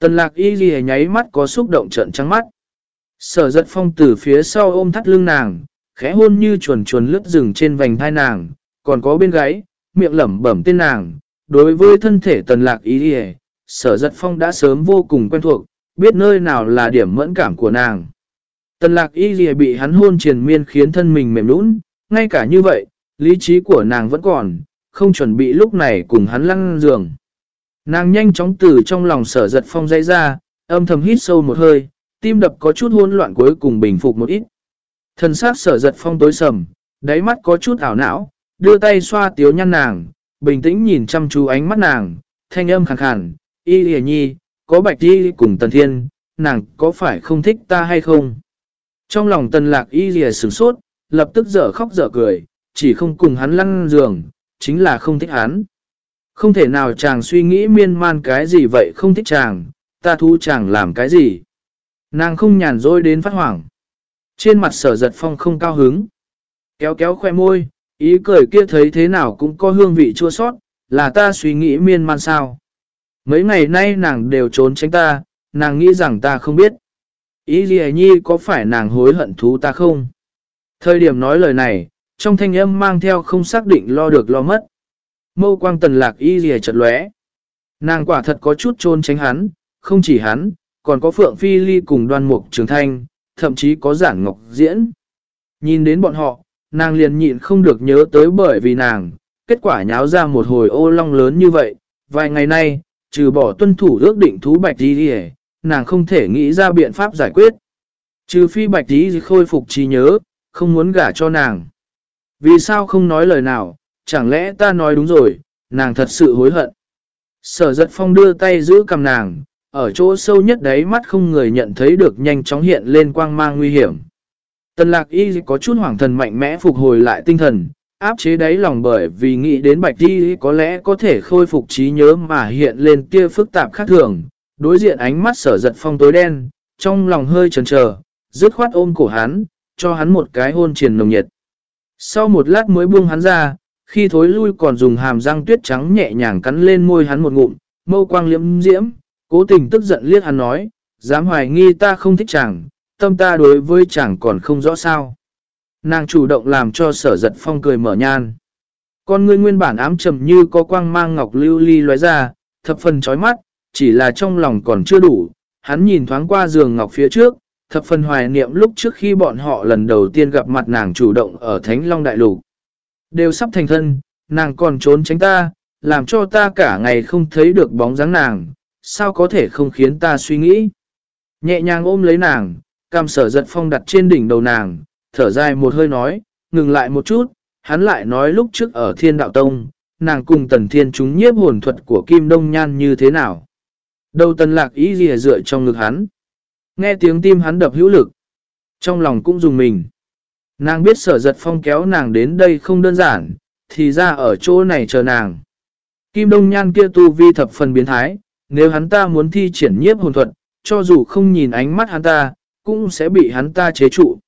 Tần lạc y ghi nháy mắt có xúc động trận trắng mắt. Sở giật phong từ phía sau ôm thắt lưng nàng, khẽ hôn như chuồn chuồn lướt rừng trên vành thai nàng, còn có bên gáy, miệng lẩm bẩm tên nàng. Đối với thân thể tần lạc y ghi, sở giật phong đã sớm vô cùng quen thuộc, biết nơi nào là điểm mẫn cảm của nàng. Tần lạc y ghi bị hắn hôn triền miên khiến thân mình mềm nũng, ngay cả như vậy, lý trí của nàng vẫn còn, không chuẩn bị lúc này cùng hắn lăn giường. Nàng nhanh chóng từ trong lòng sở giật phong dây ra, âm thầm hít sâu một hơi, tim đập có chút hỗn loạn cuối cùng bình phục một ít. Thần sát sở giật phong tối sầm, đáy mắt có chút ảo não, đưa tay xoa tiếu nhăn nàng, bình tĩnh nhìn chăm chú ánh mắt nàng, thanh âm khàn khàn, y lìa nhi, có bạch đi cùng tần thiên, nàng có phải không thích ta hay không? Trong lòng tần lạc y lìa sửng sốt, lập tức dở khóc dở cười, chỉ không cùng hắn lăn giường, chính là không thích hắn. Không thể nào chàng suy nghĩ miên man cái gì vậy không thích chàng, ta thú chàng làm cái gì. Nàng không nhàn dối đến phát hoảng. Trên mặt sở giật phong không cao hứng. Kéo kéo khoe môi, ý cười kia thấy thế nào cũng có hương vị chua sót, là ta suy nghĩ miên man sao. Mấy ngày nay nàng đều trốn tránh ta, nàng nghĩ rằng ta không biết. Ý gì nhi có phải nàng hối hận thú ta không? Thời điểm nói lời này, trong thanh âm mang theo không xác định lo được lo mất. Mâu quang tần lạc y rìa chật lóe. Nàng quả thật có chút trôn tránh hắn, không chỉ hắn, còn có Phượng Phi Ly cùng đoan mục trường thanh, thậm chí có giản ngọc diễn. Nhìn đến bọn họ, nàng liền nhịn không được nhớ tới bởi vì nàng, kết quả nháo ra một hồi ô long lớn như vậy. Vài ngày nay, trừ bỏ tuân thủ ước định thú bạch đi đi nàng không thể nghĩ ra biện pháp giải quyết. Trừ phi bạch đi khôi phục trí nhớ, không muốn gả cho nàng. Vì sao không nói lời nào, chẳng lẽ ta nói đúng rồi, nàng thật sự hối hận. Sở giật phong đưa tay giữ cầm nàng, ở chỗ sâu nhất đấy mắt không người nhận thấy được nhanh chóng hiện lên quang mang nguy hiểm. Tần lạc y có chút hoảng thần mạnh mẽ phục hồi lại tinh thần, áp chế đáy lòng bởi vì nghĩ đến bạch y có lẽ có thể khôi phục trí nhớ mà hiện lên kia phức tạp khác thường. Đối diện ánh mắt sở giật phong tối đen, trong lòng hơi chần chờ dứt khoát ôm cổ hắn, cho hắn một cái hôn triền nồng nhiệt. Sau một lát mới buông hắn ra, khi thối lui còn dùng hàm răng tuyết trắng nhẹ nhàng cắn lên môi hắn một ngụm, mâu quang liễm diễm, cố tình tức giận liếc hắn nói, dám hoài nghi ta không thích chàng, tâm ta đối với chàng còn không rõ sao. Nàng chủ động làm cho sở giật phong cười mở nhan. Con ngươi nguyên bản ám trầm như có quang mang ngọc lưu ly lóe ra, thập phần chói mắt, chỉ là trong lòng còn chưa đủ. Hắn nhìn thoáng qua giường ngọc phía trước, thập phần hoài niệm lúc trước khi bọn họ lần đầu tiên gặp mặt nàng chủ động ở Thánh Long Đại Lục. Đều sắp thành thân, nàng còn trốn tránh ta, làm cho ta cả ngày không thấy được bóng dáng nàng, sao có thể không khiến ta suy nghĩ. Nhẹ nhàng ôm lấy nàng, cam sở giật phong đặt trên đỉnh đầu nàng, thở dài một hơi nói, ngừng lại một chút, hắn lại nói lúc trước ở thiên đạo tông, nàng cùng tần thiên chúng nhiếp hồn thuật của Kim Đông Nhan như thế nào. Đầu tần lạc ý gì dựa trong ngực hắn. Nghe tiếng tim hắn đập hữu lực. Trong lòng cũng dùng mình. Nàng biết sở giật phong kéo nàng đến đây không đơn giản, thì ra ở chỗ này chờ nàng. Kim Đông Nhan kia tu vi thập phần biến thái, nếu hắn ta muốn thi triển nhiếp hồn thuật, cho dù không nhìn ánh mắt hắn ta, cũng sẽ bị hắn ta chế trụ.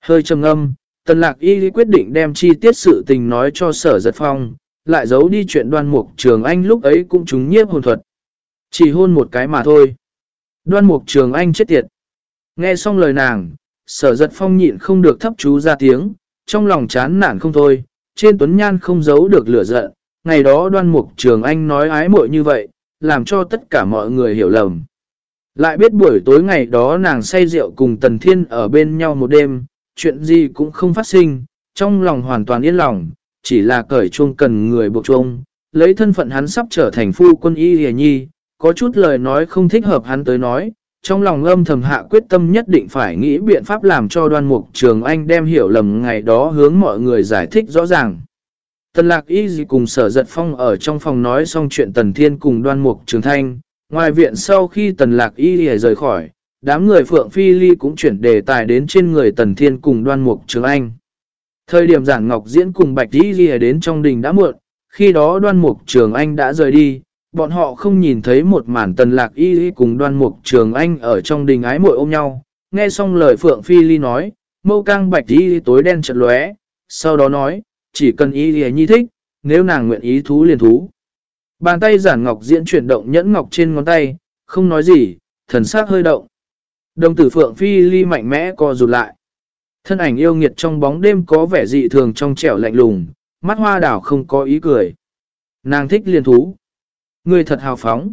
Hơi trầm ngâm, Tần Lạc Y quyết định đem chi tiết sự tình nói cho sở giật phong, lại giấu đi chuyện đoan mục trường anh lúc ấy cũng trúng nhiếp hồn thuật. Chỉ hôn một cái mà thôi. Đoan mục trường anh chết tiệt. Nghe xong lời nàng, sở giật phong nhịn không được thấp chú ra tiếng, trong lòng chán nản không thôi, trên tuấn nhan không giấu được lửa giận. Ngày đó đoan mục trường anh nói ái muội như vậy, làm cho tất cả mọi người hiểu lầm. Lại biết buổi tối ngày đó nàng say rượu cùng Tần Thiên ở bên nhau một đêm, chuyện gì cũng không phát sinh, trong lòng hoàn toàn yên lòng, chỉ là cởi chuông cần người buộc chuông, lấy thân phận hắn sắp trở thành phu quân y hề nhi, có chút lời nói không thích hợp hắn tới nói, trong lòng âm thầm hạ quyết tâm nhất định phải nghĩ biện pháp làm cho đoan mục trường anh đem hiểu lầm ngày đó hướng mọi người giải thích rõ ràng. Tần lạc y gì cùng sở giật phong ở trong phòng nói xong chuyện tần thiên cùng đoan mục trường thanh, ngoài viện sau khi tần lạc y gì rời khỏi, đám người phượng phi ly cũng chuyển đề tài đến trên người tần thiên cùng đoan mục trường anh. Thời điểm giảng ngọc diễn cùng bạch y gì đến trong đình đã muộn, khi đó đoan mục trường anh đã rời đi, Bọn họ không nhìn thấy một màn tần lạc y cùng đoan mục trường anh ở trong đình ái mội ôm nhau. Nghe xong lời Phượng Phi Ly nói, mâu căng bạch y tối đen chật lóe sau đó nói, chỉ cần y lìa nhi thích, nếu nàng nguyện ý thú liền thú. Bàn tay giản ngọc diễn chuyển động nhẫn ngọc trên ngón tay, không nói gì, thần sắc hơi động. Đồng tử Phượng Phi Ly mạnh mẽ co rụt lại. Thân ảnh yêu nghiệt trong bóng đêm có vẻ dị thường trong trẻo lạnh lùng, mắt hoa đảo không có ý cười. Nàng thích liền thú. Ngươi thật hào phóng.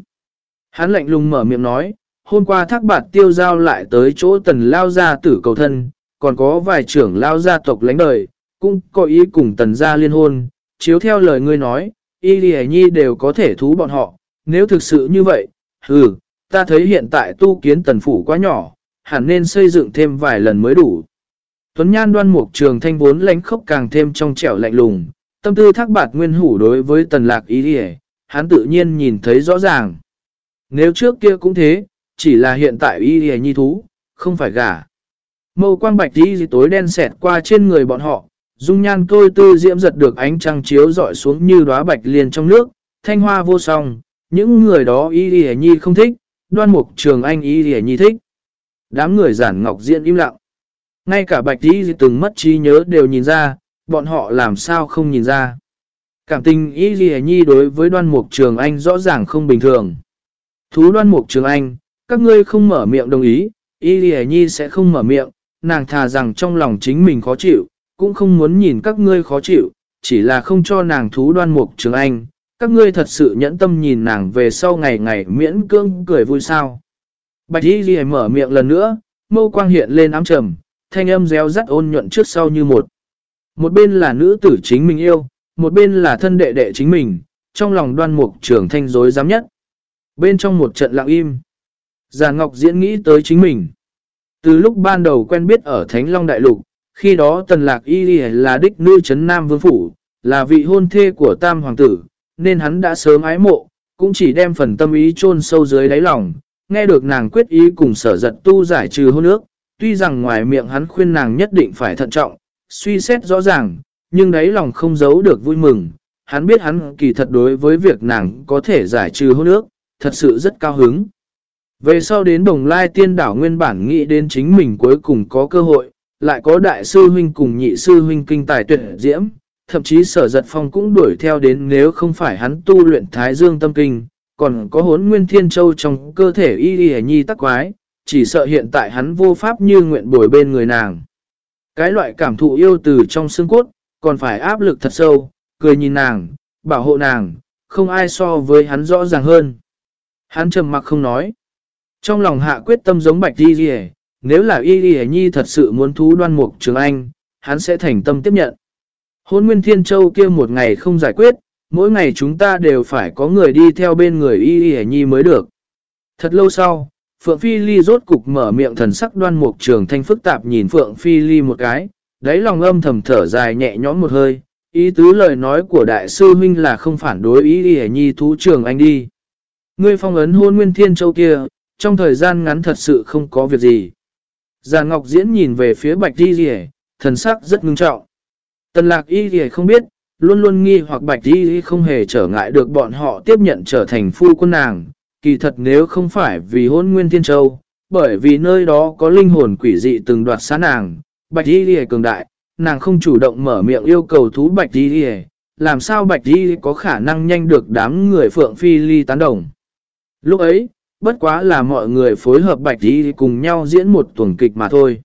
Hắn lạnh lùng mở miệng nói, hôm qua thác bạt tiêu giao lại tới chỗ tần lao gia tử cầu thân, còn có vài trưởng lao gia tộc lãnh đời, cũng có ý cùng tần gia liên hôn, chiếu theo lời ngươi nói, y lì nhi đều có thể thú bọn họ, nếu thực sự như vậy, hừ, ta thấy hiện tại tu kiến tần phủ quá nhỏ, hẳn nên xây dựng thêm vài lần mới đủ. Tuấn Nhan đoan mục trường thanh vốn lánh khốc càng thêm trong trẻo lạnh lùng, tâm tư thác bạt nguyên hủ đối với tần lạc ý đi hắn tự nhiên nhìn thấy rõ ràng. Nếu trước kia cũng thế, chỉ là hiện tại y hề nhi thú, không phải gả. Mâu quang bạch đi tối đen xẹt qua trên người bọn họ, dung nhan tôi tư diễm giật được ánh trăng chiếu dọi xuống như đóa bạch liền trong nước, thanh hoa vô song, những người đó y hề nhi không thích, đoan mục trường anh y hề nhi thích. Đám người giản ngọc diện im lặng. Ngay cả bạch đi từng mất trí nhớ đều nhìn ra, bọn họ làm sao không nhìn ra. Cảm tình y Ghi nhi đối với đoan mục trường anh rõ ràng không bình thường. Thú đoan mục trường anh, các ngươi không mở miệng đồng ý, y Ghi nhi sẽ không mở miệng, nàng thà rằng trong lòng chính mình khó chịu, cũng không muốn nhìn các ngươi khó chịu, chỉ là không cho nàng thú đoan mục trường anh. Các ngươi thật sự nhẫn tâm nhìn nàng về sau ngày ngày miễn cưỡng cười vui sao. Bạch y ghi mở miệng lần nữa, mâu quang hiện lên ám trầm, thanh âm réo rắt ôn nhuận trước sau như một. Một bên là nữ tử chính mình yêu, một bên là thân đệ đệ chính mình, trong lòng đoan mục trưởng thanh dối dám nhất. Bên trong một trận lặng im, Già Ngọc diễn nghĩ tới chính mình. Từ lúc ban đầu quen biết ở Thánh Long Đại Lục, khi đó Tần Lạc Y là đích nữ chấn Nam Vương Phủ, là vị hôn thê của Tam Hoàng tử, nên hắn đã sớm ái mộ, cũng chỉ đem phần tâm ý chôn sâu dưới đáy lòng, nghe được nàng quyết ý cùng sở giật tu giải trừ hôn ước, tuy rằng ngoài miệng hắn khuyên nàng nhất định phải thận trọng, suy xét rõ ràng, nhưng đáy lòng không giấu được vui mừng, hắn biết hắn kỳ thật đối với việc nàng có thể giải trừ hôn ước, thật sự rất cao hứng. Về sau đến đồng lai tiên đảo nguyên bản nghĩ đến chính mình cuối cùng có cơ hội, lại có đại sư huynh cùng nhị sư huynh kinh tài tuyệt diễm, thậm chí sở giật phong cũng đuổi theo đến nếu không phải hắn tu luyện thái dương tâm kinh, còn có hốn nguyên thiên châu trong cơ thể y y nhi tắc quái, chỉ sợ hiện tại hắn vô pháp như nguyện bồi bên người nàng. Cái loại cảm thụ yêu từ trong xương cốt, còn phải áp lực thật sâu, cười nhìn nàng, bảo hộ nàng, không ai so với hắn rõ ràng hơn. Hắn trầm mặc không nói. Trong lòng hạ quyết tâm giống bạch đi đi nếu là y y nhi thật sự muốn thú đoan mục trường anh, hắn sẽ thành tâm tiếp nhận. Hôn Nguyên Thiên Châu kia một ngày không giải quyết, mỗi ngày chúng ta đều phải có người đi theo bên người y y nhi mới được. Thật lâu sau, Phượng Phi Ly rốt cục mở miệng thần sắc đoan mục trường thanh phức tạp nhìn Phượng Phi Ly một cái, đáy lòng âm thầm thở dài nhẹ nhõm một hơi, ý tứ lời nói của đại sư huynh là không phản đối ý y nhi thú trường anh đi. Ngươi phong ấn hôn nguyên thiên châu kia, trong thời gian ngắn thật sự không có việc gì. Già Ngọc Diễn nhìn về phía Bạch Y rỉ, thần sắc rất ngưng trọng. Tần lạc Y rỉ không biết, luôn luôn nghi hoặc Bạch Y không hề trở ngại được bọn họ tiếp nhận trở thành phu quân nàng. Kỳ thật nếu không phải vì hôn nguyên thiên châu, bởi vì nơi đó có linh hồn quỷ dị từng đoạt xá nàng, Bạch Y lìa cường đại, nàng không chủ động mở miệng yêu cầu thú Bạch Y lìa, làm sao Bạch Y có khả năng nhanh được đám người Phượng Phi Ly tán đồng. Lúc ấy, bất quá là mọi người phối hợp bạch Y cùng nhau diễn một tuần kịch mà thôi.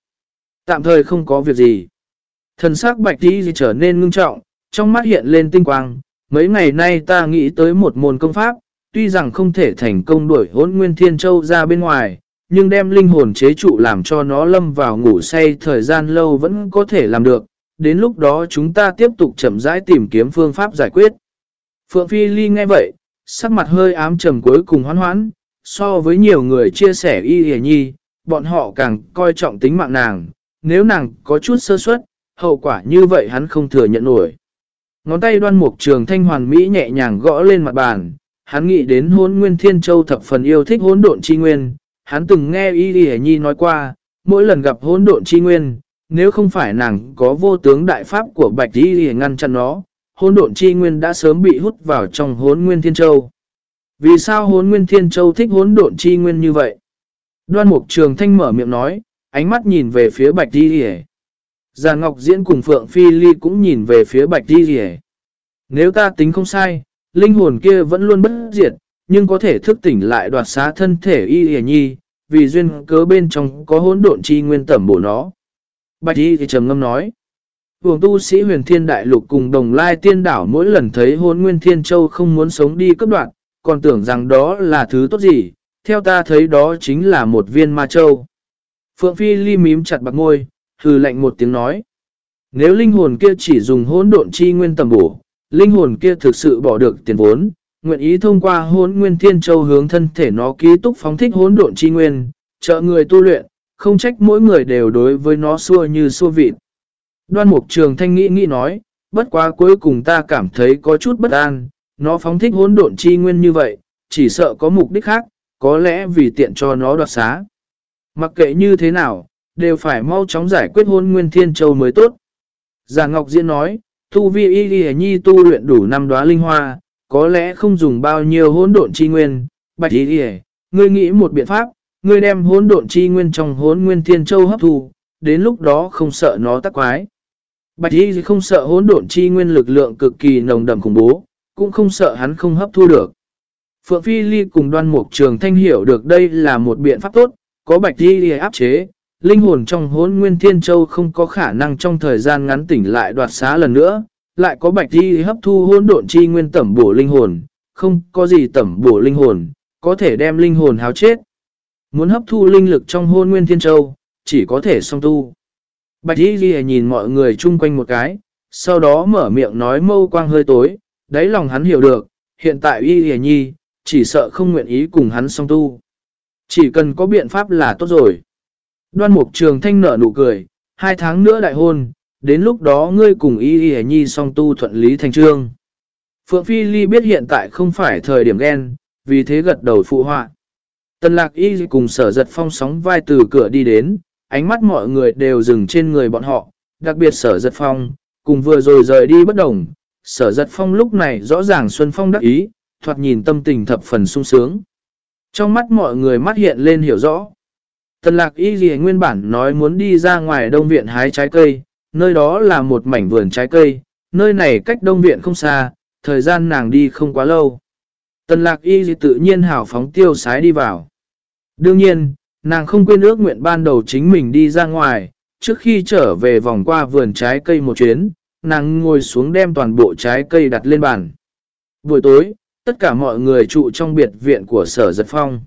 Tạm thời không có việc gì. Thần sắc bạch Y trở nên ngưng trọng, trong mắt hiện lên tinh quang. Mấy ngày nay ta nghĩ tới một môn công pháp, tuy rằng không thể thành công đuổi hốn nguyên thiên châu ra bên ngoài, nhưng đem linh hồn chế trụ làm cho nó lâm vào ngủ say thời gian lâu vẫn có thể làm được. Đến lúc đó chúng ta tiếp tục chậm rãi tìm kiếm phương pháp giải quyết. Phượng Phi Ly nghe vậy, sắc mặt hơi ám trầm cuối cùng hoán hoãn, so với nhiều người chia sẻ y hề nhi, bọn họ càng coi trọng tính mạng nàng, nếu nàng có chút sơ suất, hậu quả như vậy hắn không thừa nhận nổi. Ngón tay đoan mục trường thanh hoàn mỹ nhẹ nhàng gõ lên mặt bàn, hắn nghĩ đến hôn nguyên thiên châu thập phần yêu thích hôn độn chi nguyên, hắn từng nghe y hề nhi nói qua, mỗi lần gặp hỗn độn chi nguyên, nếu không phải nàng có vô tướng đại pháp của bạch y Y ngăn chặn nó, hỗn độn chi nguyên đã sớm bị hút vào trong hỗn nguyên thiên châu. Vì sao hốn nguyên thiên châu thích hốn độn chi nguyên như vậy? Đoan mục trường thanh mở miệng nói, ánh mắt nhìn về phía bạch Y Y. Già Ngọc Diễn cùng Phượng Phi Ly cũng nhìn về phía bạch Y Y. Nếu ta tính không sai, linh hồn kia vẫn luôn bất diệt, nhưng có thể thức tỉnh lại đoạt xá thân thể y hề nhi, vì duyên cớ bên trong có hỗn độn chi nguyên tẩm bổ nó. Bạch y thì trầm ngâm nói. Vùng tu sĩ huyền thiên đại lục cùng đồng lai tiên đảo mỗi lần thấy hôn nguyên thiên châu không muốn sống đi cấp đoạn, còn tưởng rằng đó là thứ tốt gì, theo ta thấy đó chính là một viên ma châu. Phượng Phi ly mím chặt bạc môi, hừ lạnh một tiếng nói. Nếu linh hồn kia chỉ dùng hỗn độn chi nguyên tầm bổ, linh hồn kia thực sự bỏ được tiền vốn, nguyện ý thông qua hốn nguyên thiên châu hướng thân thể nó ký túc phóng thích hốn độn chi nguyên, trợ người tu luyện, không trách mỗi người đều đối với nó xua như xua vịt. Đoan mục trường thanh nghĩ nghĩ nói, bất quá cuối cùng ta cảm thấy có chút bất an, nó phóng thích hốn độn chi nguyên như vậy, chỉ sợ có mục đích khác, có lẽ vì tiện cho nó đoạt xá. Mặc kệ như thế nào, đều phải mau chóng giải quyết hôn nguyên thiên châu mới tốt. Già Ngọc Diễn nói, tu vi y ghi nhi tu luyện đủ năm đóa linh hoa, có lẽ không dùng bao nhiêu hỗn độn chi nguyên. Bạch y ghi ngươi nghĩ một biện pháp, ngươi đem hỗn độn chi nguyên trong hỗn nguyên thiên châu hấp thu, đến lúc đó không sợ nó tác quái. Bạch y không sợ hỗn độn chi nguyên lực lượng cực kỳ nồng đậm khủng bố, cũng không sợ hắn không hấp thu được. Phượng Phi Ly cùng đoan mục trường thanh hiểu được đây là một biện pháp tốt, có bạch y áp chế, linh hồn trong hỗn nguyên thiên châu không có khả năng trong thời gian ngắn tỉnh lại đoạt xá lần nữa, lại có bạch y hấp thu hôn độn chi nguyên tẩm bổ linh hồn, không có gì tẩm bổ linh hồn, có thể đem linh hồn háo chết. Muốn hấp thu linh lực trong hôn nguyên thiên châu, chỉ có thể song tu. Bạch y ghi nhìn mọi người chung quanh một cái, sau đó mở miệng nói mâu quang hơi tối, đáy lòng hắn hiểu được, hiện tại y ghi nhi, chỉ sợ không nguyện ý cùng hắn song tu. Chỉ cần có biện pháp là tốt rồi. Đoan mục trường thanh nở nụ cười, hai tháng nữa đại hôn, đến lúc đó ngươi cùng y y nhi song tu thuận lý thành trương. Phượng Phi Ly biết hiện tại không phải thời điểm ghen, vì thế gật đầu phụ họa. Tần lạc y cùng sở giật phong sóng vai từ cửa đi đến, ánh mắt mọi người đều dừng trên người bọn họ, đặc biệt sở giật phong, cùng vừa rồi rời đi bất đồng. Sở giật phong lúc này rõ ràng Xuân Phong đắc ý, thoạt nhìn tâm tình thập phần sung sướng. Trong mắt mọi người mắt hiện lên hiểu rõ. Tần lạc y gì nguyên bản nói muốn đi ra ngoài đông viện hái trái cây, nơi đó là một mảnh vườn trái cây, nơi này cách đông viện không xa, thời gian nàng đi không quá lâu. Tần lạc y tự nhiên hào phóng tiêu sái đi vào. Đương nhiên, nàng không quên ước nguyện ban đầu chính mình đi ra ngoài, trước khi trở về vòng qua vườn trái cây một chuyến, nàng ngồi xuống đem toàn bộ trái cây đặt lên bàn. Buổi tối, tất cả mọi người trụ trong biệt viện của sở giật phong.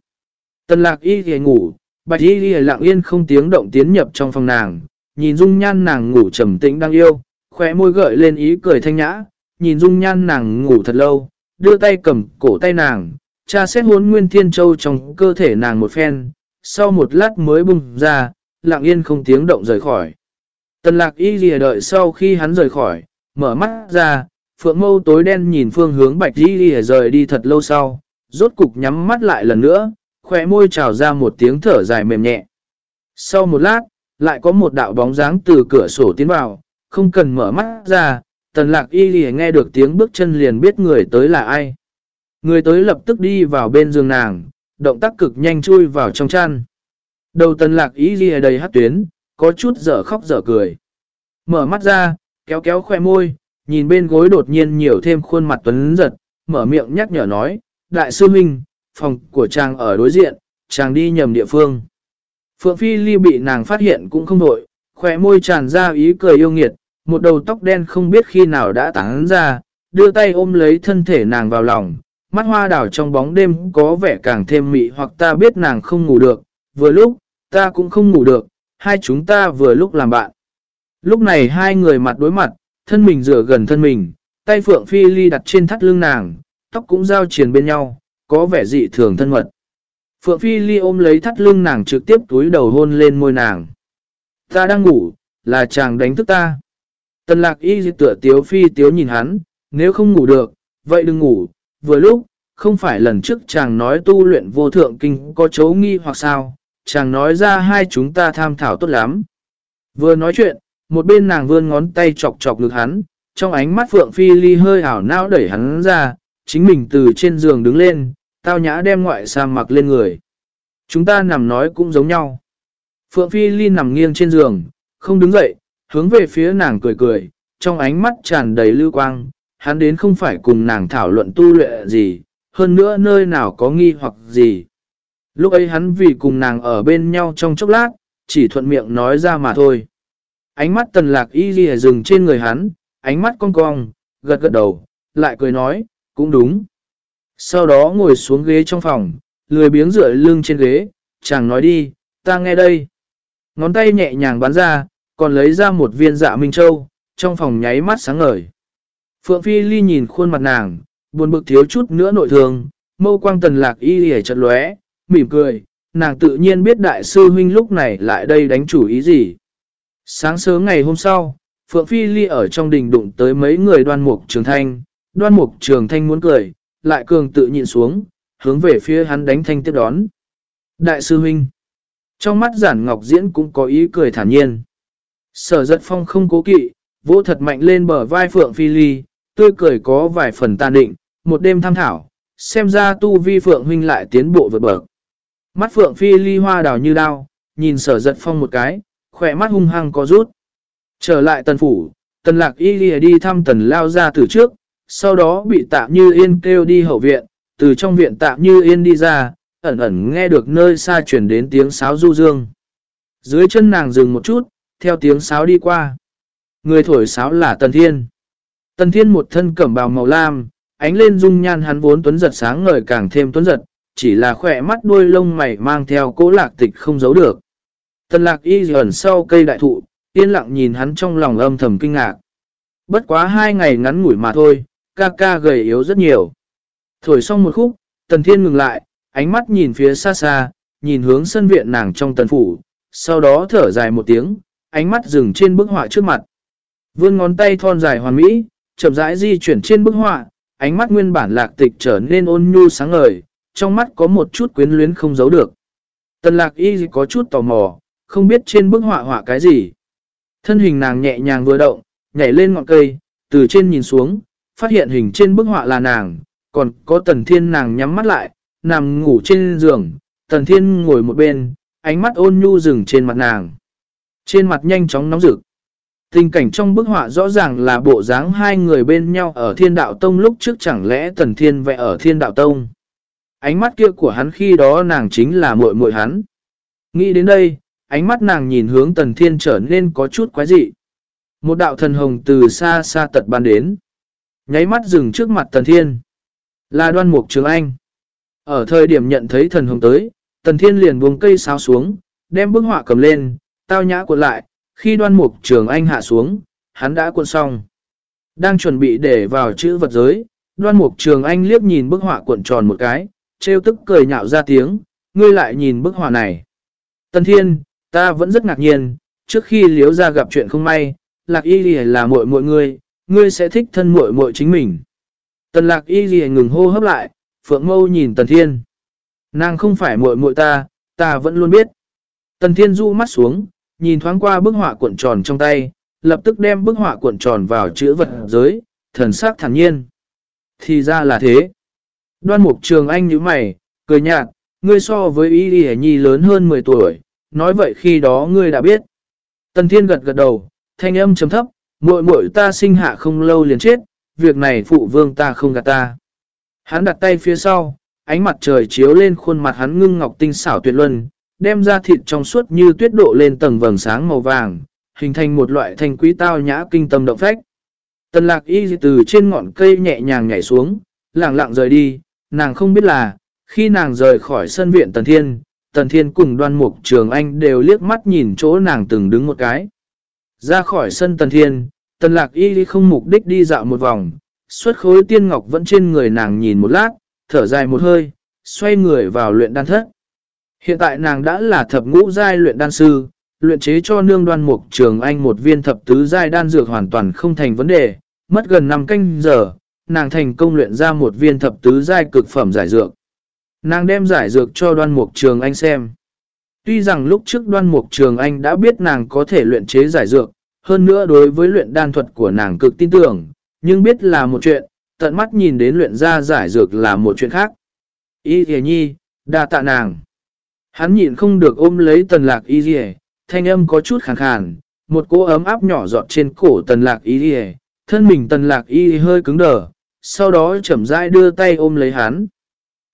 Tần lạc y thì ngủ, bạch y thì lạng yên không tiếng động tiến nhập trong phòng nàng, nhìn dung nhan nàng ngủ trầm tĩnh đang yêu, khóe môi gợi lên ý cười thanh nhã, nhìn dung nhan nàng ngủ thật lâu, đưa tay cầm cổ tay nàng, cha xét hốn nguyên thiên châu trong cơ thể nàng một phen, sau một lát mới bung ra, lặng yên không tiếng động rời khỏi. Tần lạc y lìa đợi sau khi hắn rời khỏi, mở mắt ra, phượng mâu tối đen nhìn phương hướng bạch y lìa rời đi thật lâu sau, rốt cục nhắm mắt lại lần nữa, khỏe môi trào ra một tiếng thở dài mềm nhẹ. Sau một lát, lại có một đạo bóng dáng từ cửa sổ tiến vào, không cần mở mắt ra, tần lạc y lìa nghe được tiếng bước chân liền biết người tới là ai. Người tới lập tức đi vào bên giường nàng, động tác cực nhanh chui vào trong chăn. Đầu tần lạc y lì đầy hát tuyến, có chút dở khóc dở cười. Mở mắt ra, kéo kéo khoe môi, nhìn bên gối đột nhiên nhiều thêm khuôn mặt tuấn giật, mở miệng nhắc nhở nói, Đại sư Minh, phòng của chàng ở đối diện, chàng đi nhầm địa phương. Phượng Phi Ly bị nàng phát hiện cũng không đội, khỏe môi tràn ra ý cười yêu nghiệt, một đầu tóc đen không biết khi nào đã tán ra, đưa tay ôm lấy thân thể nàng vào lòng, mắt hoa đảo trong bóng đêm có vẻ càng thêm mị hoặc ta biết nàng không ngủ được, vừa lúc, ta cũng không ngủ được, hai chúng ta vừa lúc làm bạn. Lúc này hai người mặt đối mặt, thân mình rửa gần thân mình, tay Phượng Phi Ly đặt trên thắt lưng nàng, tóc cũng giao triền bên nhau, có vẻ dị thường thân mật. Phượng Phi Ly ôm lấy thắt lưng nàng trực tiếp túi đầu hôn lên môi nàng. Ta đang ngủ, là chàng đánh thức ta. Tần lạc y dị tựa tiếu phi tiếu nhìn hắn, nếu không ngủ được, vậy đừng ngủ, vừa lúc, không phải lần trước chàng nói tu luyện vô thượng kinh có chấu nghi hoặc sao, chàng nói ra hai chúng ta tham thảo tốt lắm. Vừa nói chuyện, một bên nàng vươn ngón tay chọc chọc ngực hắn, trong ánh mắt Phượng Phi Ly hơi ảo não đẩy hắn ra, chính mình từ trên giường đứng lên, tao nhã đem ngoại sa mặc lên người. Chúng ta nằm nói cũng giống nhau. Phượng Phi Ly nằm nghiêng trên giường, không đứng dậy, hướng về phía nàng cười cười, trong ánh mắt tràn đầy lưu quang, hắn đến không phải cùng nàng thảo luận tu luyện gì, hơn nữa nơi nào có nghi hoặc gì. Lúc ấy hắn vì cùng nàng ở bên nhau trong chốc lát, chỉ thuận miệng nói ra mà thôi. Ánh mắt tần lạc y ghi dừng trên người hắn, ánh mắt cong cong, gật gật đầu, lại cười nói, cũng đúng. Sau đó ngồi xuống ghế trong phòng, lười biếng rửa lưng trên ghế, chàng nói đi, ta nghe đây. Ngón tay nhẹ nhàng bắn ra, còn lấy ra một viên dạ Minh Châu, trong phòng nháy mắt sáng ngời. Phượng Phi Ly nhìn khuôn mặt nàng, buồn bực thiếu chút nữa nội thường, mâu quang tần lạc y lìa chật lóe, mỉm cười, nàng tự nhiên biết đại sư huynh lúc này lại đây đánh chủ ý gì. Sáng sớm ngày hôm sau, Phượng Phi Ly ở trong đình đụng tới mấy người đoan mục trường thanh, đoan mục trường thanh muốn cười, lại cường tự nhịn xuống, hướng về phía hắn đánh thanh tiếp đón. Đại sư huynh, trong mắt giản ngọc diễn cũng có ý cười thản nhiên. Sở giật phong không cố kỵ, vỗ thật mạnh lên bờ vai Phượng Phi Ly, tươi cười có vài phần tàn định, một đêm tham thảo, xem ra tu vi Phượng huynh lại tiến bộ vượt bậc. Mắt Phượng Phi Ly hoa đào như đao, nhìn sở giật phong một cái, khỏe mắt hung hăng có rút. Trở lại tần phủ, tần lạc y lìa đi thăm tần lao ra từ trước, sau đó bị tạm như yên kêu đi hậu viện, từ trong viện tạm như yên đi ra, ẩn ẩn nghe được nơi xa chuyển đến tiếng sáo du dương. Dưới chân nàng dừng một chút, theo tiếng sáo đi qua. Người thổi sáo là Tần Thiên. Tần Thiên một thân cẩm bào màu lam, ánh lên dung nhan hắn vốn tuấn giật sáng ngời càng thêm tuấn giật, chỉ là khỏe mắt đuôi lông mày mang theo cỗ lạc tịch không giấu được. Tần lạc y ẩn sau cây đại thụ, yên lặng nhìn hắn trong lòng âm thầm kinh ngạc. Bất quá hai ngày ngắn ngủi mà thôi, ca ca gầy yếu rất nhiều. Thổi xong một khúc, tần thiên ngừng lại, ánh mắt nhìn phía xa xa, nhìn hướng sân viện nàng trong tần phủ, sau đó thở dài một tiếng, ánh mắt dừng trên bức họa trước mặt. Vươn ngón tay thon dài hoàn mỹ, chậm rãi di chuyển trên bức họa, ánh mắt nguyên bản lạc tịch trở nên ôn nhu sáng ngời, trong mắt có một chút quyến luyến không giấu được. Tần lạc y có chút tò mò, không biết trên bức họa họa cái gì. Thân hình nàng nhẹ nhàng vừa động, nhảy lên ngọn cây, từ trên nhìn xuống, phát hiện hình trên bức họa là nàng, còn có tần thiên nàng nhắm mắt lại, nằm ngủ trên giường, tần thiên ngồi một bên, ánh mắt ôn nhu dừng trên mặt nàng. Trên mặt nhanh chóng nóng rực. Tình cảnh trong bức họa rõ ràng là bộ dáng hai người bên nhau ở thiên đạo tông lúc trước chẳng lẽ tần thiên vẽ ở thiên đạo tông. Ánh mắt kia của hắn khi đó nàng chính là muội muội hắn. Nghĩ đến đây, ánh mắt nàng nhìn hướng tần thiên trở nên có chút quái dị. Một đạo thần hồng từ xa xa tật ban đến. Nháy mắt dừng trước mặt tần thiên. Là đoan mục trường anh. Ở thời điểm nhận thấy thần hồng tới, tần thiên liền buông cây sáo xuống, đem bức họa cầm lên, tao nhã cuộn lại, khi đoan mục trường anh hạ xuống, hắn đã cuộn xong. Đang chuẩn bị để vào chữ vật giới, đoan mục trường anh liếc nhìn bức họa cuộn tròn một cái, trêu tức cười nhạo ra tiếng, ngươi lại nhìn bức họa này. Tần thiên, ta vẫn rất ngạc nhiên, trước khi liếu ra gặp chuyện không may, lạc y là muội muội ngươi, ngươi sẽ thích thân muội muội chính mình. Tần lạc y gì ngừng hô hấp lại, phượng mâu nhìn tần thiên. Nàng không phải muội muội ta, ta vẫn luôn biết. Tần thiên du mắt xuống, nhìn thoáng qua bức họa cuộn tròn trong tay, lập tức đem bức họa cuộn tròn vào chữ vật giới, thần sắc thản nhiên. Thì ra là thế. Đoan mục trường anh như mày, cười nhạt, ngươi so với y đi nhi lớn hơn 10 tuổi, nói vậy khi đó ngươi đã biết. Tần thiên gật gật đầu, thanh âm chấm thấp, muội muội ta sinh hạ không lâu liền chết, việc này phụ vương ta không gạt ta. Hắn đặt tay phía sau, ánh mặt trời chiếu lên khuôn mặt hắn ngưng ngọc tinh xảo tuyệt luân, đem ra thịt trong suốt như tuyết độ lên tầng vầng sáng màu vàng, hình thành một loại thanh quý tao nhã kinh tâm động phách. Tần lạc y từ trên ngọn cây nhẹ nhàng nhảy xuống, lặng lặng rời đi, nàng không biết là, khi nàng rời khỏi sân viện Tần Thiên, Tần Thiên cùng đoan mục trường anh đều liếc mắt nhìn chỗ nàng từng đứng một cái. Ra khỏi sân Tần Thiên, Tần lạc y không mục đích đi dạo một vòng, xuất khối tiên ngọc vẫn trên người nàng nhìn một lát, thở dài một hơi, xoay người vào luyện đan thất. Hiện tại nàng đã là thập ngũ giai luyện đan sư, luyện chế cho nương đoan mục trường anh một viên thập tứ giai đan dược hoàn toàn không thành vấn đề, mất gần 5 canh giờ, nàng thành công luyện ra một viên thập tứ giai cực phẩm giải dược. Nàng đem giải dược cho đoan mục trường anh xem. Tuy rằng lúc trước đoan mục trường anh đã biết nàng có thể luyện chế giải dược, hơn nữa đối với luyện đan thuật của nàng cực tin tưởng, nhưng biết là một chuyện, tận mắt nhìn đến luyện ra giải dược là một chuyện khác. Y thề nhi, đa tạ nàng. Hắn nhịn không được ôm lấy tần lạc y thề, thanh âm có chút khàn khàn, một cỗ ấm áp nhỏ giọt trên cổ tần lạc y thề, thân mình tần lạc y hơi cứng đờ, sau đó chậm rãi đưa tay ôm lấy hắn.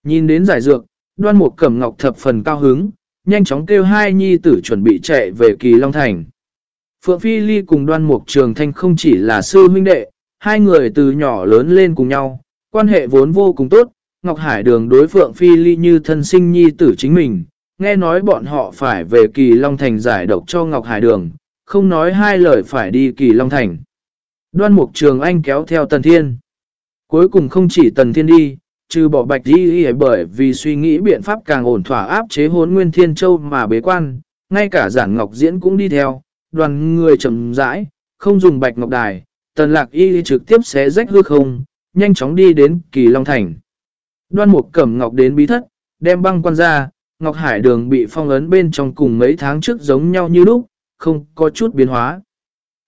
Nhìn đến giải dược, đoan mục cẩm ngọc thập phần cao hứng, nhanh chóng kêu hai nhi tử chuẩn bị chạy về kỳ Long Thành. Phượng Phi Ly cùng đoan mục trường thanh không chỉ là sư huynh đệ, hai người từ nhỏ lớn lên cùng nhau, quan hệ vốn vô cùng tốt, Ngọc Hải đường đối Phượng Phi Ly như thân sinh nhi tử chính mình, nghe nói bọn họ phải về kỳ Long Thành giải độc cho Ngọc Hải đường, không nói hai lời phải đi kỳ Long Thành. Đoan mục trường anh kéo theo Tần Thiên. Cuối cùng không chỉ Tần Thiên đi, trừ bỏ bạch đi bởi vì suy nghĩ biện pháp càng ổn thỏa áp chế hốn nguyên thiên châu mà bế quan, ngay cả giản ngọc diễn cũng đi theo, đoàn người chậm rãi, không dùng bạch ngọc đài, tần lạc y trực tiếp xé rách hư không, nhanh chóng đi đến kỳ long thành. Đoan mục cẩm ngọc đến bí thất, đem băng quan ra, ngọc hải đường bị phong ấn bên trong cùng mấy tháng trước giống nhau như lúc, không có chút biến hóa.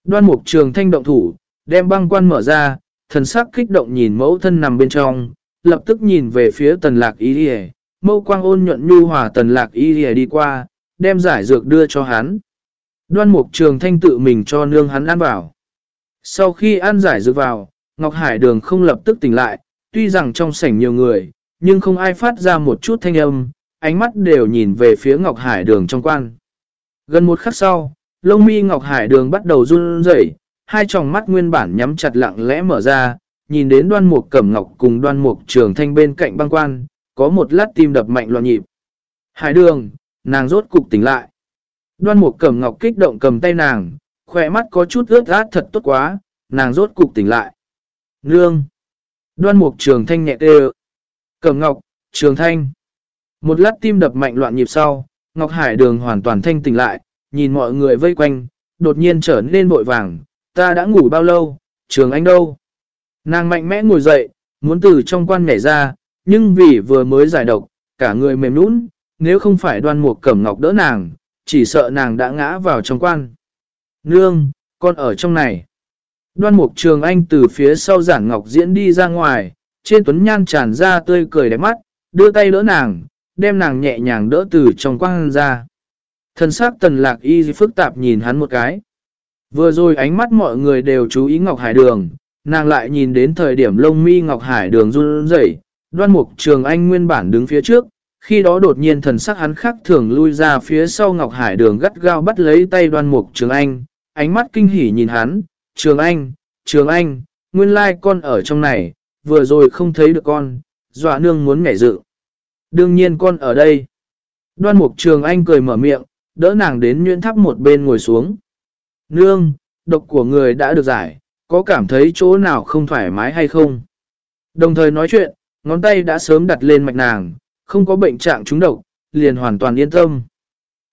Đoan mục trường thanh động thủ, đem băng quan mở ra, thần sắc kích động nhìn mẫu thân nằm bên trong, lập tức nhìn về phía tần lạc y đi mâu quang ôn nhuận nhu hòa tần lạc y đi đi qua, đem giải dược đưa cho hắn. Đoan mục trường thanh tự mình cho nương hắn ăn vào. Sau khi ăn giải dược vào, Ngọc Hải Đường không lập tức tỉnh lại, tuy rằng trong sảnh nhiều người, nhưng không ai phát ra một chút thanh âm, ánh mắt đều nhìn về phía Ngọc Hải Đường trong quan. Gần một khắc sau, lông mi Ngọc Hải Đường bắt đầu run rẩy, hai tròng mắt nguyên bản nhắm chặt lặng lẽ mở ra, nhìn đến đoan mục cẩm ngọc cùng đoan mục trường thanh bên cạnh băng quan, có một lát tim đập mạnh loạn nhịp. Hải đường, nàng rốt cục tỉnh lại. Đoan mục cẩm ngọc kích động cầm tay nàng, khỏe mắt có chút ướt át thật tốt quá, nàng rốt cục tỉnh lại. Nương. Đoan mục trường thanh nhẹ tê Cẩm ngọc, trường thanh. Một lát tim đập mạnh loạn nhịp sau, Ngọc Hải đường hoàn toàn thanh tỉnh lại, nhìn mọi người vây quanh, đột nhiên trở nên bội vàng. Ta đã ngủ bao lâu, trường anh đâu? Nàng mạnh mẽ ngồi dậy, muốn từ trong quan nhảy ra, nhưng vì vừa mới giải độc, cả người mềm nũng, nếu không phải đoan mục cẩm ngọc đỡ nàng, chỉ sợ nàng đã ngã vào trong quan. Nương, con ở trong này. Đoan mục trường anh từ phía sau giản ngọc diễn đi ra ngoài, trên tuấn nhan tràn ra tươi cười đẹp mắt, đưa tay đỡ nàng, đem nàng nhẹ nhàng đỡ từ trong quang ra. Thần sắc tần lạc y phức tạp nhìn hắn một cái. Vừa rồi ánh mắt mọi người đều chú ý Ngọc Hải Đường, nàng lại nhìn đến thời điểm lông mi Ngọc Hải đường run rẩy, đoan mục trường anh nguyên bản đứng phía trước, khi đó đột nhiên thần sắc hắn khắc thường lui ra phía sau Ngọc Hải đường gắt gao bắt lấy tay đoan mục trường anh, ánh mắt kinh hỉ nhìn hắn, trường anh, trường anh, nguyên lai con ở trong này, vừa rồi không thấy được con, dọa nương muốn ngảy dự. Đương nhiên con ở đây. Đoan mục trường anh cười mở miệng, đỡ nàng đến nhuyễn thắp một bên ngồi xuống. Nương, độc của người đã được giải, có cảm thấy chỗ nào không thoải mái hay không? Đồng thời nói chuyện, ngón tay đã sớm đặt lên mạch nàng, không có bệnh trạng trúng độc, liền hoàn toàn yên tâm.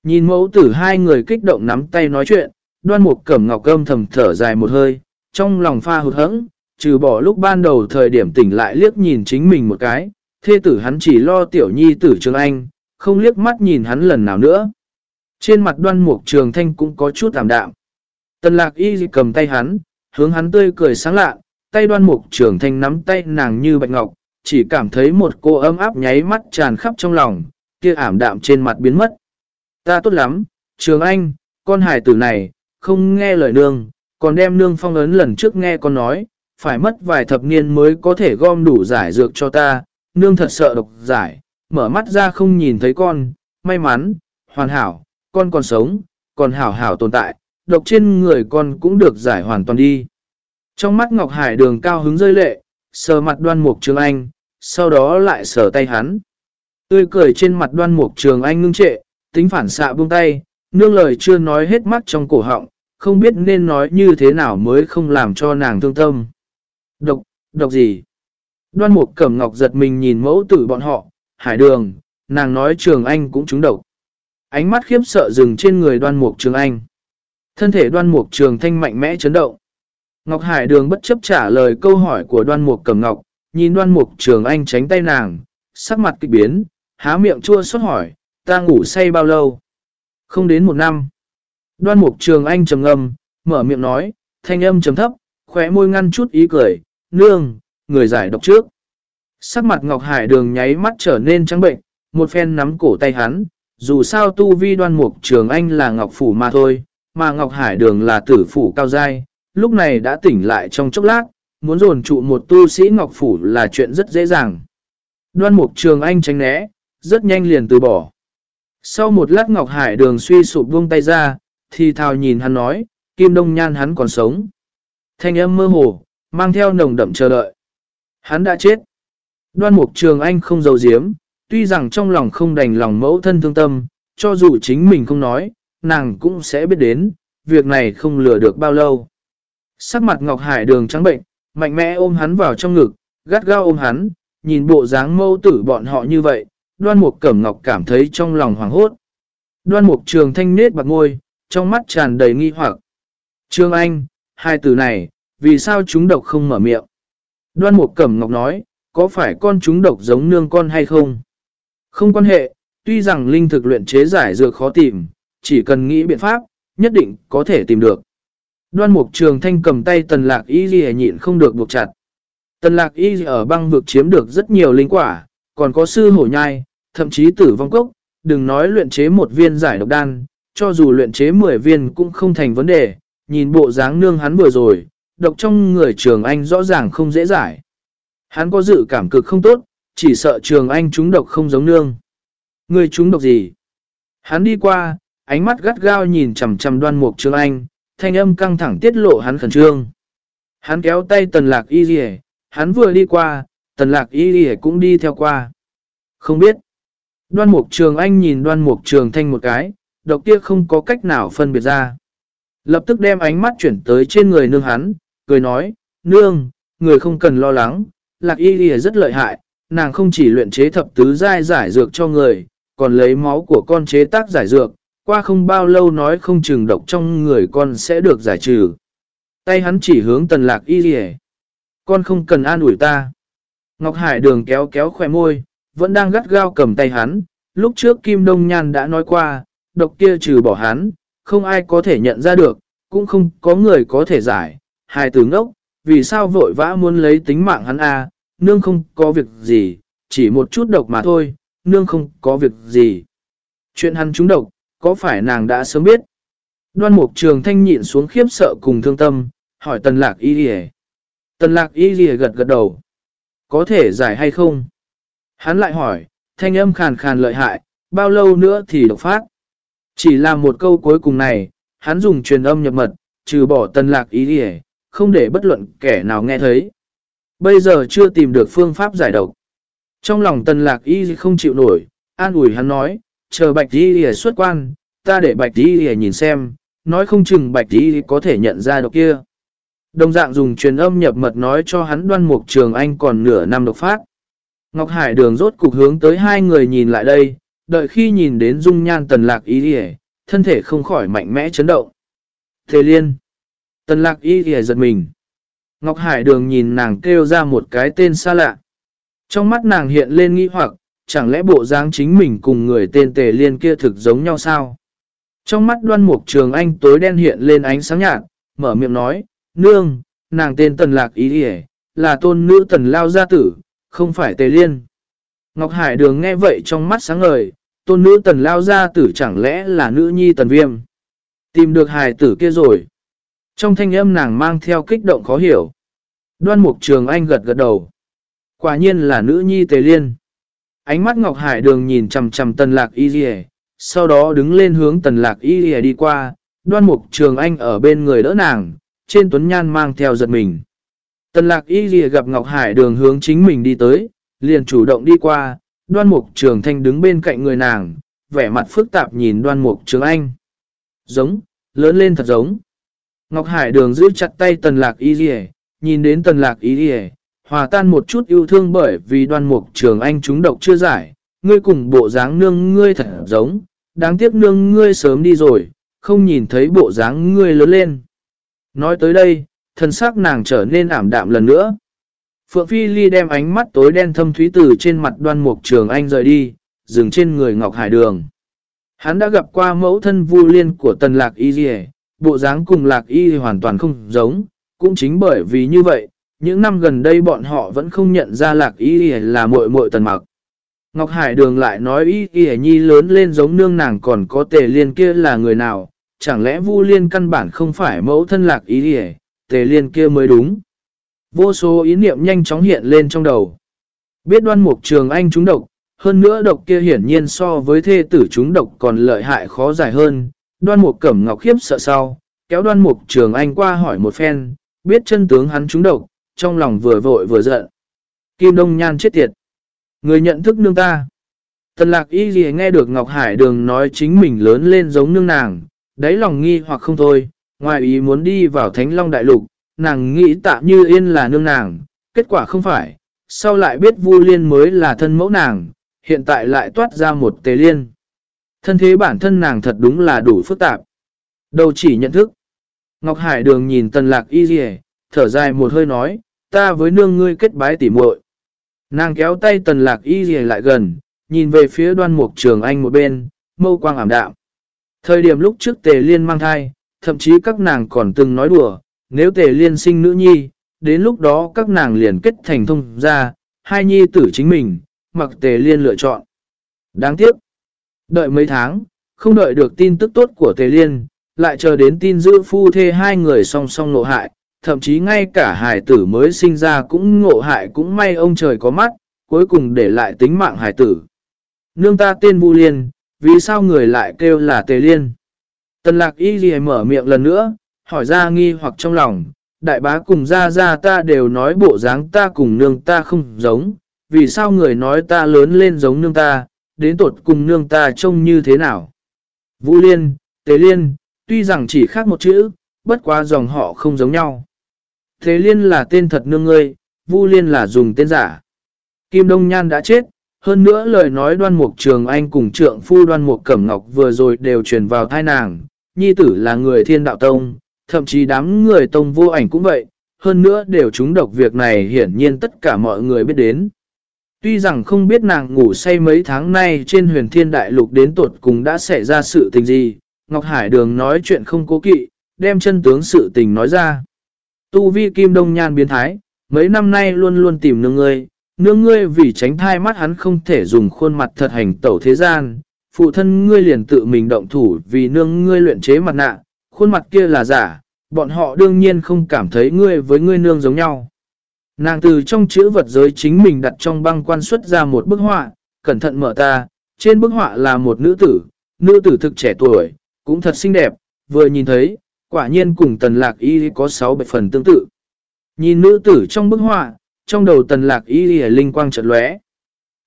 Nhìn mẫu tử hai người kích động nắm tay nói chuyện, đoan mục cẩm ngọc cơm thầm thở dài một hơi, trong lòng pha hụt hẫng, trừ bỏ lúc ban đầu thời điểm tỉnh lại liếc nhìn chính mình một cái, thê tử hắn chỉ lo tiểu nhi tử trường anh, không liếc mắt nhìn hắn lần nào nữa. Trên mặt đoan mục trường thanh cũng có chút tạm đạm. Tần lạc y cầm tay hắn, hướng hắn tươi cười sáng lạ, tay đoan mục trưởng thanh nắm tay nàng như bạch ngọc, chỉ cảm thấy một cô ấm áp nháy mắt tràn khắp trong lòng, kia ảm đạm trên mặt biến mất. Ta tốt lắm, trường anh, con hải tử này, không nghe lời nương, còn đem nương phong ấn lần trước nghe con nói, phải mất vài thập niên mới có thể gom đủ giải dược cho ta, nương thật sợ độc giải, mở mắt ra không nhìn thấy con, may mắn, hoàn hảo, con còn sống, còn hảo hảo tồn tại, độc trên người con cũng được giải hoàn toàn đi. Trong mắt Ngọc Hải đường cao hứng rơi lệ, sờ mặt đoan mục trường anh, sau đó lại sờ tay hắn. Tươi cười trên mặt đoan mục trường anh ngưng trệ, tính phản xạ buông tay, nương lời chưa nói hết mắt trong cổ họng, không biết nên nói như thế nào mới không làm cho nàng thương tâm. Độc, độc gì? Đoan mục cẩm ngọc giật mình nhìn mẫu tử bọn họ, hải đường, nàng nói trường anh cũng trúng độc. Ánh mắt khiếp sợ dừng trên người đoan mục trường anh. Thân thể đoan mục trường thanh mạnh mẽ chấn động. Ngọc Hải Đường bất chấp trả lời câu hỏi của đoan mục cầm ngọc, nhìn đoan mục trường anh tránh tay nàng, sắc mặt kịch biến, há miệng chua xót hỏi, ta ngủ say bao lâu? Không đến một năm. Đoan mục trường anh trầm ngâm, mở miệng nói, thanh âm trầm thấp, khóe môi ngăn chút ý cười, nương, người giải độc trước. Sắc mặt Ngọc Hải Đường nháy mắt trở nên trắng bệnh, một phen nắm cổ tay hắn, dù sao tu vi đoan mục trường anh là Ngọc Phủ mà thôi, mà Ngọc Hải Đường là tử phủ cao giai, lúc này đã tỉnh lại trong chốc lát, muốn dồn trụ một tu sĩ Ngọc Phủ là chuyện rất dễ dàng. Đoan mục trường anh tránh né, rất nhanh liền từ bỏ. Sau một lát Ngọc Hải đường suy sụp buông tay ra, thì thào nhìn hắn nói, Kim Đông Nhan hắn còn sống. Thanh âm mơ hồ, mang theo nồng đậm chờ đợi. Hắn đã chết. Đoan mục trường anh không giấu giếm, tuy rằng trong lòng không đành lòng mẫu thân thương tâm, cho dù chính mình không nói, nàng cũng sẽ biết đến, việc này không lừa được bao lâu. Sắc mặt Ngọc Hải đường trắng bệnh, mạnh mẽ ôm hắn vào trong ngực, gắt gao ôm hắn, nhìn bộ dáng mâu tử bọn họ như vậy, đoan mục cẩm ngọc cảm thấy trong lòng hoảng hốt. Đoan mục trường thanh nết bạc ngôi, trong mắt tràn đầy nghi hoặc. Trương Anh, hai từ này, vì sao chúng độc không mở miệng? Đoan mục cẩm ngọc nói, có phải con chúng độc giống nương con hay không? Không quan hệ, tuy rằng linh thực luyện chế giải dược khó tìm, chỉ cần nghĩ biện pháp, nhất định có thể tìm được. Đoan mục trường thanh cầm tay tần lạc y ghi nhịn không được buộc chặt. Tần lạc y ở băng vực chiếm được rất nhiều linh quả, còn có sư hổ nhai, thậm chí tử vong cốc, đừng nói luyện chế một viên giải độc đan, cho dù luyện chế 10 viên cũng không thành vấn đề, nhìn bộ dáng nương hắn vừa rồi, độc trong người trường anh rõ ràng không dễ giải. Hắn có dự cảm cực không tốt, chỉ sợ trường anh trúng độc không giống nương. Người trúng độc gì? Hắn đi qua, ánh mắt gắt gao nhìn chầm chầm đoan mục trường anh, thanh âm căng thẳng tiết lộ hắn khẩn trương. Hắn kéo tay tần lạc y rỉ, hắn vừa đi qua, tần lạc y rỉ cũng đi theo qua. Không biết. Đoan mục trường anh nhìn đoan mục trường thanh một cái, độc kia không có cách nào phân biệt ra. Lập tức đem ánh mắt chuyển tới trên người nương hắn, cười nói, nương, người không cần lo lắng, lạc y lìa rất lợi hại, nàng không chỉ luyện chế thập tứ giai giải dược cho người, còn lấy máu của con chế tác giải dược, qua không bao lâu nói không chừng độc trong người con sẽ được giải trừ. Tay hắn chỉ hướng tần lạc y lìa. Con không cần an ủi ta. Ngọc Hải đường kéo kéo khỏe môi, vẫn đang gắt gao cầm tay hắn. Lúc trước Kim Đông Nhan đã nói qua, độc kia trừ bỏ hắn, không ai có thể nhận ra được, cũng không có người có thể giải. Hải tử ngốc, vì sao vội vã muốn lấy tính mạng hắn à, nương không có việc gì, chỉ một chút độc mà thôi, nương không có việc gì. Chuyện hắn trúng độc, có phải nàng đã sớm biết? Đoan mục trường thanh nhịn xuống khiếp sợ cùng thương tâm, hỏi tần lạc y lìa. Tần lạc y lìa gật gật đầu. Có thể giải hay không? Hắn lại hỏi, thanh âm khàn khàn lợi hại, bao lâu nữa thì độc phát? Chỉ là một câu cuối cùng này, hắn dùng truyền âm nhập mật, trừ bỏ tần lạc y rìa, không để bất luận kẻ nào nghe thấy. Bây giờ chưa tìm được phương pháp giải độc. Trong lòng tần lạc y không chịu nổi, an ủi hắn nói, chờ bạch y xuất quan, ta để bạch y nhìn xem, nói không chừng bạch y có thể nhận ra độc kia. Đồng dạng dùng truyền âm nhập mật nói cho hắn đoan mục trường anh còn nửa năm độc phát. Ngọc Hải đường rốt cục hướng tới hai người nhìn lại đây, đợi khi nhìn đến dung nhan tần lạc y lìa, thân thể không khỏi mạnh mẽ chấn động. thế liên. Tần lạc y lìa giật mình. Ngọc Hải đường nhìn nàng kêu ra một cái tên xa lạ. Trong mắt nàng hiện lên nghi hoặc, chẳng lẽ bộ dáng chính mình cùng người tên tề liên kia thực giống nhau sao? Trong mắt đoan mục trường anh tối đen hiện lên ánh sáng nhạt, mở miệng nói, nương, nàng tên tần lạc ý đi là tôn nữ tần lao gia tử, không phải tề liên. Ngọc Hải đường nghe vậy trong mắt sáng ngời, tôn nữ tần lao gia tử chẳng lẽ là nữ nhi tần viêm. Tìm được hài tử kia rồi. Trong thanh âm nàng mang theo kích động khó hiểu. Đoan mục trường anh gật gật đầu. Quả nhiên là nữ nhi tề liên. Ánh mắt Ngọc Hải đường nhìn chầm chầm tần lạc y dì sau đó đứng lên hướng tần lạc y dì đi qua, đoan mục trường anh ở bên người đỡ nàng, trên tuấn nhan mang theo giật mình. Tần lạc y dì gặp Ngọc Hải đường hướng chính mình đi tới, liền chủ động đi qua, đoan mục trường thanh đứng bên cạnh người nàng, vẻ mặt phức tạp nhìn đoan mục trường anh. Giống, lớn lên thật giống. Ngọc Hải đường giữ chặt tay tần lạc y dì nhìn đến tần lạc y dì hòa tan một chút yêu thương bởi vì đoan mục trường anh chúng độc chưa giải, ngươi cùng bộ dáng nương ngươi thật giống, đáng tiếc nương ngươi sớm đi rồi, không nhìn thấy bộ dáng ngươi lớn lên. Nói tới đây, thân xác nàng trở nên ảm đạm lần nữa. Phượng Phi Ly đem ánh mắt tối đen thâm thúy từ trên mặt đoan mục trường anh rời đi, dừng trên người Ngọc Hải Đường. Hắn đã gặp qua mẫu thân vu liên của tần lạc y dì bộ dáng cùng lạc y hoàn toàn không giống, cũng chính bởi vì như vậy, những năm gần đây bọn họ vẫn không nhận ra lạc y là muội muội tần mặc. Ngọc Hải Đường lại nói y y nhi lớn lên giống nương nàng còn có tề liên kia là người nào, chẳng lẽ vu liên căn bản không phải mẫu thân lạc y y, tề liên kia mới đúng. Vô số ý niệm nhanh chóng hiện lên trong đầu. Biết đoan mục trường anh trúng độc, hơn nữa độc kia hiển nhiên so với thê tử trúng độc còn lợi hại khó giải hơn. Đoan mục cẩm ngọc khiếp sợ sau, kéo đoan mục trường anh qua hỏi một phen, biết chân tướng hắn trúng độc, trong lòng vừa vội vừa giận. Kim Đông Nhan chết tiệt. Người nhận thức nương ta. Tần lạc y gì nghe được Ngọc Hải Đường nói chính mình lớn lên giống nương nàng, đáy lòng nghi hoặc không thôi, ngoài ý muốn đi vào Thánh Long Đại Lục, nàng nghĩ tạ như yên là nương nàng, kết quả không phải, sau lại biết Vu Liên mới là thân mẫu nàng, hiện tại lại toát ra một tề liên. Thân thế bản thân nàng thật đúng là đủ phức tạp. Đầu chỉ nhận thức. Ngọc Hải Đường nhìn tần lạc y gì thở dài một hơi nói, ta với nương ngươi kết bái tỉ muội Nàng kéo tay tần lạc y gì lại gần, nhìn về phía đoan mục trường anh một bên, mâu quang ảm đạm. Thời điểm lúc trước tề liên mang thai, thậm chí các nàng còn từng nói đùa, nếu tề liên sinh nữ nhi, đến lúc đó các nàng liền kết thành thông ra, hai nhi tử chính mình, mặc tề liên lựa chọn. Đáng tiếc, đợi mấy tháng, không đợi được tin tức tốt của tề liên, lại chờ đến tin giữ phu thê hai người song song nộ hại, thậm chí ngay cả hải tử mới sinh ra cũng ngộ hại cũng may ông trời có mắt, cuối cùng để lại tính mạng hải tử. Nương ta tên Vu Liên, vì sao người lại kêu là Tề Liên? Tần lạc y gì mở miệng lần nữa, hỏi ra nghi hoặc trong lòng, đại bá cùng ra ra ta đều nói bộ dáng ta cùng nương ta không giống, vì sao người nói ta lớn lên giống nương ta, đến tột cùng nương ta trông như thế nào? Vũ Liên, tế Liên, tuy rằng chỉ khác một chữ, bất quá dòng họ không giống nhau. Thế Liên là tên thật nương ngươi, Vu Liên là dùng tên giả. Kim Đông Nhan đã chết, hơn nữa lời nói đoan mục trường anh cùng trượng phu đoan mục cẩm ngọc vừa rồi đều truyền vào thai nàng. Nhi tử là người thiên đạo tông, thậm chí đám người tông vô ảnh cũng vậy. Hơn nữa đều trúng độc việc này hiển nhiên tất cả mọi người biết đến. Tuy rằng không biết nàng ngủ say mấy tháng nay trên huyền thiên đại lục đến tuột cùng đã xảy ra sự tình gì, Ngọc Hải Đường nói chuyện không cố kỵ, đem chân tướng sự tình nói ra. Tu vi kim đông nhan biến thái, mấy năm nay luôn luôn tìm nương ngươi, nương ngươi vì tránh thai mắt hắn không thể dùng khuôn mặt thật hành tẩu thế gian, phụ thân ngươi liền tự mình động thủ vì nương ngươi luyện chế mặt nạ, khuôn mặt kia là giả, bọn họ đương nhiên không cảm thấy ngươi với ngươi nương giống nhau. Nàng từ trong chữ vật giới chính mình đặt trong băng quan xuất ra một bức họa, cẩn thận mở ta, trên bức họa là một nữ tử, nữ tử thực trẻ tuổi, cũng thật xinh đẹp, vừa nhìn thấy, quả nhiên cùng tần lạc y có 6 bệ phần tương tự. Nhìn nữ tử trong bức họa, trong đầu tần lạc y linh quang trật lóe.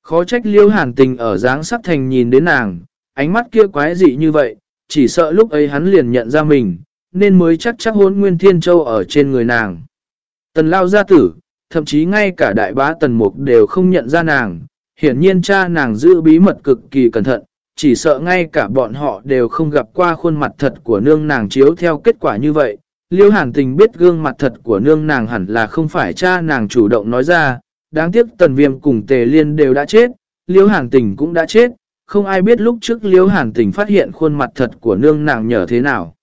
Khó trách liêu hàn tình ở dáng sắc thành nhìn đến nàng, ánh mắt kia quái dị như vậy, chỉ sợ lúc ấy hắn liền nhận ra mình, nên mới chắc chắc hôn nguyên thiên châu ở trên người nàng. Tần lao gia tử, thậm chí ngay cả đại bá tần mục đều không nhận ra nàng, hiển nhiên cha nàng giữ bí mật cực kỳ cẩn thận, chỉ sợ ngay cả bọn họ đều không gặp qua khuôn mặt thật của nương nàng chiếu theo kết quả như vậy, Liêu hàn tình biết gương mặt thật của nương nàng hẳn là không phải cha nàng chủ động nói ra, đáng tiếc tần viêm cùng tề liên đều đã chết, liêu hàn tình cũng đã chết, không ai biết lúc trước liêu hàn tình phát hiện khuôn mặt thật của nương nàng nhờ thế nào.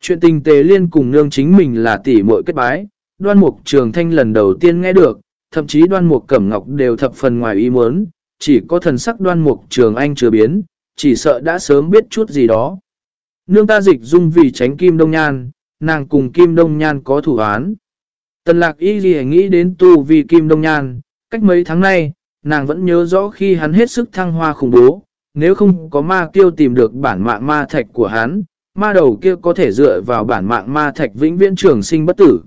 Chuyện tình tề liên cùng nương chính mình là tỷ muội kết bái, đoan mục trường thanh lần đầu tiên nghe được, thậm chí đoan mục cẩm ngọc đều thập phần ngoài ý muốn, chỉ có thần sắc đoan mục trường anh chưa biến, chỉ sợ đã sớm biết chút gì đó. Nương ta dịch dung vì tránh kim đông nhan, nàng cùng Kim Đông Nhan có thủ án. Tần lạc y gì nghĩ đến tu vì Kim Đông Nhan, cách mấy tháng nay, nàng vẫn nhớ rõ khi hắn hết sức thăng hoa khủng bố, nếu không có ma tiêu tìm được bản mạng ma thạch của hắn, ma đầu kia có thể dựa vào bản mạng ma thạch vĩnh viễn trường sinh bất tử.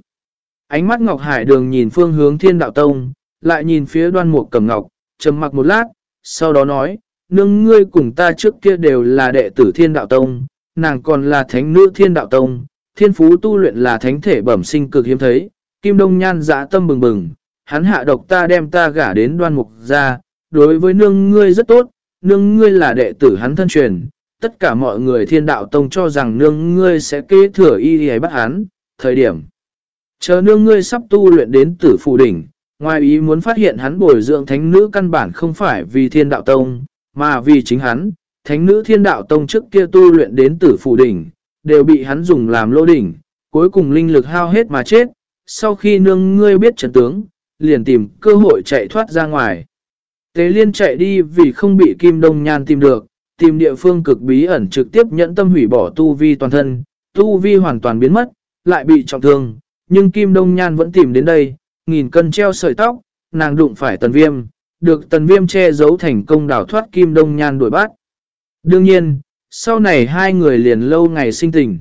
Ánh mắt Ngọc Hải đường nhìn phương hướng thiên đạo tông, lại nhìn phía đoan mục cầm ngọc, trầm mặc một lát, sau đó nói, nương ngươi cùng ta trước kia đều là đệ tử thiên đạo tông, nàng còn là thánh nữ thiên đạo tông, thiên phú tu luyện là thánh thể bẩm sinh cực hiếm thấy, Kim Đông Nhan dã tâm bừng bừng, hắn hạ độc ta đem ta gả đến đoan mục ra, đối với nương ngươi rất tốt, nương ngươi là đệ tử hắn thân truyền, tất cả mọi người thiên đạo tông cho rằng nương ngươi sẽ kế thừa y hay bắt hắn, thời điểm. Chờ nương ngươi sắp tu luyện đến tử phụ đỉnh, ngoài ý muốn phát hiện hắn bồi dưỡng thánh nữ căn bản không phải vì thiên đạo tông, mà vì chính hắn, thánh nữ thiên đạo tông trước kia tu luyện đến tử phụ đỉnh, đều bị hắn dùng làm lô đỉnh, cuối cùng linh lực hao hết mà chết, sau khi nương ngươi biết trận tướng, liền tìm cơ hội chạy thoát ra ngoài. Tế liên chạy đi vì không bị Kim Đông Nhan tìm được, tìm địa phương cực bí ẩn trực tiếp nhẫn tâm hủy bỏ tu vi toàn thân, tu vi hoàn toàn biến mất, lại bị trọng thương, nhưng Kim Đông Nhan vẫn tìm đến đây, nghìn cân treo sợi tóc, nàng đụng phải tần viêm, được tần viêm che giấu thành công đảo thoát kim đông nhan đuổi bắt. Đương nhiên, sau này hai người liền lâu ngày sinh tình.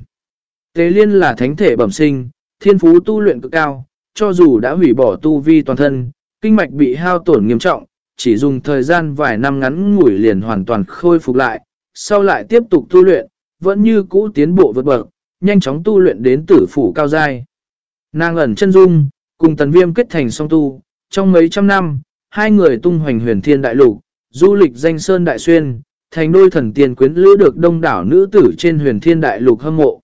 Tế liên là thánh thể bẩm sinh, thiên phú tu luyện cực cao, cho dù đã hủy bỏ tu vi toàn thân, kinh mạch bị hao tổn nghiêm trọng, chỉ dùng thời gian vài năm ngắn ngủi liền hoàn toàn khôi phục lại, sau lại tiếp tục tu luyện, vẫn như cũ tiến bộ vượt bậc, nhanh chóng tu luyện đến tử phủ cao giai. Nàng ẩn chân dung, cùng tần viêm kết thành song tu, trong mấy trăm năm, hai người tung hoành huyền thiên đại lục, du lịch danh sơn đại xuyên, thành đôi thần tiên quyến lữ được đông đảo nữ tử trên huyền thiên đại lục hâm mộ.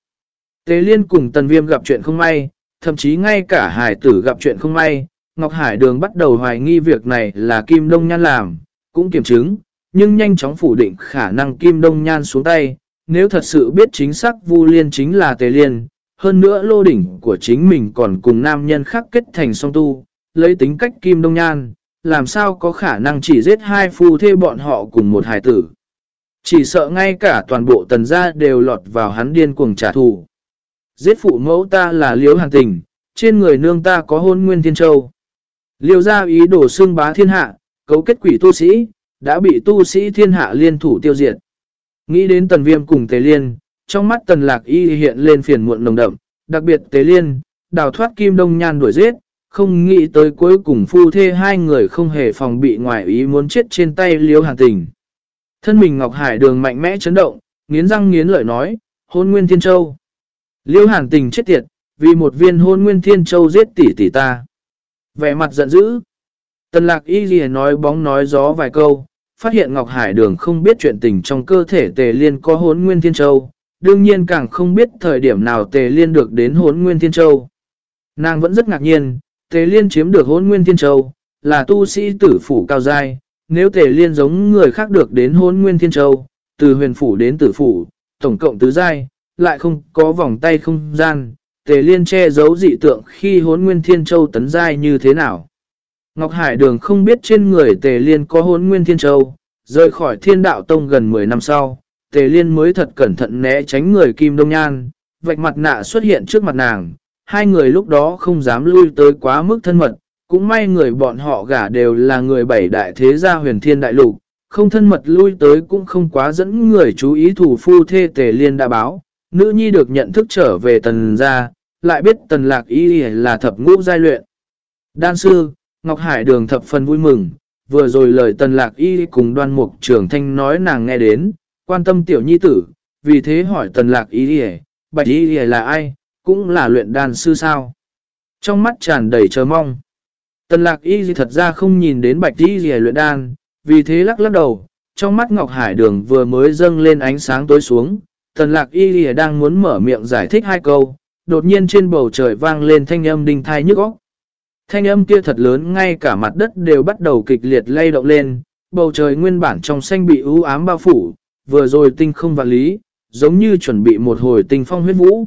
Tế liên cùng tần viêm gặp chuyện không may, thậm chí ngay cả hải tử gặp chuyện không may, Ngọc Hải Đường bắt đầu hoài nghi việc này là Kim Đông Nhan làm, cũng kiểm chứng, nhưng nhanh chóng phủ định khả năng Kim Đông Nhan xuống tay, nếu thật sự biết chính xác Vu Liên chính là Tề Liên, hơn nữa lô đỉnh của chính mình còn cùng nam nhân khác kết thành song tu, lấy tính cách Kim Đông Nhan, làm sao có khả năng chỉ giết hai phu thê bọn họ cùng một hài tử. Chỉ sợ ngay cả toàn bộ tần gia đều lọt vào hắn điên cuồng trả thù. Giết phụ mẫu ta là liếu hàn tình, trên người nương ta có hôn nguyên thiên châu. Liêu ra ý đồ xương bá thiên hạ, cấu kết quỷ tu sĩ, đã bị tu sĩ thiên hạ liên thủ tiêu diệt. Nghĩ đến tần viêm cùng tế liên, trong mắt tần lạc y hiện lên phiền muộn nồng đậm, đặc biệt tế liên, đào thoát kim đông nhan đuổi giết, không nghĩ tới cuối cùng phu thê hai người không hề phòng bị ngoại ý muốn chết trên tay liêu hàn tình. Thân mình Ngọc Hải đường mạnh mẽ chấn động, nghiến răng nghiến lợi nói, hôn nguyên thiên châu. Liêu hàn tình chết tiệt, vì một viên hôn nguyên thiên châu giết tỷ tỷ ta. Vẻ mặt giận dữ. Tần lạc y ghi nói bóng nói gió vài câu, phát hiện Ngọc Hải Đường không biết chuyện tình trong cơ thể tề liên có hôn nguyên thiên châu, đương nhiên càng không biết thời điểm nào tề liên được đến hốn nguyên thiên châu. Nàng vẫn rất ngạc nhiên, tề liên chiếm được hôn nguyên thiên châu, là tu sĩ tử phủ cao giai, nếu tề liên giống người khác được đến hôn nguyên thiên châu, từ huyền phủ đến tử phủ, tổng cộng tứ giai, lại không có vòng tay không gian, tề liên che giấu dị tượng khi hôn nguyên thiên châu tấn giai như thế nào. Ngọc Hải Đường không biết trên người tề liên có hôn nguyên thiên châu, rời khỏi thiên đạo tông gần 10 năm sau, tề liên mới thật cẩn thận né tránh người kim đông nhan, vạch mặt nạ xuất hiện trước mặt nàng, hai người lúc đó không dám lui tới quá mức thân mật, cũng may người bọn họ gả đều là người bảy đại thế gia huyền thiên đại lục, không thân mật lui tới cũng không quá dẫn người chú ý thủ phu thê tề liên đã báo, nữ nhi được nhận thức trở về tần gia, lại biết tần lạc y là thập ngũ giai luyện. Đan sư, Ngọc Hải đường thập phần vui mừng, vừa rồi lời tần lạc y cùng đoan mục trưởng thanh nói nàng nghe đến, quan tâm tiểu nhi tử, vì thế hỏi tần lạc y bạch y là ai, cũng là luyện đan sư sao. Trong mắt tràn đầy chờ mong. Tần lạc y thật ra không nhìn đến bạch y luyện đan, vì thế lắc lắc đầu, trong mắt Ngọc Hải đường vừa mới dâng lên ánh sáng tối xuống, tần lạc y gì đang muốn mở miệng giải thích hai câu, đột nhiên trên bầu trời vang lên thanh âm đinh thai nhức óc. Thanh âm kia thật lớn ngay cả mặt đất đều bắt đầu kịch liệt lay động lên, bầu trời nguyên bản trong xanh bị ưu ám bao phủ, vừa rồi tinh không vạn lý, giống như chuẩn bị một hồi tinh phong huyết vũ.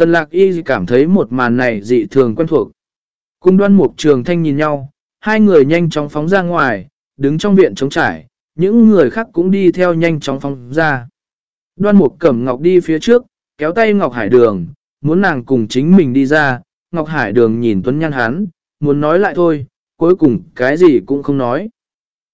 Tần lạc y cảm thấy một màn này dị thường quen thuộc. Cung đoan mục trường thanh nhìn nhau, hai người nhanh chóng phóng ra ngoài, đứng trong viện trống trải, những người khác cũng đi theo nhanh chóng phóng ra. Đoan mục cẩm ngọc đi phía trước, kéo tay Ngọc Hải Đường, muốn nàng cùng chính mình đi ra, Ngọc Hải Đường nhìn Tuấn Nhan hắn, muốn nói lại thôi, cuối cùng cái gì cũng không nói.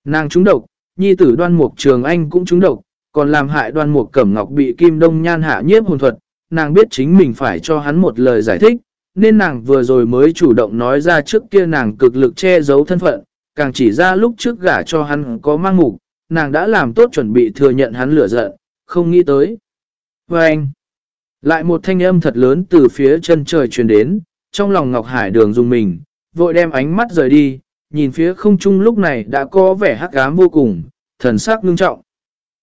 Nàng trúng độc, nhi tử đoan mục trường anh cũng trúng độc, còn làm hại đoan mục cẩm ngọc bị kim đông nhan hạ nhiếp hồn thuật, nàng biết chính mình phải cho hắn một lời giải thích, nên nàng vừa rồi mới chủ động nói ra trước kia nàng cực lực che giấu thân phận, càng chỉ ra lúc trước gả cho hắn có mang mục, nàng đã làm tốt chuẩn bị thừa nhận hắn lửa giận, không nghĩ tới. Và anh, lại một thanh âm thật lớn từ phía chân trời truyền đến, trong lòng Ngọc Hải đường dùng mình, vội đem ánh mắt rời đi, nhìn phía không trung lúc này đã có vẻ hắc ám vô cùng, thần sắc ngưng trọng.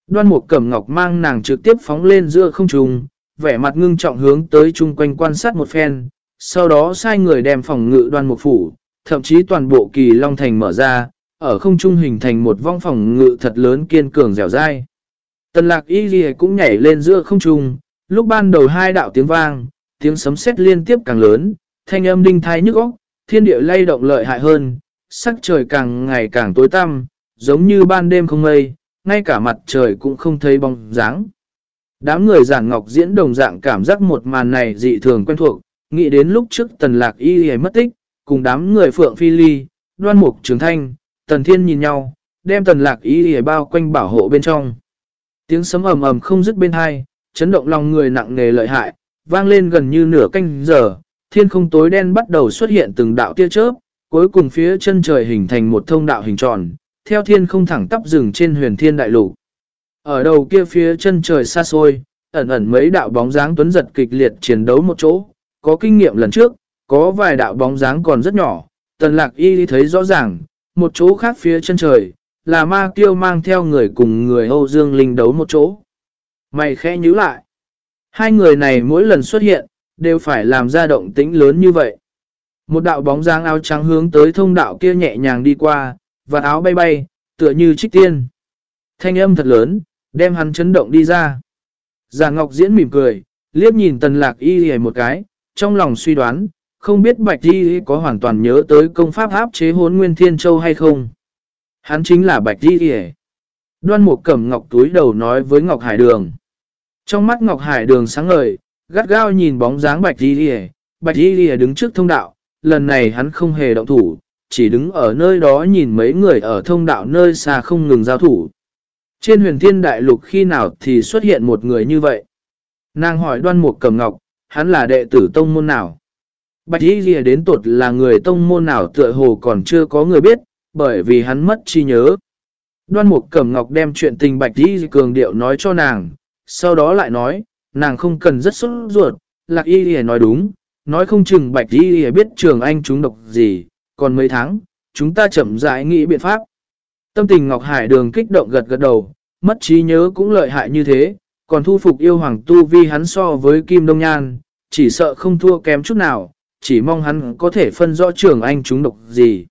Đoan một cẩm ngọc mang nàng trực tiếp phóng lên giữa không trung, vẻ mặt ngưng trọng hướng tới chung quanh quan sát một phen, sau đó sai người đem phòng ngự đoan một phủ, thậm chí toàn bộ kỳ long thành mở ra, ở không trung hình thành một vong phòng ngự thật lớn kiên cường dẻo dai. Tần lạc y ghi cũng nhảy lên giữa không trung, lúc ban đầu hai đạo tiếng vang, tiếng sấm sét liên tiếp càng lớn, thanh âm đinh thai nhức óc, thiên địa lay động lợi hại hơn, sắc trời càng ngày càng tối tăm, giống như ban đêm không mây, ngay cả mặt trời cũng không thấy bóng dáng. Đám người giản ngọc diễn đồng dạng cảm giác một màn này dị thường quen thuộc, nghĩ đến lúc trước tần lạc y hề mất tích, cùng đám người phượng phi ly, đoan mục trường thanh, tần thiên nhìn nhau, đem tần lạc y hề bao quanh bảo hộ bên trong. Tiếng sấm ầm ầm không dứt bên hai, chấn động lòng người nặng nề lợi hại, vang lên gần như nửa canh giờ, thiên không tối đen bắt đầu xuất hiện từng đạo tia chớp, cuối cùng phía chân trời hình thành một thông đạo hình tròn, theo thiên không thẳng tắp rừng trên huyền thiên đại lục. Ở đầu kia phía chân trời xa xôi, ẩn ẩn mấy đạo bóng dáng tuấn giật kịch liệt chiến đấu một chỗ, có kinh nghiệm lần trước, có vài đạo bóng dáng còn rất nhỏ, tần lạc y thấy rõ ràng, một chỗ khác phía chân trời, là ma tiêu mang theo người cùng người Âu Dương Linh đấu một chỗ. Mày khẽ nhíu lại. Hai người này mỗi lần xuất hiện, đều phải làm ra động tĩnh lớn như vậy. Một đạo bóng dáng áo trắng hướng tới thông đạo kia nhẹ nhàng đi qua, và áo bay bay, tựa như trích tiên. Thanh âm thật lớn, đem hắn chấn động đi ra. Giả Ngọc Diễn mỉm cười, liếc nhìn tần lạc y hề một cái, trong lòng suy đoán, không biết bạch y có hoàn toàn nhớ tới công pháp áp chế hốn nguyên thiên châu hay không. Hắn chính là bạch y hề. Đoan một cẩm ngọc túi đầu nói với Ngọc Hải Đường. Trong mắt Ngọc Hải Đường sáng ngời, gắt gao nhìn bóng dáng bạch y hề, bạch y hề đứng trước thông đạo, lần này hắn không hề động thủ, chỉ đứng ở nơi đó nhìn mấy người ở thông đạo nơi xa không ngừng giao thủ. Trên huyền thiên đại lục khi nào thì xuất hiện một người như vậy? Nàng hỏi đoan mục cầm ngọc, hắn là đệ tử tông môn nào? Bạch Y Lìa đến tuột là người tông môn nào tựa hồ còn chưa có người biết, bởi vì hắn mất chi nhớ. Đoan mục cẩm ngọc đem chuyện tình Bạch Y cường điệu nói cho nàng, sau đó lại nói, nàng không cần rất sốt ruột, Lạc Y Lìa nói đúng, nói không chừng Bạch Y Lìa biết trường anh chúng độc gì, còn mấy tháng, chúng ta chậm rãi nghĩ biện pháp. Tâm tình Ngọc Hải đường kích động gật gật đầu, mất trí nhớ cũng lợi hại như thế, còn thu phục yêu hoàng tu vi hắn so với Kim Đông Nhan, chỉ sợ không thua kém chút nào, chỉ mong hắn có thể phân rõ trưởng anh chúng độc gì.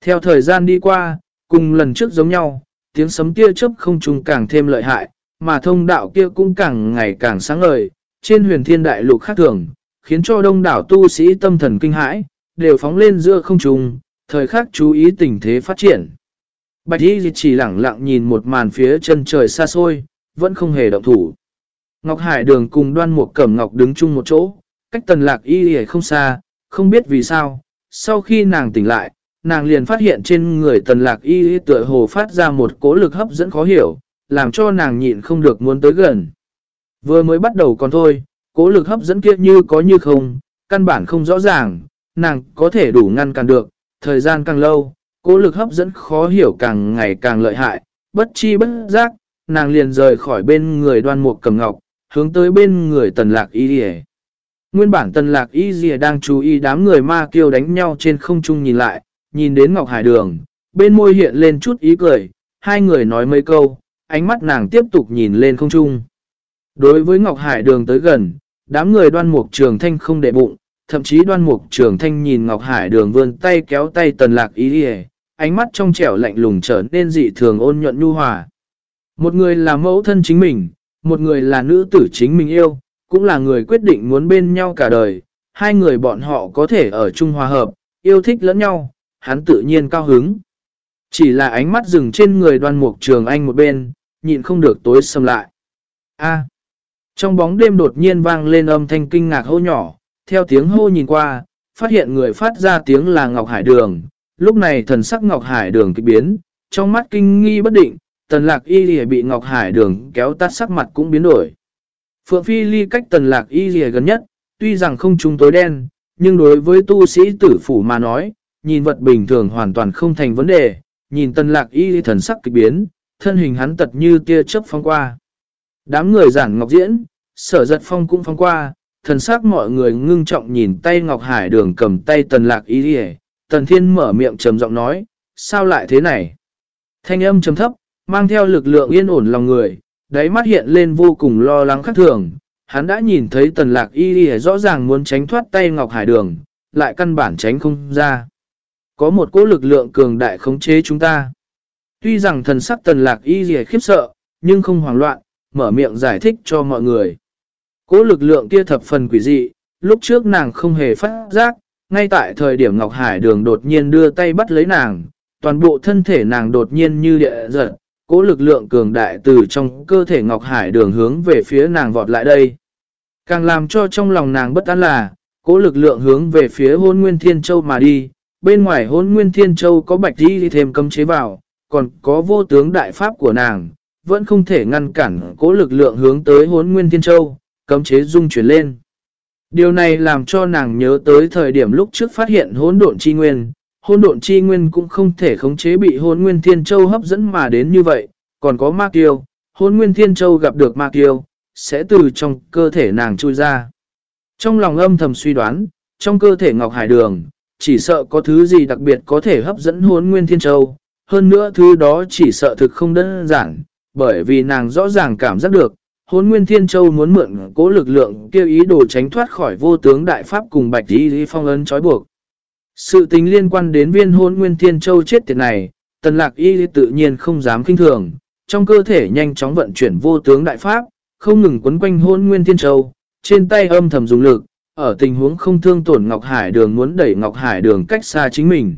Theo thời gian đi qua, cùng lần trước giống nhau, tiếng sấm tia chớp không trùng càng thêm lợi hại, mà thông đạo kia cũng càng ngày càng sáng ngời, trên huyền thiên đại lục khác thường, khiến cho đông đảo tu sĩ tâm thần kinh hãi, đều phóng lên giữa không trùng, thời khắc chú ý tình thế phát triển. Bạch Y chỉ lặng lặng nhìn một màn phía chân trời xa xôi, vẫn không hề động thủ. Ngọc Hải đường cùng đoan một cẩm ngọc đứng chung một chỗ, cách tần lạc y không xa, không biết vì sao. Sau khi nàng tỉnh lại, nàng liền phát hiện trên người tần lạc y tựa hồ phát ra một cố lực hấp dẫn khó hiểu, làm cho nàng nhịn không được muốn tới gần. Vừa mới bắt đầu còn thôi, cố lực hấp dẫn kia như có như không, căn bản không rõ ràng, nàng có thể đủ ngăn cản được, thời gian càng lâu, cố lực hấp dẫn khó hiểu càng ngày càng lợi hại, bất chi bất giác, nàng liền rời khỏi bên người đoan mục cầm ngọc, hướng tới bên người tần lạc y dì Nguyên bản tần lạc y dì đang chú ý đám người ma kiêu đánh nhau trên không trung nhìn lại, nhìn đến Ngọc Hải Đường, bên môi hiện lên chút ý cười, hai người nói mấy câu, ánh mắt nàng tiếp tục nhìn lên không trung. Đối với Ngọc Hải Đường tới gần, đám người đoan mục trường thanh không để bụng, thậm chí đoan mục trường thanh nhìn Ngọc Hải Đường vươn tay kéo tay tần lạc y dì ánh mắt trong trẻo lạnh lùng trở nên dị thường ôn nhuận nhu hòa. Một người là mẫu thân chính mình, một người là nữ tử chính mình yêu, cũng là người quyết định muốn bên nhau cả đời. Hai người bọn họ có thể ở chung hòa hợp, yêu thích lẫn nhau, hắn tự nhiên cao hứng. Chỉ là ánh mắt dừng trên người đoan mục trường anh một bên, nhịn không được tối xâm lại. A. trong bóng đêm đột nhiên vang lên âm thanh kinh ngạc hô nhỏ, theo tiếng hô nhìn qua, phát hiện người phát ra tiếng là Ngọc Hải Đường. Lúc này thần sắc Ngọc Hải Đường kịch biến, trong mắt kinh nghi bất định, tần lạc y lìa bị Ngọc Hải đường kéo tắt sắc mặt cũng biến đổi. Phượng Phi ly cách tần lạc y lìa gần nhất, tuy rằng không trung tối đen, nhưng đối với tu sĩ tử phủ mà nói, nhìn vật bình thường hoàn toàn không thành vấn đề, nhìn tần lạc y lìa thần sắc kịch biến, thân hình hắn tật như tia chớp phong qua. Đám người giản ngọc diễn, sở giật phong cũng phong qua, thần sắc mọi người ngưng trọng nhìn tay Ngọc Hải đường cầm tay tần lạc y lìa, tần thiên mở miệng trầm giọng nói, sao lại thế này? Thanh âm trầm thấp, mang theo lực lượng yên ổn lòng người, đáy mắt hiện lên vô cùng lo lắng khắc thường. Hắn đã nhìn thấy tần lạc y y rõ ràng muốn tránh thoát tay Ngọc Hải Đường, lại căn bản tránh không ra. Có một cỗ lực lượng cường đại khống chế chúng ta. Tuy rằng thần sắc tần lạc y y khiếp sợ, nhưng không hoảng loạn, mở miệng giải thích cho mọi người. Cỗ lực lượng kia thập phần quỷ dị, lúc trước nàng không hề phát giác, ngay tại thời điểm Ngọc Hải Đường đột nhiên đưa tay bắt lấy nàng, toàn bộ thân thể nàng đột nhiên như địa giật, cố lực lượng cường đại từ trong cơ thể Ngọc Hải đường hướng về phía nàng vọt lại đây. Càng làm cho trong lòng nàng bất an là, cố lực lượng hướng về phía hôn nguyên thiên châu mà đi, bên ngoài hôn nguyên thiên châu có bạch đi thêm cấm chế vào, còn có vô tướng đại pháp của nàng, vẫn không thể ngăn cản cố lực lượng hướng tới Hôn nguyên thiên châu, cấm chế dung chuyển lên. Điều này làm cho nàng nhớ tới thời điểm lúc trước phát hiện hỗn độn chi nguyên, hỗn độn chi nguyên cũng không thể khống chế bị hỗn nguyên thiên châu hấp dẫn mà đến như vậy, còn có ma kiêu, hỗn nguyên thiên châu gặp được ma kiêu, sẽ từ trong cơ thể nàng chui ra. Trong lòng âm thầm suy đoán, trong cơ thể Ngọc Hải Đường, chỉ sợ có thứ gì đặc biệt có thể hấp dẫn hỗn nguyên thiên châu, hơn nữa thứ đó chỉ sợ thực không đơn giản, bởi vì nàng rõ ràng cảm giác được, hôn nguyên thiên châu muốn mượn cố lực lượng kêu ý đồ tránh thoát khỏi vô tướng đại pháp cùng bạch y phong ấn trói buộc. Sự tình liên quan đến viên hôn nguyên thiên châu chết tiệt này, tần lạc y tự nhiên không dám kinh thường, trong cơ thể nhanh chóng vận chuyển vô tướng đại pháp, không ngừng quấn quanh hôn nguyên thiên châu, trên tay âm thầm dùng lực, ở tình huống không thương tổn Ngọc Hải đường muốn đẩy Ngọc Hải đường cách xa chính mình.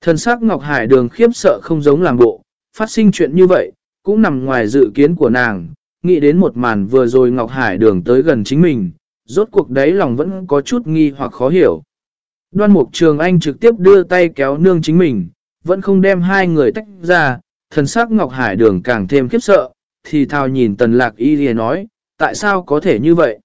Thần sắc Ngọc Hải đường khiếp sợ không giống làm bộ, phát sinh chuyện như vậy, cũng nằm ngoài dự kiến của nàng, nghĩ đến một màn vừa rồi Ngọc Hải đường tới gần chính mình, rốt cuộc đấy lòng vẫn có chút nghi hoặc khó hiểu. Đoan mục trường anh trực tiếp đưa tay kéo nương chính mình, vẫn không đem hai người tách ra, thần sắc Ngọc Hải đường càng thêm khiếp sợ, thì thào nhìn tần lạc y lìa nói, tại sao có thể như vậy?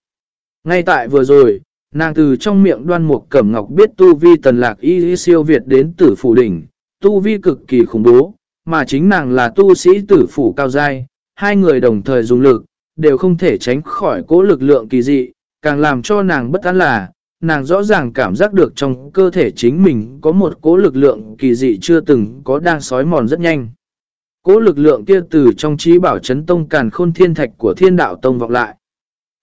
Ngay tại vừa rồi, nàng từ trong miệng đoan mục cẩm ngọc biết tu vi tần lạc y siêu việt đến tử phủ đỉnh, tu vi cực kỳ khủng bố, mà chính nàng là tu sĩ tử phủ cao giai, hai người đồng thời dùng lực, đều không thể tránh khỏi cố lực lượng kỳ dị, càng làm cho nàng bất an là, nàng rõ ràng cảm giác được trong cơ thể chính mình có một cố lực lượng kỳ dị chưa từng có đang sói mòn rất nhanh. Cố lực lượng kia từ trong trí bảo chấn tông càn khôn thiên thạch của thiên đạo tông vọng lại.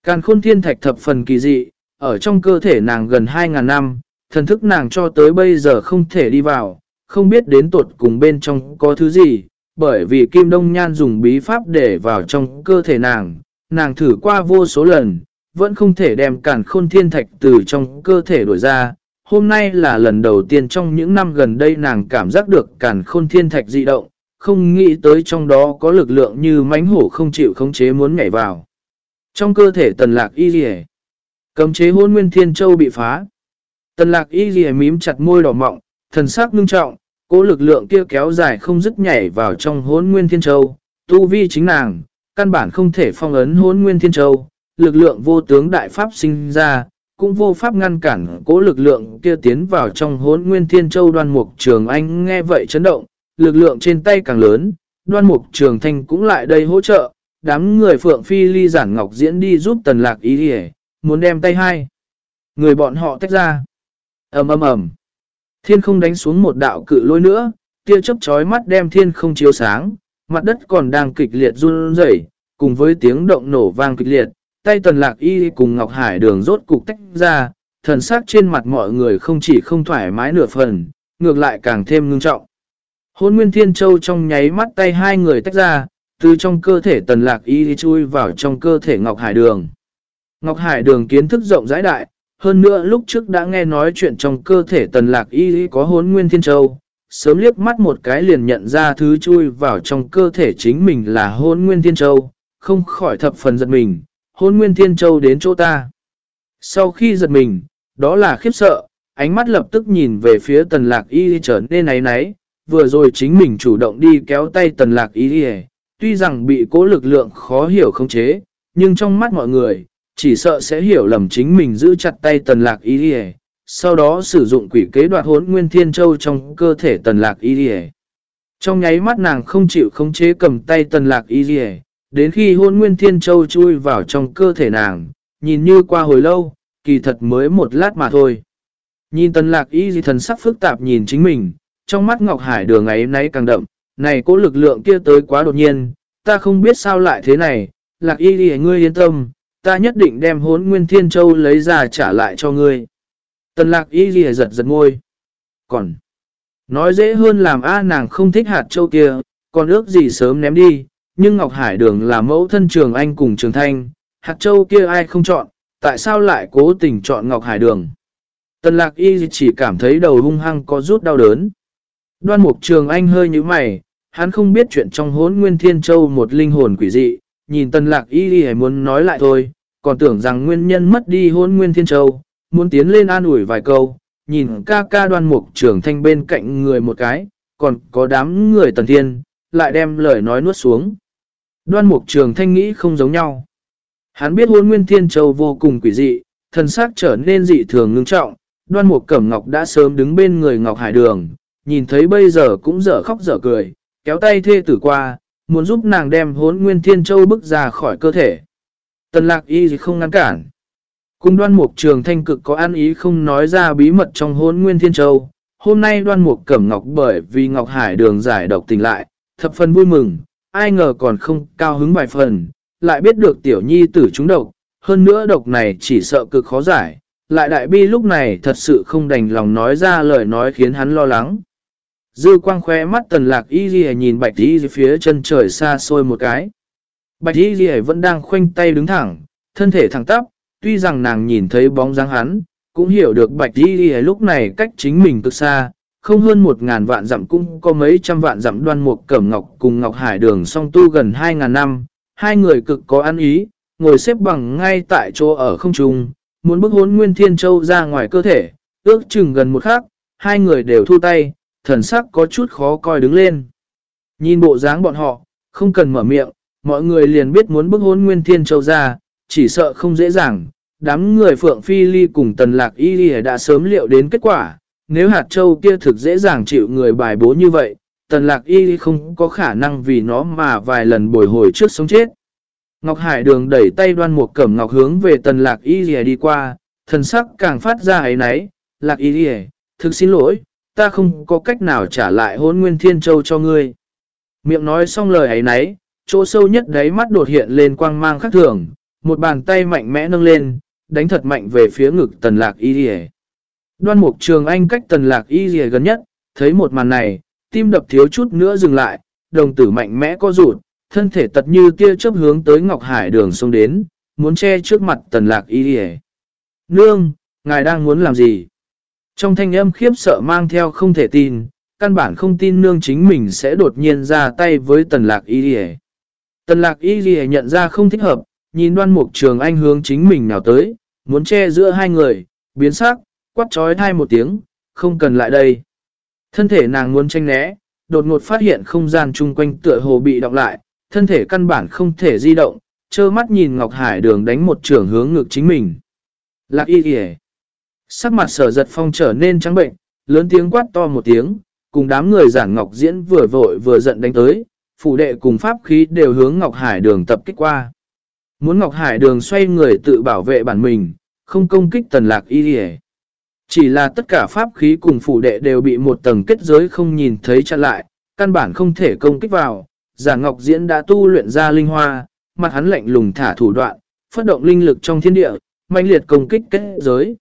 Càn khôn thiên thạch thập phần kỳ dị, ở trong cơ thể nàng gần 2.000 năm, thần thức nàng cho tới bây giờ không thể đi vào, không biết đến tuột cùng bên trong có thứ gì, bởi vì Kim Đông Nhan dùng bí pháp để vào trong cơ thể nàng, nàng thử qua vô số lần, vẫn không thể đem cản khôn thiên thạch từ trong cơ thể đổi ra. Hôm nay là lần đầu tiên trong những năm gần đây nàng cảm giác được cản khôn thiên thạch dị động, không nghĩ tới trong đó có lực lượng như mánh hổ không chịu khống chế muốn nhảy vào. Trong cơ thể tần lạc y dì cấm chế hôn nguyên thiên châu bị phá. Tần lạc y dì mím chặt môi đỏ mọng, thần sắc ngưng trọng, cố lực lượng kia kéo dài không dứt nhảy vào trong hốn nguyên thiên châu, tu vi chính nàng, căn bản không thể phong ấn hốn nguyên thiên châu, lực lượng vô tướng đại pháp sinh ra, cũng vô pháp ngăn cản cố lực lượng kia tiến vào trong hốn nguyên thiên châu. Đoan mục trường anh nghe vậy chấn động, lực lượng trên tay càng lớn, đoan mục trường thanh cũng lại đây hỗ trợ, đám người phượng phi ly giản ngọc diễn đi giúp tần lạc ý hề, muốn đem tay hai. Người bọn họ tách ra. ầm ầm ầm. Thiên không đánh xuống một đạo cự lôi nữa, tia chớp chói mắt đem thiên không chiếu sáng, mặt đất còn đang kịch liệt run rẩy, cùng với tiếng động nổ vang kịch liệt, tay tần lạc y cùng Ngọc Hải đường rốt cục tách ra, thần sắc trên mặt mọi người không chỉ không thoải mái nửa phần, ngược lại càng thêm ngưng trọng. Hôn Nguyên Thiên Châu trong nháy mắt tay hai người tách ra, từ trong cơ thể tần lạc y chui vào trong cơ thể Ngọc Hải đường. Ngọc Hải đường kiến thức rộng rãi đại, hơn nữa lúc trước đã nghe nói chuyện trong cơ thể tần lạc y có hốn nguyên thiên châu, sớm liếc mắt một cái liền nhận ra thứ chui vào trong cơ thể chính mình là hôn nguyên thiên châu, không khỏi thập phần giật mình, hôn nguyên thiên châu đến chỗ ta. Sau khi giật mình, đó là khiếp sợ, ánh mắt lập tức nhìn về phía tần lạc y trở nên náy náy, vừa rồi chính mình chủ động đi kéo tay tần lạc y tuy rằng bị cố lực lượng khó hiểu không chế, nhưng trong mắt mọi người, chỉ sợ sẽ hiểu lầm chính mình giữ chặt tay tần lạc y đi sau đó sử dụng quỷ kế đoạt hốn nguyên thiên châu trong cơ thể tần lạc y đi Trong nháy mắt nàng không chịu khống chế cầm tay tần lạc y đi đến khi hôn nguyên thiên châu chui vào trong cơ thể nàng, nhìn như qua hồi lâu, kỳ thật mới một lát mà thôi. Nhìn tần lạc y gì thần sắc phức tạp nhìn chính mình, trong mắt Ngọc Hải đường ấy nấy càng đậm, này cố lực lượng kia tới quá đột nhiên, ta không biết sao lại thế này, lạc y đi ngươi yên tâm, ta nhất định đem hốn nguyên thiên châu lấy ra trả lại cho ngươi. Tần lạc y ghi giật giật ngôi. Còn, nói dễ hơn làm A nàng không thích hạt châu kia, còn ước gì sớm ném đi, nhưng Ngọc Hải Đường là mẫu thân trường anh cùng trường thanh, hạt châu kia ai không chọn, tại sao lại cố tình chọn Ngọc Hải Đường. Tần lạc y chỉ cảm thấy đầu hung hăng có rút đau đớn. Đoan mục trường anh hơi như mày, hắn không biết chuyện trong hốn nguyên thiên châu một linh hồn quỷ dị, nhìn tần lạc y y muốn nói lại thôi, còn tưởng rằng nguyên nhân mất đi hôn nguyên thiên châu, muốn tiến lên an ủi vài câu, nhìn ca ca đoan mục trường thanh bên cạnh người một cái, còn có đám người tần thiên, lại đem lời nói nuốt xuống. Đoan mục trường thanh nghĩ không giống nhau. Hắn biết hôn nguyên thiên châu vô cùng quỷ dị, thần sắc trở nên dị thường ngưng trọng, đoan mục cẩm ngọc đã sớm đứng bên người ngọc hải đường, nhìn thấy bây giờ cũng dở khóc dở cười, kéo tay thê tử qua, muốn giúp nàng đem hốn nguyên thiên châu bước ra khỏi cơ thể. Tần lạc y gì không ngăn cản. Cùng đoan mục trường thanh cực có an ý không nói ra bí mật trong hốn nguyên thiên châu. Hôm nay đoan mục cẩm ngọc bởi vì Ngọc Hải đường giải độc tình lại, thập phần vui mừng, ai ngờ còn không cao hứng vài phần, lại biết được tiểu nhi tử chúng độc, hơn nữa độc này chỉ sợ cực khó giải, lại đại bi lúc này thật sự không đành lòng nói ra lời nói khiến hắn lo lắng. Dư quang khóe mắt tần lạc y ghi nhìn bạch y phía chân trời xa xôi một cái. Bạch y ghi vẫn đang khoanh tay đứng thẳng, thân thể thẳng tắp, tuy rằng nàng nhìn thấy bóng dáng hắn, cũng hiểu được bạch y ghi lúc này cách chính mình cực xa, không hơn một ngàn vạn dặm cũng có mấy trăm vạn dặm đoan mục cẩm ngọc cùng ngọc hải đường song tu gần hai ngàn năm, hai người cực có ăn ý, ngồi xếp bằng ngay tại chỗ ở không trung, muốn bức hốn Nguyên Thiên Châu ra ngoài cơ thể, ước chừng gần một khắc, hai người đều thu tay, thần sắc có chút khó coi đứng lên. Nhìn bộ dáng bọn họ, không cần mở miệng, mọi người liền biết muốn bức hôn Nguyên Thiên Châu ra, chỉ sợ không dễ dàng. Đám người Phượng Phi Ly cùng Tần Lạc Y Ly đã sớm liệu đến kết quả, nếu hạt châu kia thực dễ dàng chịu người bài bố như vậy, Tần Lạc Y Ly không có khả năng vì nó mà vài lần bồi hồi trước sống chết. Ngọc Hải đường đẩy tay đoan một cẩm ngọc hướng về tần lạc y rìa đi qua, thần sắc càng phát ra ấy nấy, lạc y rìa, thực xin lỗi, ta không có cách nào trả lại hôn nguyên thiên châu cho ngươi. Miệng nói xong lời ấy nấy, chỗ sâu nhất đáy mắt đột hiện lên quang mang khắc thường, một bàn tay mạnh mẽ nâng lên, đánh thật mạnh về phía ngực tần lạc y rìa. Đoan mục trường anh cách tần lạc y rìa gần nhất, thấy một màn này, tim đập thiếu chút nữa dừng lại, đồng tử mạnh mẽ co rụt, thân thể tật như tia chớp hướng tới Ngọc Hải đường sông đến, muốn che trước mặt tần lạc y rìa. Nương, ngài đang muốn làm gì? Trong thanh âm khiếp sợ mang theo không thể tin, căn bản không tin nương chính mình sẽ đột nhiên ra tay với tần lạc y đi Tần lạc y đi nhận ra không thích hợp, nhìn đoan mục trường anh hướng chính mình nào tới, muốn che giữa hai người, biến sắc, quát trói thai một tiếng, không cần lại đây. Thân thể nàng muốn tranh né, đột ngột phát hiện không gian chung quanh tựa hồ bị đọc lại, thân thể căn bản không thể di động, trơ mắt nhìn Ngọc Hải đường đánh một trường hướng ngực chính mình. Lạc y kìa. Sắc mặt sở giật phong trở nên trắng bệnh, lớn tiếng quát to một tiếng, cùng đám người giản Ngọc Diễn vừa vội vừa giận đánh tới, phủ đệ cùng pháp khí đều hướng Ngọc Hải đường tập kích qua. Muốn Ngọc Hải đường xoay người tự bảo vệ bản mình, không công kích tần lạc y đi Chỉ là tất cả pháp khí cùng phủ đệ đều bị một tầng kết giới không nhìn thấy chặn lại, căn bản không thể công kích vào, giả ngọc diễn đã tu luyện ra linh hoa, mặt hắn lạnh lùng thả thủ đoạn, phát động linh lực trong thiên địa, mạnh liệt công kích kết giới.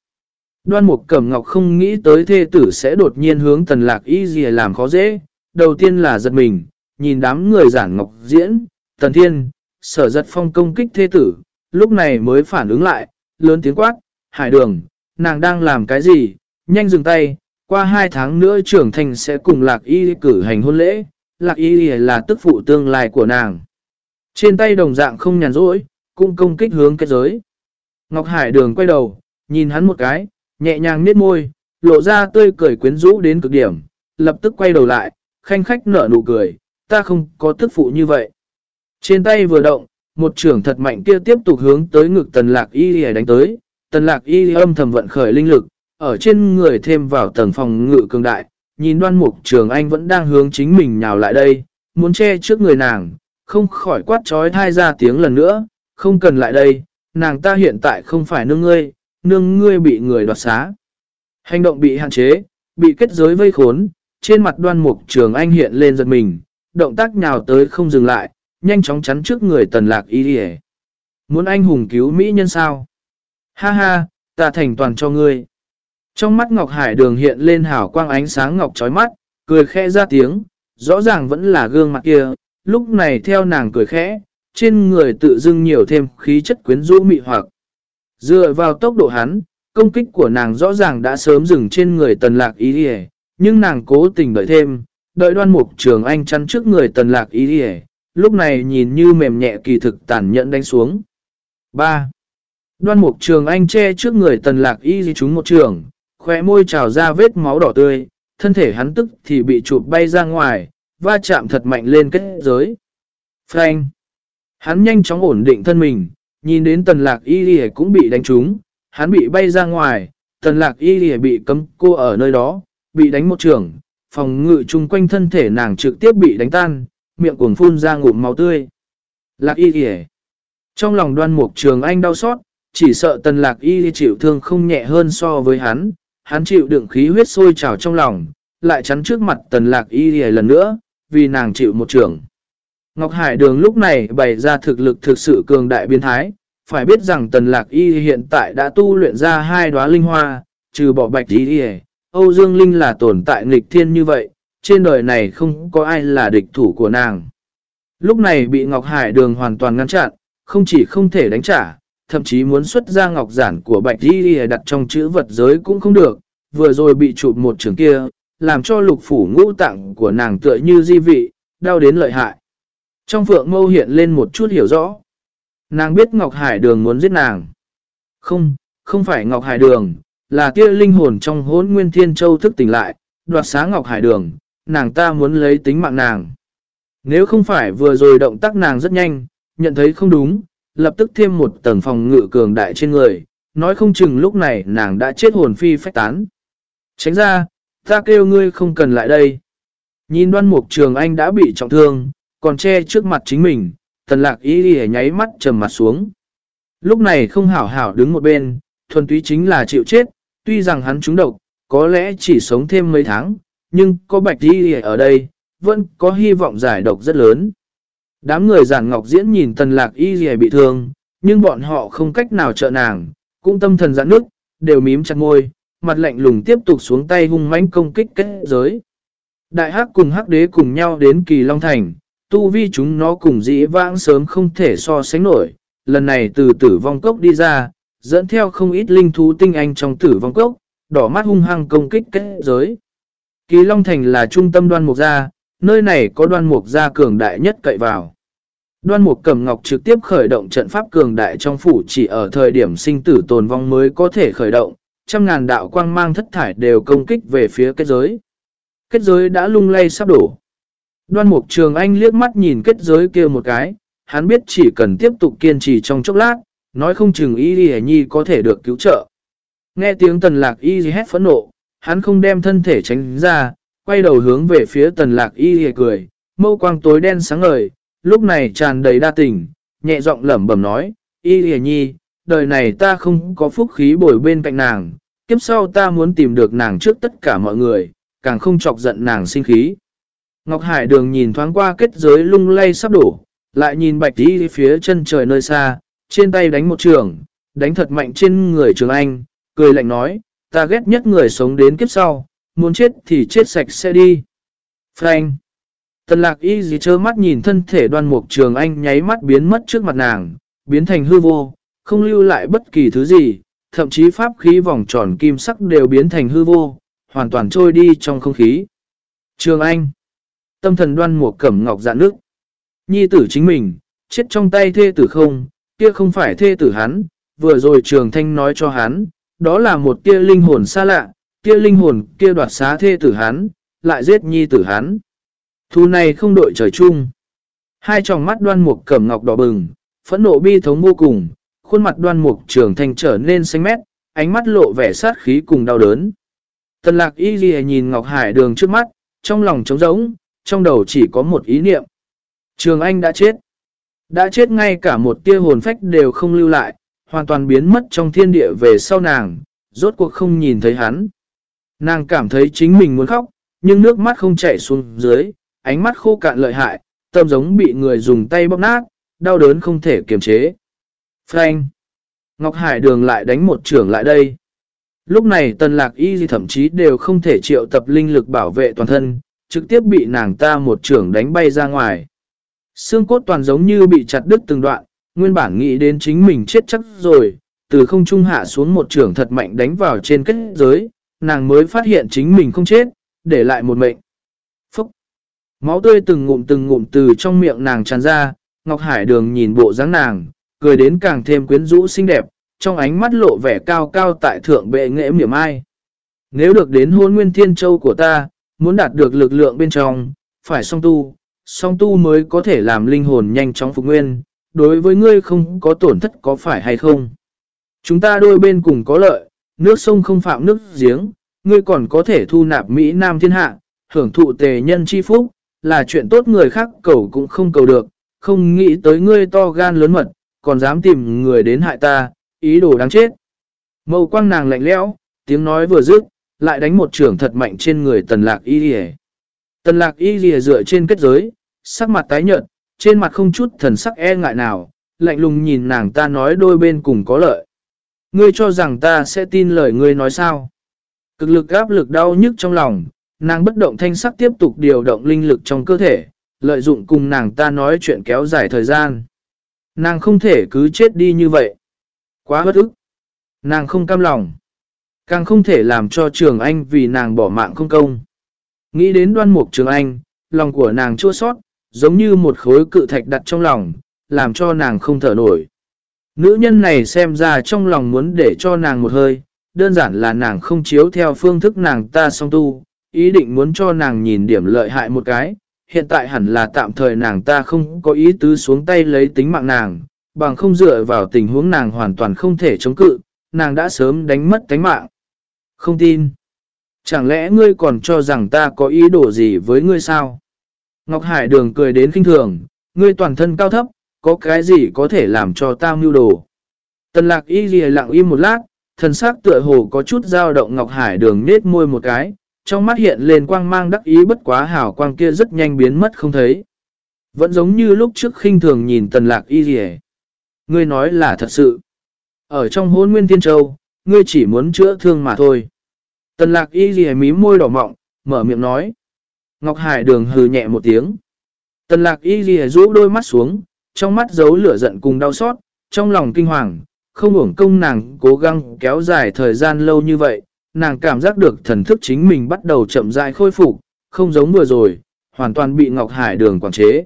Đoan mục cẩm ngọc không nghĩ tới thê tử sẽ đột nhiên hướng tần lạc y gì làm khó dễ. Đầu tiên là giật mình, nhìn đám người giản ngọc diễn, tần thiên, sở giật phong công kích thê tử, lúc này mới phản ứng lại, lớn tiếng quát, hải đường, nàng đang làm cái gì, nhanh dừng tay, qua hai tháng nữa trưởng thành sẽ cùng lạc y cử hành hôn lễ, lạc y là tức phụ tương lai của nàng. Trên tay đồng dạng không nhàn rỗi, cũng công kích hướng kết giới. Ngọc Hải đường quay đầu, nhìn hắn một cái, nhẹ nhàng niết môi, lộ ra tươi cười quyến rũ đến cực điểm, lập tức quay đầu lại, khanh khách nở nụ cười, ta không có tức phụ như vậy. Trên tay vừa động, một trưởng thật mạnh kia tiếp tục hướng tới ngực tần lạc y đánh tới, tần lạc y âm thầm vận khởi linh lực, ở trên người thêm vào tầng phòng ngự cường đại, nhìn đoan mục trường anh vẫn đang hướng chính mình nhào lại đây, muốn che trước người nàng, không khỏi quát trói thai ra tiếng lần nữa, không cần lại đây, nàng ta hiện tại không phải nương ngươi, nương ngươi bị người đoạt xá. Hành động bị hạn chế, bị kết giới vây khốn, trên mặt đoan mục trường anh hiện lên giật mình, động tác nhào tới không dừng lại, nhanh chóng chắn trước người tần lạc y đi Muốn anh hùng cứu Mỹ nhân sao? Ha ha, ta thành toàn cho ngươi. Trong mắt Ngọc Hải đường hiện lên hào quang ánh sáng ngọc chói mắt, cười khẽ ra tiếng, rõ ràng vẫn là gương mặt kia, lúc này theo nàng cười khẽ, trên người tự dưng nhiều thêm khí chất quyến rũ mị hoặc. Dựa vào tốc độ hắn, công kích của nàng rõ ràng đã sớm dừng trên người tần lạc ý đi nhưng nàng cố tình đợi thêm, đợi đoan mục trường anh chăn trước người tần lạc ý đi lúc này nhìn như mềm nhẹ kỳ thực tàn nhẫn đánh xuống. 3. Đoan mục trường anh che trước người tần lạc y di chúng một trường, khóe môi trào ra vết máu đỏ tươi, thân thể hắn tức thì bị chụp bay ra ngoài, va chạm thật mạnh lên kết giới. Frank! Hắn nhanh chóng ổn định thân mình, nhìn đến tần lạc y lì cũng bị đánh trúng, hắn bị bay ra ngoài, tần lạc y lì bị cấm cô ở nơi đó, bị đánh một trường, phòng ngự chung quanh thân thể nàng trực tiếp bị đánh tan, miệng cuồng phun ra ngụm máu tươi. Lạc y lì Trong lòng đoan mục trường anh đau xót, chỉ sợ tần lạc y chịu thương không nhẹ hơn so với hắn, hắn chịu đựng khí huyết sôi trào trong lòng, lại chắn trước mặt tần lạc y lần nữa, vì nàng chịu một trường. Ngọc Hải Đường lúc này bày ra thực lực thực sự cường đại biến thái, phải biết rằng tần lạc y hiện tại đã tu luyện ra hai đóa linh hoa, trừ bỏ bạch y Âu Dương Linh là tồn tại nghịch thiên như vậy, trên đời này không có ai là địch thủ của nàng. Lúc này bị Ngọc Hải Đường hoàn toàn ngăn chặn, không chỉ không thể đánh trả, thậm chí muốn xuất ra ngọc giản của bạch y đặt trong chữ vật giới cũng không được, vừa rồi bị chụp một trường kia, làm cho lục phủ ngũ tạng của nàng tựa như di vị, đau đến lợi hại. Trong phượng mâu hiện lên một chút hiểu rõ. Nàng biết Ngọc Hải Đường muốn giết nàng. Không, không phải Ngọc Hải Đường, là kia linh hồn trong hốn nguyên thiên châu thức tỉnh lại, đoạt xá Ngọc Hải Đường, nàng ta muốn lấy tính mạng nàng. Nếu không phải vừa rồi động tác nàng rất nhanh, nhận thấy không đúng, lập tức thêm một tầng phòng ngự cường đại trên người, nói không chừng lúc này nàng đã chết hồn phi phách tán. Tránh ra, ta kêu ngươi không cần lại đây. Nhìn đoan mục trường anh đã bị trọng thương, còn che trước mặt chính mình, tần lạc ý đi nháy mắt trầm mặt xuống. Lúc này không hảo hảo đứng một bên, thuần túy chính là chịu chết, tuy rằng hắn trúng độc, có lẽ chỉ sống thêm mấy tháng, nhưng có bạch đi ở đây, vẫn có hy vọng giải độc rất lớn. Đám người giản ngọc diễn nhìn tần lạc y gì bị thương, nhưng bọn họ không cách nào trợ nàng, cũng tâm thần giãn nước, đều mím chặt ngôi, mặt lạnh lùng tiếp tục xuống tay hung mãnh công kích kết giới. Đại hắc cùng hắc đế cùng nhau đến kỳ Long Thành, tu vi chúng nó cùng dĩ vãng sớm không thể so sánh nổi, lần này từ tử vong cốc đi ra, dẫn theo không ít linh thú tinh anh trong tử vong cốc, đỏ mắt hung hăng công kích kết giới. Kỳ Long Thành là trung tâm đoan mục gia, nơi này có đoan mục gia cường đại nhất cậy vào. Đoan mục cầm ngọc trực tiếp khởi động trận pháp cường đại trong phủ chỉ ở thời điểm sinh tử tồn vong mới có thể khởi động, trăm ngàn đạo quang mang thất thải đều công kích về phía kết giới. Kết giới đã lung lay sắp đổ. Đoan mục trường anh liếc mắt nhìn kết giới kia một cái, hắn biết chỉ cần tiếp tục kiên trì trong chốc lát, nói không chừng y Lì nhi có thể được cứu trợ. Nghe tiếng tần lạc y hét phẫn nộ, hắn không đem thân thể tránh ra, quay đầu hướng về phía tần lạc y cười, mâu quang tối đen sáng ngời, lúc này tràn đầy đa tình, nhẹ giọng lẩm bẩm nói, y Lì nhi, đời này ta không có phúc khí bồi bên cạnh nàng, kiếp sau ta muốn tìm được nàng trước tất cả mọi người, càng không chọc giận nàng sinh khí. Ngọc Hải đường nhìn thoáng qua kết giới lung lay sắp đổ, lại nhìn bạch đi phía chân trời nơi xa, trên tay đánh một trường, đánh thật mạnh trên người trường anh, cười lạnh nói, ta ghét nhất người sống đến kiếp sau, muốn chết thì chết sạch sẽ đi. Frank Tần lạc y gì chơ mắt nhìn thân thể đoan mục trường anh nháy mắt biến mất trước mặt nàng, biến thành hư vô, không lưu lại bất kỳ thứ gì, thậm chí pháp khí vòng tròn kim sắc đều biến thành hư vô, hoàn toàn trôi đi trong không khí. Trường anh Tâm thần đoan mục cẩm ngọc dạ nước. Nhi tử chính mình, chết trong tay thê tử không, kia không phải thê tử hắn, vừa rồi trường thanh nói cho hắn, đó là một tia linh hồn xa lạ, kia linh hồn kia đoạt xá thê tử hắn, lại giết nhi tử hắn. Thu này không đội trời chung. Hai tròng mắt đoan mục cẩm ngọc đỏ bừng, phẫn nộ bi thống vô cùng, khuôn mặt đoan mục trường thanh trở nên xanh mét, ánh mắt lộ vẻ sát khí cùng đau đớn. Tần lạc y ghi nhìn Ngọc Hải đường trước mắt, trong lòng trống rỗng, trong đầu chỉ có một ý niệm. Trường Anh đã chết. Đã chết ngay cả một tia hồn phách đều không lưu lại, hoàn toàn biến mất trong thiên địa về sau nàng, rốt cuộc không nhìn thấy hắn. Nàng cảm thấy chính mình muốn khóc, nhưng nước mắt không chảy xuống dưới, ánh mắt khô cạn lợi hại, tâm giống bị người dùng tay bóp nát, đau đớn không thể kiềm chế. Frank! Ngọc Hải Đường lại đánh một trưởng lại đây. Lúc này tần lạc y thậm chí đều không thể triệu tập linh lực bảo vệ toàn thân, trực tiếp bị nàng ta một trưởng đánh bay ra ngoài. Xương cốt toàn giống như bị chặt đứt từng đoạn, nguyên bản nghĩ đến chính mình chết chắc rồi, từ không trung hạ xuống một trưởng thật mạnh đánh vào trên kết giới, nàng mới phát hiện chính mình không chết, để lại một mệnh. Phúc! Máu tươi từng ngụm từng ngụm từ trong miệng nàng tràn ra, Ngọc Hải Đường nhìn bộ dáng nàng, cười đến càng thêm quyến rũ xinh đẹp, trong ánh mắt lộ vẻ cao cao tại thượng bệ nghệ miệng ai. Nếu được đến hôn nguyên thiên châu của ta, muốn đạt được lực lượng bên trong, phải song tu, song tu mới có thể làm linh hồn nhanh chóng phục nguyên, đối với ngươi không có tổn thất có phải hay không. Chúng ta đôi bên cùng có lợi, nước sông không phạm nước giếng, ngươi còn có thể thu nạp Mỹ Nam thiên hạ, hưởng thụ tề nhân chi phúc, là chuyện tốt người khác cầu cũng không cầu được, không nghĩ tới ngươi to gan lớn mật, còn dám tìm người đến hại ta, ý đồ đáng chết. Mâu quang nàng lạnh lẽo, tiếng nói vừa dứt, lại đánh một trưởng thật mạnh trên người tần lạc y rìa. Tần lạc y rìa dựa trên kết giới, sắc mặt tái nhợt, trên mặt không chút thần sắc e ngại nào, lạnh lùng nhìn nàng ta nói đôi bên cùng có lợi. Ngươi cho rằng ta sẽ tin lời ngươi nói sao? Cực lực áp lực đau nhức trong lòng, nàng bất động thanh sắc tiếp tục điều động linh lực trong cơ thể, lợi dụng cùng nàng ta nói chuyện kéo dài thời gian. Nàng không thể cứ chết đi như vậy. Quá bất ức. Nàng không cam lòng. Càng không thể làm cho Trường Anh vì nàng bỏ mạng không công. Nghĩ đến đoan mục Trường Anh, lòng của nàng chua sót, giống như một khối cự thạch đặt trong lòng, làm cho nàng không thở nổi. Nữ nhân này xem ra trong lòng muốn để cho nàng một hơi, đơn giản là nàng không chiếu theo phương thức nàng ta song tu, ý định muốn cho nàng nhìn điểm lợi hại một cái. Hiện tại hẳn là tạm thời nàng ta không có ý tứ xuống tay lấy tính mạng nàng, bằng không dựa vào tình huống nàng hoàn toàn không thể chống cự, nàng đã sớm đánh mất tánh mạng. Không tin. Chẳng lẽ ngươi còn cho rằng ta có ý đồ gì với ngươi sao? Ngọc Hải đường cười đến kinh thường, ngươi toàn thân cao thấp, có cái gì có thể làm cho ta mưu đồ? Tần lạc y ghi lặng im một lát, thần sắc tựa hồ có chút dao động Ngọc Hải đường nết môi một cái, trong mắt hiện lên quang mang đắc ý bất quá hảo quang kia rất nhanh biến mất không thấy. Vẫn giống như lúc trước khinh thường nhìn tần lạc y ghi Ngươi nói là thật sự. Ở trong hôn nguyên thiên châu, ngươi chỉ muốn chữa thương mà thôi. Tần lạc y ghi mí môi đỏ mọng, mở miệng nói. Ngọc Hải đường hừ nhẹ một tiếng. Tần lạc y ghi rũ đôi mắt xuống, trong mắt giấu lửa giận cùng đau xót, trong lòng kinh hoàng, không ủng công nàng cố gắng kéo dài thời gian lâu như vậy, nàng cảm giác được thần thức chính mình bắt đầu chậm rãi khôi phục, không giống vừa rồi, hoàn toàn bị Ngọc Hải đường quản chế.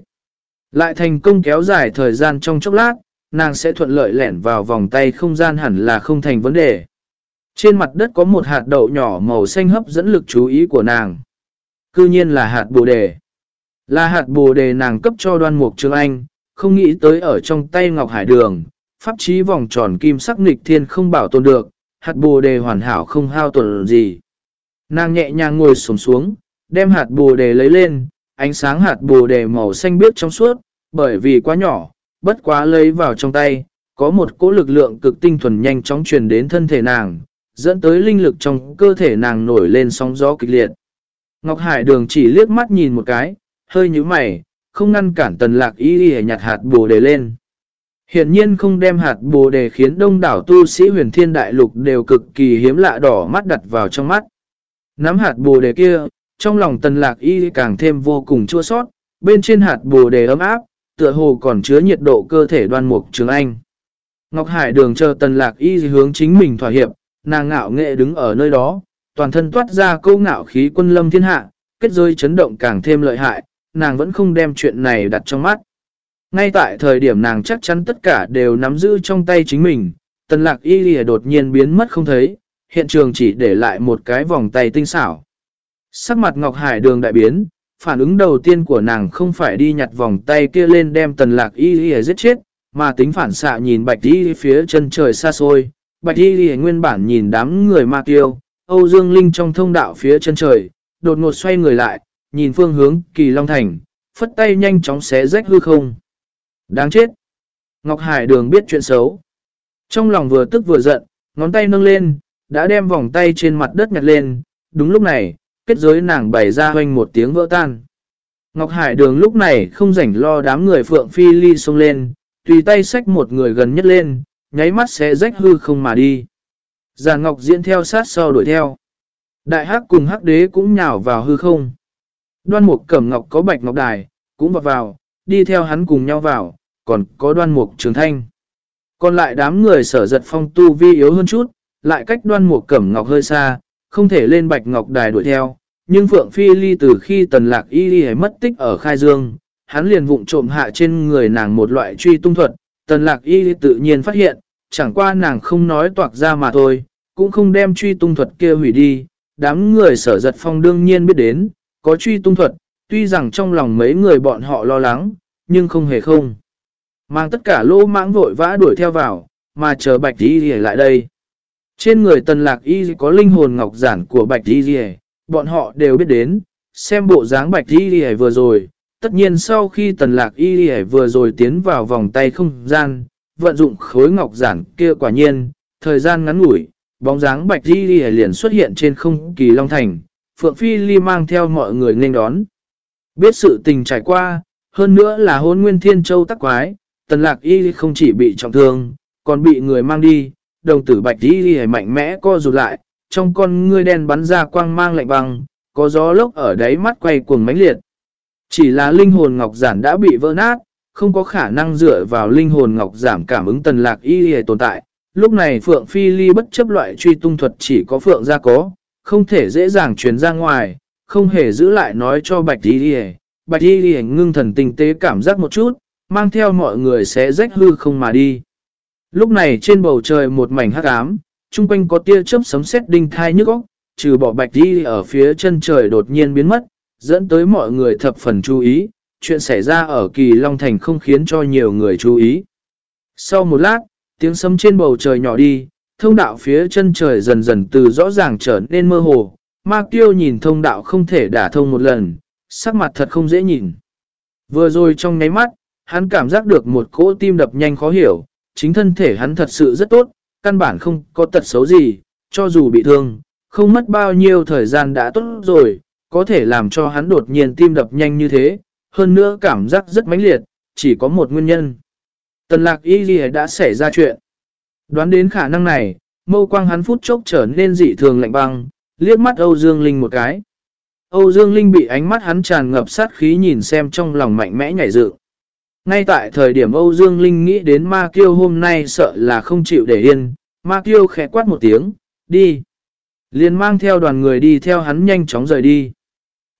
Lại thành công kéo dài thời gian trong chốc lát, nàng sẽ thuận lợi lẻn vào vòng tay không gian hẳn là không thành vấn đề. Trên mặt đất có một hạt đậu nhỏ màu xanh hấp dẫn lực chú ý của nàng. Cư nhiên là hạt bồ đề. Là hạt bồ đề nàng cấp cho đoan mục trương anh, không nghĩ tới ở trong tay Ngọc Hải Đường, pháp trí vòng tròn kim sắc nghịch thiên không bảo tồn được, hạt bồ đề hoàn hảo không hao tổn gì. Nàng nhẹ nhàng ngồi sổng xuống, đem hạt bồ đề lấy lên, ánh sáng hạt bồ đề màu xanh biếc trong suốt, bởi vì quá nhỏ, bất quá lấy vào trong tay, có một cỗ lực lượng cực tinh thuần nhanh chóng truyền đến thân thể nàng, dẫn tới linh lực trong cơ thể nàng nổi lên sóng gió kịch liệt. Ngọc Hải Đường chỉ liếc mắt nhìn một cái, hơi như mày, không ngăn cản tần lạc y đi nhặt hạt bồ đề lên. Hiện nhiên không đem hạt bồ đề khiến đông đảo tu sĩ huyền thiên đại lục đều cực kỳ hiếm lạ đỏ mắt đặt vào trong mắt. Nắm hạt bồ đề kia, trong lòng tần lạc y càng thêm vô cùng chua sót, bên trên hạt bồ đề ấm áp, tựa hồ còn chứa nhiệt độ cơ thể đoan mục trường anh. Ngọc Hải đường chờ tần lạc y hướng chính mình thỏa hiệp, nàng ngạo nghệ đứng ở nơi đó, toàn thân toát ra câu ngạo khí quân lâm thiên hạ, kết rơi chấn động càng thêm lợi hại, nàng vẫn không đem chuyện này đặt trong mắt. Ngay tại thời điểm nàng chắc chắn tất cả đều nắm giữ trong tay chính mình, tần lạc y lìa đột nhiên biến mất không thấy, hiện trường chỉ để lại một cái vòng tay tinh xảo. Sắc mặt Ngọc Hải đường đại biến, phản ứng đầu tiên của nàng không phải đi nhặt vòng tay kia lên đem tần lạc y y giết chết, mà tính phản xạ nhìn bạch y phía chân trời xa xôi, bạch y y nguyên bản nhìn đám người ma tiêu, Âu Dương Linh trong thông đạo phía chân trời, đột ngột xoay người lại, nhìn phương hướng kỳ Long Thành, phất tay nhanh chóng xé rách hư không. Đáng chết! Ngọc Hải Đường biết chuyện xấu. Trong lòng vừa tức vừa giận, ngón tay nâng lên, đã đem vòng tay trên mặt đất nhặt lên. Đúng lúc này, kết giới nàng bày ra hoanh một tiếng vỡ tan. Ngọc Hải Đường lúc này không rảnh lo đám người Phượng Phi Ly xông lên, tùy tay xách một người gần nhất lên, nháy mắt sẽ rách hư không mà đi. Già Ngọc diễn theo sát sau đuổi theo. Đại hắc cùng hắc đế cũng nhào vào hư không. Đoan mục cẩm ngọc có bạch ngọc đài, cũng vào vào, đi theo hắn cùng nhau vào, còn có đoan mục trường thanh. Còn lại đám người sở giật phong tu vi yếu hơn chút, lại cách đoan mục cẩm ngọc hơi xa, không thể lên bạch ngọc đài đuổi theo. Nhưng Phượng Phi Ly từ khi tần lạc y ly mất tích ở Khai Dương, hắn liền vụng trộm hạ trên người nàng một loại truy tung thuật. Tần lạc y tự nhiên phát hiện, chẳng qua nàng không nói toạc ra mà thôi, cũng không đem truy tung thuật kia hủy đi, đám người sở giật phong đương nhiên biết đến, có truy tung thuật, tuy rằng trong lòng mấy người bọn họ lo lắng, nhưng không hề không. Mang tất cả lô mãng vội vã đuổi theo vào, mà chờ bạch y lại đây. Trên người tần lạc y có linh hồn ngọc giản của bạch y bọn họ đều biết đến, xem bộ dáng bạch y vừa rồi. Tất nhiên sau khi tần lạc y vừa rồi tiến vào vòng tay không gian, vận dụng khối ngọc giản kia quả nhiên, thời gian ngắn ngủi, bóng dáng bạch y liền xuất hiện trên không kỳ Long Thành, Phượng Phi Ly mang theo mọi người nên đón. Biết sự tình trải qua, hơn nữa là hôn nguyên thiên châu tắc quái, tần lạc y không chỉ bị trọng thương, còn bị người mang đi, đồng tử bạch y mạnh mẽ co rụt lại, trong con ngươi đen bắn ra quang mang lạnh băng, có gió lốc ở đáy mắt quay cuồng mãnh liệt. Chỉ là linh hồn ngọc giản đã bị vỡ nát, không có khả năng dựa vào linh hồn ngọc giảm cảm ứng tần lạc y tồn tại. Lúc này Phượng Phi Ly bất chấp loại truy tung thuật chỉ có Phượng ra có, không thể dễ dàng truyền ra ngoài, không hề giữ lại nói cho Bạch Y Bạch Y ngưng thần tinh tế cảm giác một chút, mang theo mọi người sẽ rách hư không mà đi. Lúc này trên bầu trời một mảnh hắc ám, chung quanh có tia chớp sấm sét đinh thai nhức óc, trừ bỏ Bạch di ở phía chân trời đột nhiên biến mất, dẫn tới mọi người thập phần chú ý, chuyện xảy ra ở Kỳ Long Thành không khiến cho nhiều người chú ý. Sau một lát, tiếng sấm trên bầu trời nhỏ đi, thông đạo phía chân trời dần dần từ rõ ràng trở nên mơ hồ. Ma Kiêu nhìn thông đạo không thể đả thông một lần, sắc mặt thật không dễ nhìn. Vừa rồi trong nháy mắt, hắn cảm giác được một cỗ tim đập nhanh khó hiểu, chính thân thể hắn thật sự rất tốt, căn bản không có tật xấu gì, cho dù bị thương, không mất bao nhiêu thời gian đã tốt rồi, có thể làm cho hắn đột nhiên tim đập nhanh như thế, hơn nữa cảm giác rất mãnh liệt, chỉ có một nguyên nhân. Tần lạc y ghi đã xảy ra chuyện. Đoán đến khả năng này, mâu quang hắn phút chốc trở nên dị thường lạnh băng, liếc mắt Âu Dương Linh một cái. Âu Dương Linh bị ánh mắt hắn tràn ngập sát khí nhìn xem trong lòng mạnh mẽ nhảy dựng. Ngay tại thời điểm Âu Dương Linh nghĩ đến Ma Kiêu hôm nay sợ là không chịu để yên, Ma Kiêu khẽ quát một tiếng, đi. liền mang theo đoàn người đi theo hắn nhanh chóng rời đi.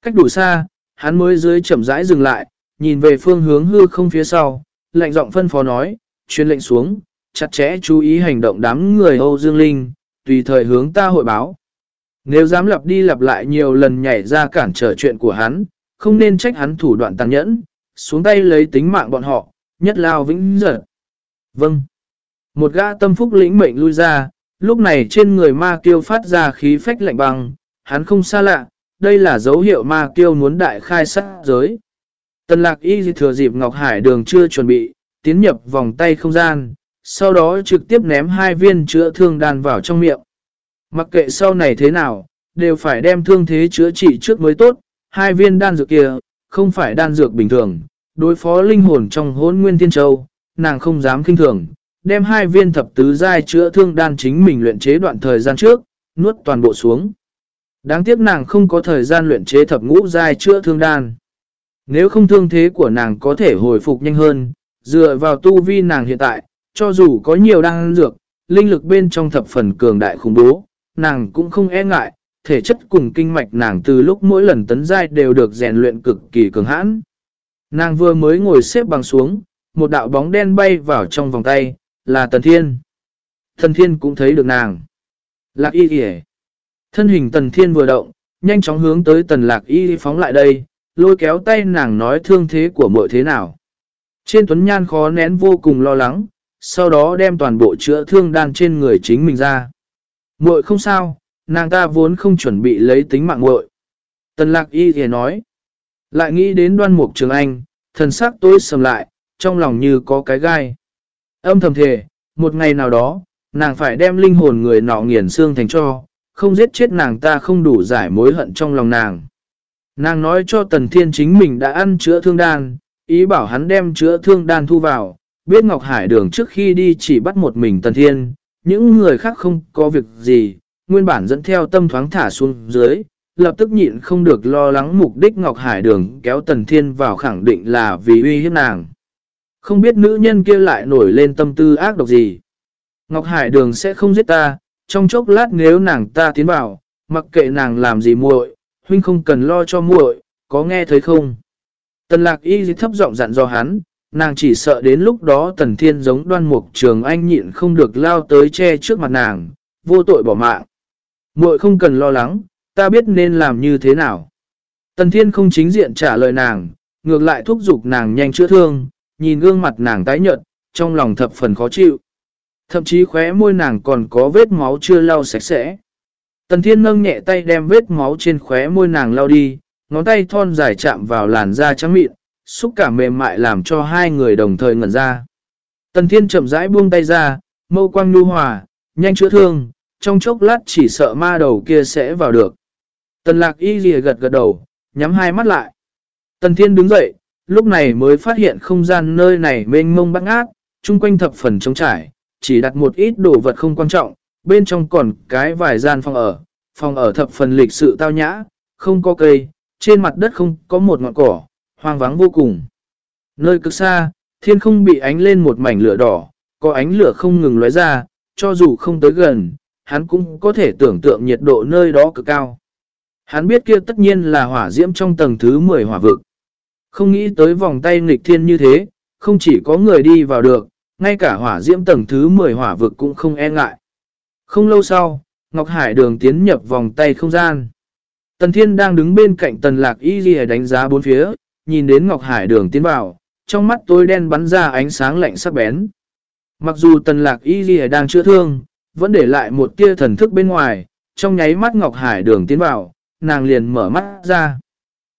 Cách đủ xa, hắn mới dưới chậm rãi dừng lại, nhìn về phương hướng hư không phía sau, lạnh giọng phân phó nói, truyền lệnh xuống, chặt chẽ chú ý hành động đám người Âu Dương Linh, tùy thời hướng ta hội báo. Nếu dám lặp đi lặp lại nhiều lần nhảy ra cản trở chuyện của hắn, không nên trách hắn thủ đoạn tàn nhẫn, xuống tay lấy tính mạng bọn họ, nhất lao vĩnh giật. Vâng. Một gã tâm phúc lĩnh mệnh lui ra, lúc này trên người ma kiêu phát ra khí phách lạnh băng, hắn không xa lạ, đây là dấu hiệu ma kiêu muốn đại khai sát giới. Tần lạc y thừa dịp Ngọc Hải đường chưa chuẩn bị, tiến nhập vòng tay không gian, sau đó trực tiếp ném hai viên chữa thương đan vào trong miệng. Mặc kệ sau này thế nào, đều phải đem thương thế chữa trị trước mới tốt, hai viên đan dược kia, không phải đan dược bình thường, đối phó linh hồn trong hôn nguyên thiên châu, nàng không dám kinh thường, đem hai viên thập tứ giai chữa thương đan chính mình luyện chế đoạn thời gian trước, nuốt toàn bộ xuống. Đáng tiếc nàng không có thời gian luyện chế thập ngũ giai chữa thương đan. Nếu không thương thế của nàng có thể hồi phục nhanh hơn, dựa vào tu vi nàng hiện tại, cho dù có nhiều đan dược, linh lực bên trong thập phần cường đại khủng bố, nàng cũng không e ngại, thể chất cùng kinh mạch nàng từ lúc mỗi lần tấn giai đều được rèn luyện cực kỳ cường hãn. Nàng vừa mới ngồi xếp bằng xuống, một đạo bóng đen bay vào trong vòng tay, là Tần Thiên. Tần Thiên cũng thấy được nàng. Lạc y kìa. Thân hình Tần Thiên vừa động, nhanh chóng hướng tới Tần Lạc y phóng lại đây, lôi kéo tay nàng nói thương thế của muội thế nào. Trên tuấn nhan khó nén vô cùng lo lắng, sau đó đem toàn bộ chữa thương đan trên người chính mình ra. Muội không sao, nàng ta vốn không chuẩn bị lấy tính mạng muội. Tần lạc y thì nói. Lại nghĩ đến đoan mục trường anh, thần sắc tối sầm lại, trong lòng như có cái gai. Âm thầm thề, một ngày nào đó, nàng phải đem linh hồn người nọ nghiền xương thành cho, không giết chết nàng ta không đủ giải mối hận trong lòng nàng. Nàng nói cho Tần Thiên chính mình đã ăn chữa thương đan, ý bảo hắn đem chữa thương đan thu vào, biết Ngọc Hải đường trước khi đi chỉ bắt một mình Tần Thiên, những người khác không có việc gì, nguyên bản dẫn theo tâm thoáng thả xuống dưới, lập tức nhịn không được lo lắng mục đích Ngọc Hải đường kéo Tần Thiên vào khẳng định là vì uy hiếp nàng. Không biết nữ nhân kia lại nổi lên tâm tư ác độc gì. Ngọc Hải đường sẽ không giết ta, trong chốc lát nếu nàng ta tiến vào, mặc kệ nàng làm gì muội, huynh không cần lo cho muội, có nghe thấy không? Tần lạc y thấp giọng dặn do hắn, nàng chỉ sợ đến lúc đó tần thiên giống đoan mục trường anh nhịn không được lao tới che trước mặt nàng, vô tội bỏ mạng. Muội không cần lo lắng, ta biết nên làm như thế nào. Tần Thiên không chính diện trả lời nàng, ngược lại thúc giục nàng nhanh chữa thương, nhìn gương mặt nàng tái nhợt, trong lòng thập phần khó chịu. Thậm chí khóe môi nàng còn có vết máu chưa lau sạch sẽ. Tần Thiên nâng nhẹ tay đem vết máu trên khóe môi nàng lau đi, ngón tay thon dài chạm vào làn da trắng mịn, xúc cảm mềm mại làm cho hai người đồng thời ngẩn ra. Tần Thiên chậm rãi buông tay ra, mâu quang nhu hòa, nhanh chữa thương, trong chốc lát chỉ sợ ma đầu kia sẽ vào được. Tần lạc y lìa gật gật đầu, nhắm hai mắt lại. Tần Thiên đứng dậy, lúc này mới phát hiện không gian nơi này mênh mông băng ác, chung quanh thập phần trống trải, chỉ đặt một ít đồ vật không quan trọng, bên trong còn cái vài gian phòng ở, phòng ở thập phần lịch sự tao nhã, không có cây, trên mặt đất không có một ngọn cỏ, hoang vắng vô cùng. Nơi cực xa, thiên không bị ánh lên một mảnh lửa đỏ, có ánh lửa không ngừng lóe ra, cho dù không tới gần, hắn cũng có thể tưởng tượng nhiệt độ nơi đó cực cao. Hắn biết kia tất nhiên là hỏa diễm trong tầng thứ 10 hỏa vực. Không nghĩ tới vòng tay nghịch thiên như thế, không chỉ có người đi vào được, ngay cả hỏa diễm tầng thứ 10 hỏa vực cũng không e ngại. Không lâu sau, Ngọc Hải đường tiến nhập vòng tay không gian. Tần Thiên đang đứng bên cạnh tần lạc y ghi đánh giá bốn phía, nhìn đến Ngọc Hải đường tiến vào, trong mắt tối đen bắn ra ánh sáng lạnh sắc bén. Mặc dù tần lạc y ghi đang chữa thương, vẫn để lại một tia thần thức bên ngoài, trong nháy mắt Ngọc Hải đường tiến vào, nàng liền mở mắt ra.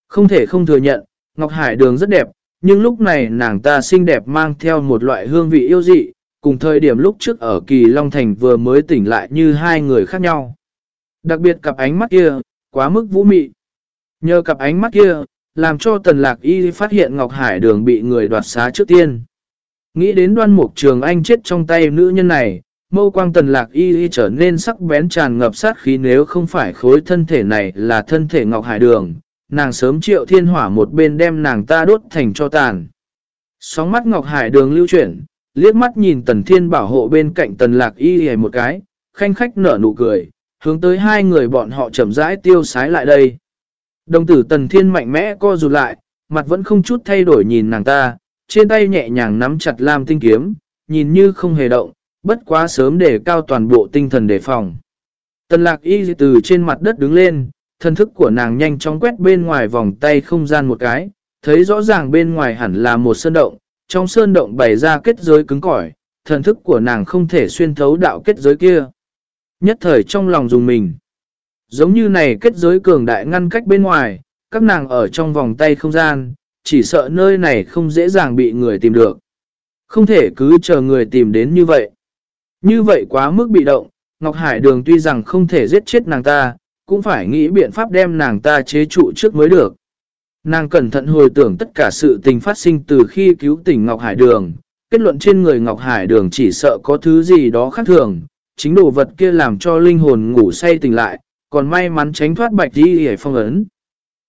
Không thể không thừa nhận, Ngọc Hải đường rất đẹp, nhưng lúc này nàng ta xinh đẹp mang theo một loại hương vị yêu dị, cùng thời điểm lúc trước ở Kỳ Long Thành vừa mới tỉnh lại như hai người khác nhau. Đặc biệt cặp ánh mắt kia, quá mức vũ mị. Nhờ cặp ánh mắt kia, làm cho Tần Lạc Y phát hiện Ngọc Hải đường bị người đoạt xá trước tiên. Nghĩ đến đoan mục trường anh chết trong tay nữ nhân này, mâu quang Tần Lạc Y trở nên sắc bén tràn ngập sát khí nếu không phải khối thân thể này là thân thể Ngọc Hải đường, nàng sớm triệu thiên hỏa một bên đem nàng ta đốt thành cho tàn. Sóng mắt Ngọc Hải đường lưu chuyển, liếc mắt nhìn tần thiên bảo hộ bên cạnh tần lạc y y một cái, khanh khách nở nụ cười, hướng tới hai người bọn họ chậm rãi tiêu sái lại đây. Đồng tử tần thiên mạnh mẽ co rụt lại, mặt vẫn không chút thay đổi nhìn nàng ta, trên tay nhẹ nhàng nắm chặt lam tinh kiếm, nhìn như không hề động, bất quá sớm để cao toàn bộ tinh thần đề phòng. Tần lạc y từ trên mặt đất đứng lên, thân thức của nàng nhanh chóng quét bên ngoài vòng tay không gian một cái, thấy rõ ràng bên ngoài hẳn là một sơn động, trong sơn động bày ra kết giới cứng cỏi, thần thức của nàng không thể xuyên thấu đạo kết giới kia. Nhất thời trong lòng dùng mình. Giống như này kết giới cường đại ngăn cách bên ngoài, các nàng ở trong vòng tay không gian, chỉ sợ nơi này không dễ dàng bị người tìm được. Không thể cứ chờ người tìm đến như vậy. Như vậy quá mức bị động, Ngọc Hải Đường tuy rằng không thể giết chết nàng ta, cũng phải nghĩ biện pháp đem nàng ta chế trụ trước mới được. Nàng cẩn thận hồi tưởng tất cả sự tình phát sinh từ khi cứu tỉnh Ngọc Hải Đường. Kết luận trên người Ngọc Hải Đường chỉ sợ có thứ gì đó khác thường. Chính đồ vật kia làm cho linh hồn ngủ say tỉnh lại, còn may mắn tránh thoát bạch đi hề phong ấn.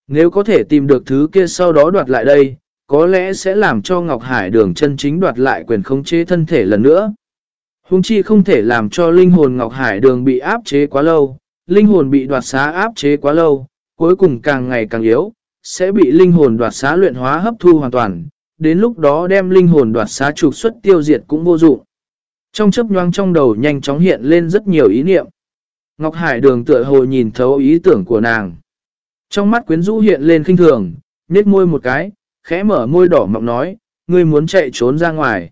Nếu có thể tìm được thứ kia sau đó đoạt lại đây, có lẽ sẽ làm cho Ngọc Hải Đường chân chính đoạt lại quyền khống chế thân thể lần nữa. Hùng chi không thể làm cho linh hồn Ngọc Hải Đường bị áp chế quá lâu, linh hồn bị đoạt xá áp chế quá lâu, cuối cùng càng ngày càng yếu, sẽ bị linh hồn đoạt xá luyện hóa hấp thu hoàn toàn, đến lúc đó đem linh hồn đoạt xá trục xuất tiêu diệt cũng vô dụng. Trong chấp nhoang trong đầu nhanh chóng hiện lên rất nhiều ý niệm. Ngọc Hải đường tựa hồ nhìn thấu ý tưởng của nàng. Trong mắt quyến rũ hiện lên khinh thường, nết môi một cái, khẽ mở môi đỏ mọng nói, ngươi muốn chạy trốn ra ngoài.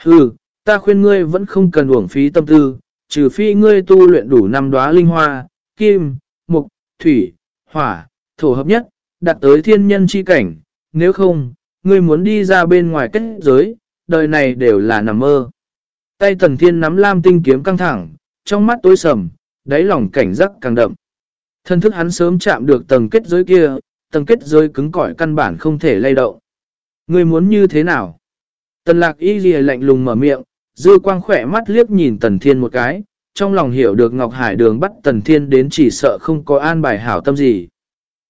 Hừ, ta khuyên ngươi vẫn không cần uổng phí tâm tư, trừ phi ngươi tu luyện đủ năm đóa linh hoa, kim, mục, thủy, hỏa, thổ hợp nhất, đạt tới thiên nhân chi cảnh, nếu không, ngươi muốn đi ra bên ngoài kết giới, đời này đều là nằm mơ. Tay tần thiên nắm lam tinh kiếm căng thẳng, trong mắt tối sầm, đáy lòng cảnh giác càng đậm. Thân thức hắn sớm chạm được tầng kết giới kia, tầng kết giới cứng cỏi căn bản không thể lay động. Ngươi muốn như thế nào? Tần lạc y ghi lạnh lùng mở miệng, dư quang khỏe mắt liếc nhìn tần thiên một cái, trong lòng hiểu được Ngọc Hải đường bắt tần thiên đến chỉ sợ không có an bài hảo tâm gì.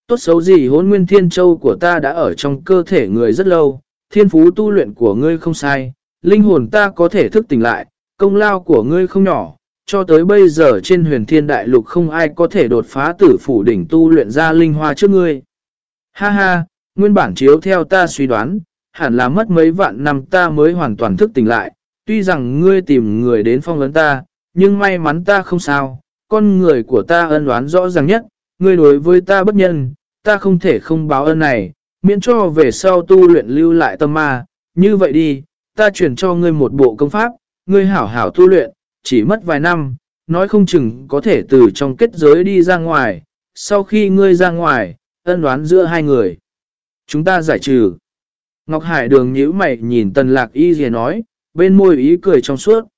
Tốt xấu gì hốn nguyên thiên châu của ta đã ở trong cơ thể người rất lâu, thiên phú tu luyện của ngươi không sai, linh hồn ta có thể thức tỉnh lại, công lao của ngươi không nhỏ, cho tới bây giờ trên huyền thiên đại lục không ai có thể đột phá tử phủ đỉnh tu luyện ra linh hoa trước ngươi. Ha ha, nguyên bản chiếu theo ta suy đoán, hẳn là mất mấy vạn năm ta mới hoàn toàn thức tỉnh lại, tuy rằng ngươi tìm người đến phong vấn ta, nhưng may mắn ta không sao, con người của ta ân đoán rõ ràng nhất, ngươi đối với ta bất nhân, ta không thể không báo ơn này, miễn cho về sau tu luyện lưu lại tâm ma, như vậy đi, ta chuyển cho ngươi một bộ công pháp, ngươi hảo hảo tu luyện, chỉ mất vài năm, nói không chừng có thể từ trong kết giới đi ra ngoài, sau khi ngươi ra ngoài, ân đoán giữa hai người. Chúng ta giải trừ. Ngọc Hải đường nhíu mày nhìn tần lạc y dì nói, bên môi ý cười trong suốt.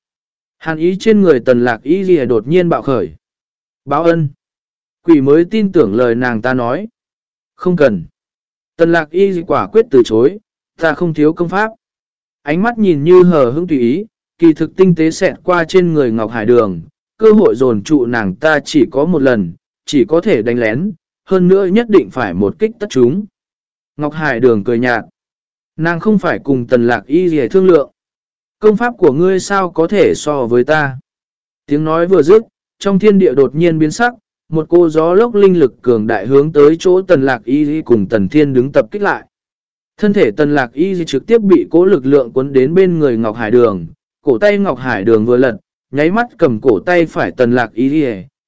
Hàn ý trên người tần lạc ý gì đột nhiên bạo khởi. Báo ân. Quỷ mới tin tưởng lời nàng ta nói. Không cần. Tần lạc y quả quyết từ chối, ta không thiếu công pháp. Ánh mắt nhìn như hờ hững tùy ý, kỳ thực tinh tế xẹt qua trên người Ngọc Hải đường. Cơ hội dồn trụ nàng ta chỉ có một lần, chỉ có thể đánh lén, hơn nữa nhất định phải một kích tất chúng. Ngọc Hải đường cười nhạt. Nàng không phải cùng tần lạc y gì thương lượng. Công pháp của ngươi sao có thể so với ta? Tiếng nói vừa dứt, trong thiên địa đột nhiên biến sắc, một cô gió lốc linh lực cường đại hướng tới chỗ tần lạc y cùng tần thiên đứng tập kích lại. Thân thể tần lạc y trực tiếp bị cố lực lượng cuốn đến bên người Ngọc Hải Đường, cổ tay Ngọc Hải Đường vừa lật, nháy mắt cầm cổ tay phải tần lạc y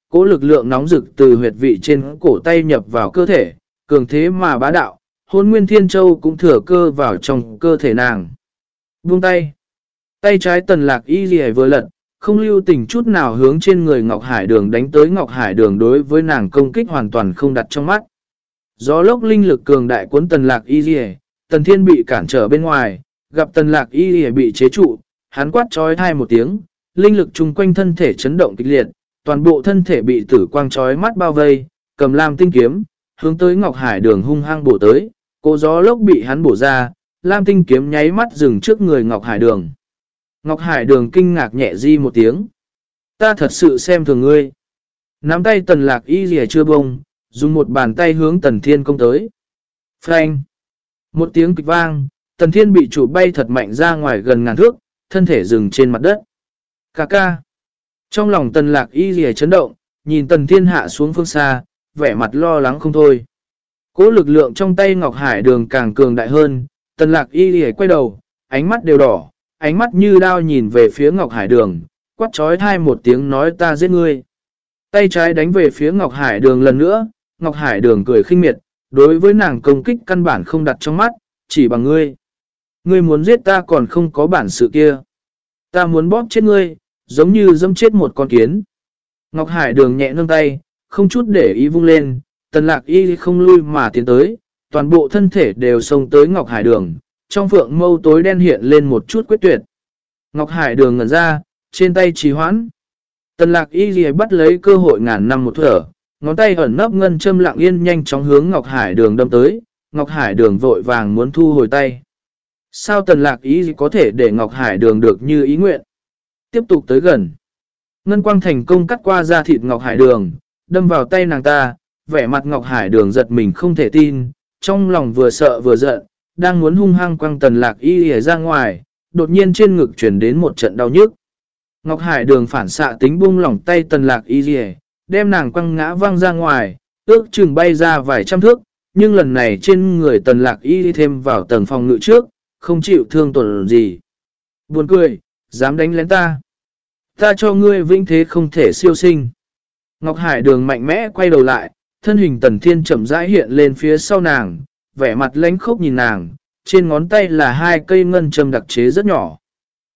cố lực lượng nóng rực từ huyệt vị trên cổ tay nhập vào cơ thể, cường thế mà bá đạo, hôn nguyên thiên châu cũng thừa cơ vào trong cơ thể nàng. Buông tay. Tay trái tần lạc y gì vừa lật, không lưu tình chút nào hướng trên người Ngọc Hải Đường đánh tới Ngọc Hải Đường đối với nàng công kích hoàn toàn không đặt trong mắt. Gió lốc linh lực cường đại cuốn tần lạc y gì tần thiên bị cản trở bên ngoài, gặp tần lạc y gì bị chế trụ, hắn quát trói thai một tiếng, linh lực chung quanh thân thể chấn động kịch liệt, toàn bộ thân thể bị tử quang trói mắt bao vây, cầm lam tinh kiếm, hướng tới Ngọc Hải Đường hung hăng bổ tới, cô gió lốc bị hắn bổ ra, lam tinh kiếm nháy mắt dừng trước người Ngọc Hải Đường. Ngọc Hải Đường kinh ngạc nhẹ di một tiếng. Ta thật sự xem thường ngươi. Nắm tay tần lạc y rìa chưa bông, dùng một bàn tay hướng tần thiên công tới. Frank. Một tiếng kịch vang, tần thiên bị chủ bay thật mạnh ra ngoài gần ngàn thước, thân thể dừng trên mặt đất. Cà ca. Trong lòng tần lạc y rìa chấn động, nhìn tần thiên hạ xuống phương xa, vẻ mặt lo lắng không thôi. Cố lực lượng trong tay Ngọc Hải đường càng cường đại hơn, tần lạc y rìa quay đầu, ánh mắt đều đỏ, ánh mắt như đao nhìn về phía Ngọc Hải đường, quát trói thai một tiếng nói ta giết ngươi. Tay trái đánh về phía Ngọc Hải đường lần nữa, Ngọc Hải đường cười khinh miệt, đối với nàng công kích căn bản không đặt trong mắt, chỉ bằng ngươi. Ngươi muốn giết ta còn không có bản sự kia. Ta muốn bóp chết ngươi, giống như dâm chết một con kiến. Ngọc Hải đường nhẹ nâng tay, không chút để ý vung lên, tần lạc y không lui mà tiến tới, toàn bộ thân thể đều xông tới Ngọc Hải đường, trong phượng mâu tối đen hiện lên một chút quyết tuyệt. Ngọc Hải đường ngẩn ra, trên tay trì hoãn. Tần lạc y gì bắt lấy cơ hội ngàn năm một thở, ngón tay ẩn nấp ngân châm lặng yên nhanh chóng hướng Ngọc Hải đường đâm tới, Ngọc Hải đường vội vàng muốn thu hồi tay. Sao tần lạc ý gì có thể để Ngọc Hải đường được như ý nguyện? Tiếp tục tới gần. Ngân quang thành công cắt qua da thịt Ngọc Hải đường, đâm vào tay nàng ta, vẻ mặt Ngọc Hải đường giật mình không thể tin, trong lòng vừa sợ vừa giận, đang muốn hung hăng quăng tần lạc y y ra ngoài, đột nhiên trên ngực chuyển đến một trận đau nhức. Ngọc Hải đường phản xạ tính buông lỏng tay tần lạc y y, đem nàng quăng ngã văng ra ngoài, ước chừng bay ra vài trăm thước, nhưng lần này trên người tần lạc y thêm vào tầng phòng ngự trước, không chịu thương tổn gì. Buồn cười, dám đánh lén ta. Ta cho ngươi vĩnh thế không thể siêu sinh. Ngọc Hải đường mạnh mẽ quay đầu lại, thân hình tần thiên chậm rãi hiện lên phía sau nàng, vẻ mặt lánh khốc nhìn nàng, trên ngón tay là hai cây ngân châm đặc chế rất nhỏ.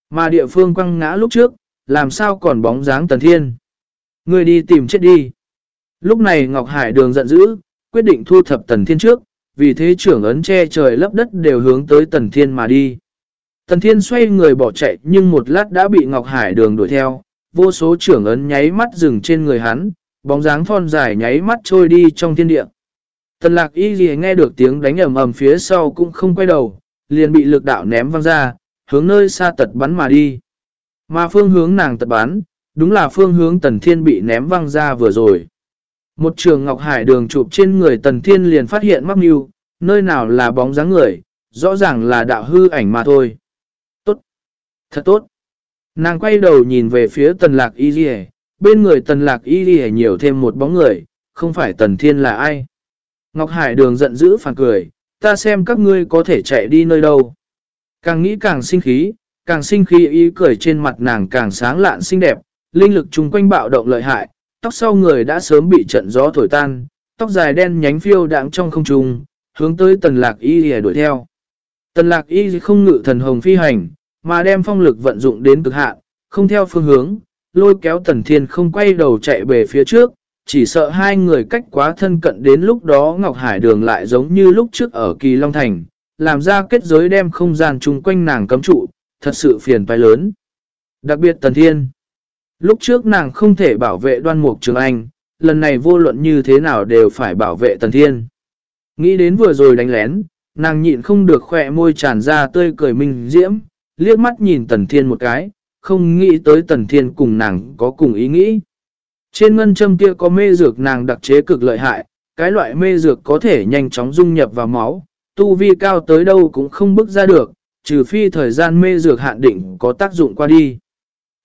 Mà địa phương quăng ngã lúc trước, làm sao còn bóng dáng tần thiên. Người đi tìm chết đi. Lúc này Ngọc Hải đường giận dữ, quyết định thu thập tần thiên trước, vì thế trưởng ấn che trời lấp đất đều hướng tới tần thiên mà đi. Tần thiên xoay người bỏ chạy nhưng một lát đã bị Ngọc Hải đường đuổi theo, vô số trưởng ấn nháy mắt dừng trên người hắn, bóng dáng thon dài nháy mắt trôi đi trong thiên địa. Tần lạc y gì nghe được tiếng đánh ầm ầm phía sau cũng không quay đầu, liền bị lực đạo ném văng ra, hướng nơi xa tật bắn mà đi. Mà phương hướng nàng tật bắn, đúng là phương hướng tần thiên bị ném văng ra vừa rồi. Một trường Ngọc Hải đường chụp trên người tần thiên liền phát hiện mắc mưu, nơi nào là bóng dáng người, rõ ràng là đạo hư ảnh mà thôi. Tốt! Thật tốt! Nàng quay đầu nhìn về phía tần lạc y gì bên người tần lạc y gì nhiều thêm một bóng người, không phải tần thiên là ai. Ngọc Hải đường giận dữ phản cười, ta xem các ngươi có thể chạy đi nơi đâu. Càng nghĩ càng sinh khí, càng sinh khí ý cười trên mặt nàng càng sáng lạn xinh đẹp, linh lực chung quanh bạo động lợi hại, tóc sau người đã sớm bị trận gió thổi tan, tóc dài đen nhánh phiêu đáng trong không trung, hướng tới tần lạc y lìa đuổi theo. Tần lạc y không ngự thần hồng phi hành, mà đem phong lực vận dụng đến cực hạn, không theo phương hướng, lôi kéo tần thiên không quay đầu chạy về phía trước, chỉ sợ hai người cách quá thân cận đến lúc đó Ngọc Hải đường lại giống như lúc trước ở Kỳ Long Thành, làm ra kết giới đem không gian chung quanh nàng cấm trụ, thật sự phiền phải lớn. Đặc biệt Tần Thiên, lúc trước nàng không thể bảo vệ đoan mục trường anh, lần này vô luận như thế nào đều phải bảo vệ Tần Thiên. Nghĩ đến vừa rồi đánh lén, nàng nhịn không được khỏe môi tràn ra tươi cười minh diễm, liếc mắt nhìn Tần Thiên một cái, không nghĩ tới Tần Thiên cùng nàng có cùng ý nghĩ. Trên ngân châm kia có mê dược nàng đặc chế cực lợi hại, cái loại mê dược có thể nhanh chóng dung nhập vào máu, tu vi cao tới đâu cũng không bước ra được, trừ phi thời gian mê dược hạn định có tác dụng qua đi.